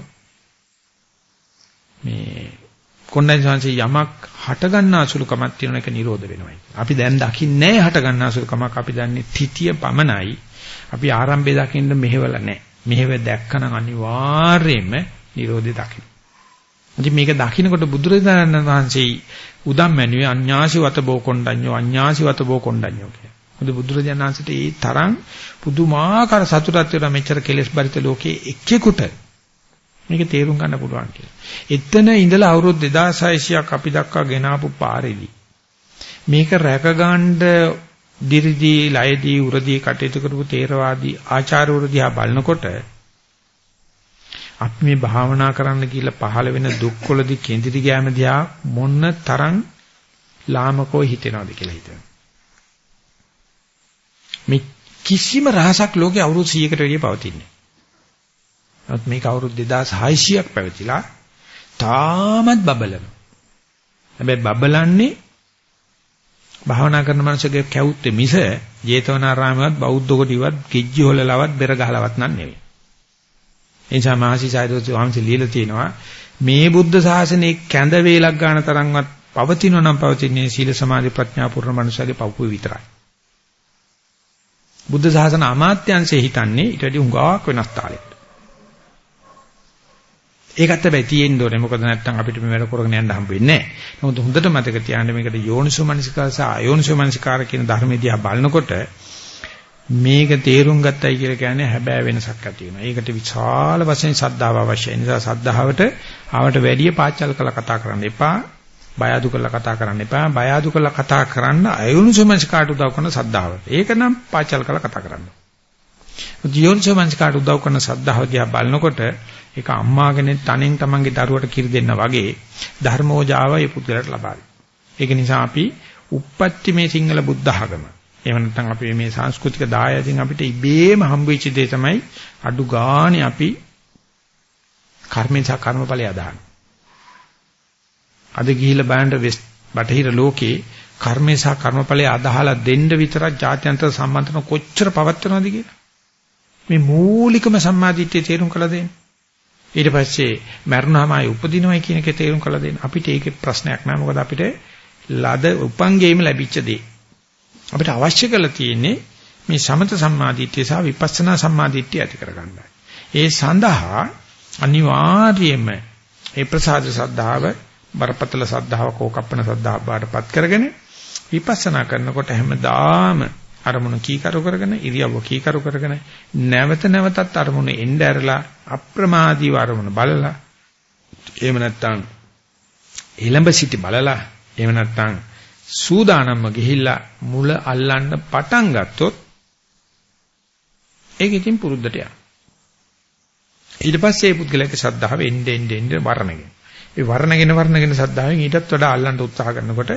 මේ කොණ්ඩඤ්ඤ සංසී යමක් හට ගන්නා සුළු කමක් තියෙන එක නිරෝධ වෙනවායි. අපි දැන් දකින්නේ හට ගන්නා සුළු කමක් අපි දන්නේ තිතිය පමණයි. අපි ආරම්භය දකින්න මෙහෙවල නැහැ. මෙහෙව දැක්කනම් අනිවාර්යයෙන්ම නිරෝධය දකින්න. ඉතින් මේක දකින්නකොට බුදුරජාණන් වහන්සේ උදම් මැනුවේ අඤ්ඤාසිවත බෝ කොණ්ඩඤ්ඤෝ අඤ්ඤාසිවත බෝ කොණ්ඩඤ්ඤෝ කියලා. මොකද බුදුරජාණන් වහන්සේට ඒ තරම් පුදුමාකාර සතුටක් තියෙන මෙච්චර කෙලෙස් බරිත ලෝකේ එක්කෙකුට මේක තේරුම් ගන්න පුළුවන් කියලා. එතන ඉඳලා අවුරුදු 2600ක් අපි දක්වා ගෙනාපු පාරේදී මේක රැකගන්න දිරිදී ලයදී උරදී කටයුතු කරපු තේරවාදී ආචාර්යවරු දිහා බලනකොට අපි මේ භාවනා කරන්න කියලා පහළ වෙන දුක්වලදී කෙඳිරි ගෑම දිහා මොන්න තරම් ලාමකෝ හිතෙනවද කියලා හිතනවා. මේ කිසිම රහසක් ලෝකේ අවුරුදු 100කට වැඩිය පවතින්නේ. නමුත් මේක අවුරුදු 2600ක් පැවතිලා තාමත් බබලන. හැබැයි බබලන්නේ භාවනා කරන මනුස්සයෙක් කැවුත්තේ මිස ජේතවනාරාමවත් බෞද්ධ කොටිවත් කිජ්ජි හොලලවත් බෙර ගහලවත් නන් නෙවෙයි. ඒ නිසා මහසි සායදෝති වහන්සේ ලියලා තියෙනවා මේ බුද්ධ ශාසනයේ කැඳ වේලක් ගන්න තරම්වත් පවතිනව නම් පවතින්නේ සීල සමාධි ප්‍රඥා පුරණ මනුෂයාගේ පවුපුවේ විතරයි. බුද්ධ ශාසන අමාත්‍යංශේ හිතන්නේ ඊට වඩා හුඟක් වෙනස් තාලෙකට. ඒකත් හැබැයි තියෙන්න ඕනේ මොකද නැත්තම් අපිට මේ වැඩ කරගෙන යන්න හම්බ වෙන්නේ නැහැ. නමුත් හොඳට මතක තියාගන්න මේකට යෝනිසෝ මනසිකාර සහ අයෝනිසෝ මනසිකාර කියන ධර්මෙදී බලනකොට මේක තේරුම් ගත්තයි කියලා කියන්නේ හැබෑ වෙනසක් ඇති වෙනවා. ඒකට විශාල වශයෙන් ශ්‍රද්ධාව අවශ්‍යයි. නිසා ශ්‍රද්ධාවට ආවට වැඩිය පාචල් කළ කතා කරන්න එපා. බය අඩු කරලා කතා කරන්න එපා. බය අඩු කරලා කතා කරන්න අයෝනිසෝමනසිකාට උදව් කරන සද්ධාව. ඒක නම් පාචල් කරලා කතා කරන්න. යෝනිසෝමනසිකාට උදව් කරන සද්ධාව දිහා බලනකොට ඒක අම්මාගෙන තනෙන් තමන්ගේ දරුවට කිරි දෙන්න වගේ ධර්මෝජාව ඒ පුද්ගලයාට ලබා ඒක නිසා අපි උප්පත්ති මේ සිංහල බුද්ධ ආගම. එහෙම නැත්නම් අපි මේ සංස්කෘතික දායයෙන් අපිට ඉබේම හම්බෙච්ච දේ තමයි අඩු ගානේ අපි කර්මෙන් සහ කර්මඵලය අදහන. අද ගිහිල්ලා බලන්න බටහිර ලෝකේ කර්මේ සහ කර්මඵලය අදහලා දෙන්න විතරක් ජාත්‍යන්තර සම්බන්ධන කොච්චර පවත්වනවද කියලා. මේ මූලිකම සම්මාදිට්ඨිය තේරුම් කළ දෙන්න. ඊට පස්සේ මරණාම ආයි උපදිනවයි කියන එක තේරුම් කළ දෙන්න. අපිට ඒකේ ප්‍රශ්නයක් නෑ. මොකද අපිට ලද උපංගෙයිම ලැබිච්ච දේ. අපිට අවශ්‍ය කරලා තියෙන්නේ මේ සමත සම්මාදිට්ඨිය සහ විපස්සනා සම්මාදිට්ඨිය ඇති කරගන්නයි. ඒ සඳහා අනිවාර්යයෙන්ම ඒ ප්‍රසාද සද්ධාව බරපතල සද්ධාව කෝකප්පන සද්ධාව බාටපත් කරගෙන විපස්සනා කරනකොට හැමදාම අරමුණ කීකරු කරගෙන ඉරියව්ව කීකරු කරගෙන නැවත නැවතත් අරමුණ එන්න ඇරලා අප්‍රමාදීව අරමුණ බලලා එහෙම නැත්නම් එළඹ සිටි බලලා එහෙම නැත්නම් සූදානම්ම ගිහිල්ලා මුල අල්ලන්න පටන් ගත්තොත් ඒක ඉතින් පුරුද්දට යනවා. ඊට පස්සේ මේ පුද්ගලයාගේ ශ්‍රද්ධාව එන්නේ එන්නේ එන්නේ වර්ණගෙන. ඒ වර්ණගෙන වර්ණගෙන ශ්‍රද්ධාවෙන් ඊටත් වඩා අල්ලන්න උත්සාහ කරනකොට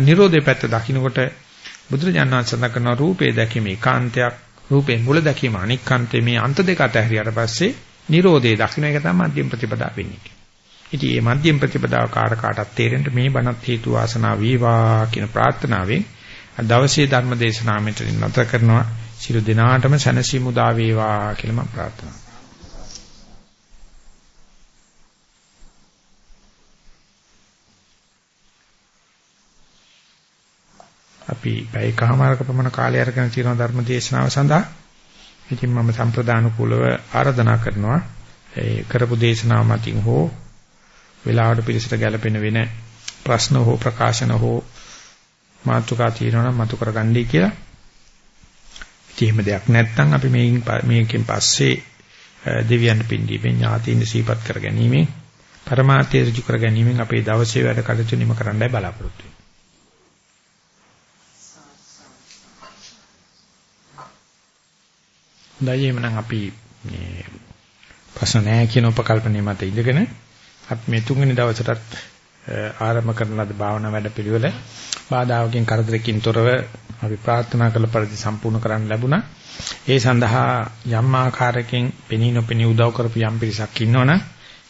නිරෝධයේ පැත්ත දකින්නකොට බුදුරජාණන් වහන්සේ සඳහන් කරන රූපේ දැකීම ඒකාන්තයක් රූපේ මුල දැකීම අනික්කාන්තේ මේ අන්ත දෙක අතහැරියට පස්සේ නිරෝධයේ දකින්න එක තමයි මධ්‍යම ප්‍රතිපදාව වෙන්නේ. ඉතින් මේ මධ්‍යම ප්‍රතිපදාව කාට කාටත් තේරෙන්න මේ බණත් හේතු වාසනා වේවා කියන ප්‍රාර්ථනාවෙන් දවසේ ධර්ම දේශනාව මෙතනින් නැත කරනවා. සියලු දිනාටම සැනසීම උදා වේවා කියලා මම ප්‍රාර්ථනා අපි පැයකමාරක පමණ කාලය අරගෙන තියෙන ධර්ම දේශනාව සඳහා ඉතින් මම සම්ප්‍රදාන කුලව ආරාධනා කරනවා ඒ කරපු දේශනාව මතින් හෝ වෙලාවට පිළිසට ගැලපෙන වෙන ප්‍රශ්න හෝ ප්‍රකාශන හෝ මාතෘකා තියෙනවා නම් මතු කරගන්නයි කියලා. ඉතින් එහෙම දෙයක් නැත්නම් අපි මේකින් මේකෙන් පස්සේ දෙවියන් පින්දීමේ ඥාතීන් සීපත් කර ගැනීමෙන් පරමාර්ථය ඍජු කර ගැනීමෙන් අපේ දවසේ වැඩ කටයුතු නිම කරන්නයි බලාපොරොත්තු හොඳයි එහෙනම් අපි මේ ප්‍රශ්න නැහැ කියන උපකල්පනයේ මත ඉඳගෙන අපි මේ තුන්වෙනි දවසටත් ආරම්භ කරන ලද භාවනා වැඩපිළිවෙල බාධාවකින් කරදරකින් තොරව අපි ප්‍රාර්ථනා කළ පරිදි සම්පූර්ණ කරන්න ලැබුණා. ඒ සඳහා යම් ආකාරයකින් පෙනී නොපෙනී උදව් කරපු යම් පිරිසක් ඉන්නවනම්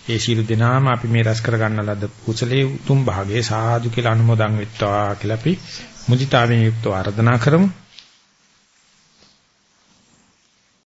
ඒ සියලු දෙනාම අපි මේ රැස් කර ගන්න ලද කුසලයේ උතුම් භාගයේ සාදු කියලා අනුමෝදන් වෙත්වා කියලා අපි මුදිතාවෙන් යුක්තව ආර්දනා කරමු.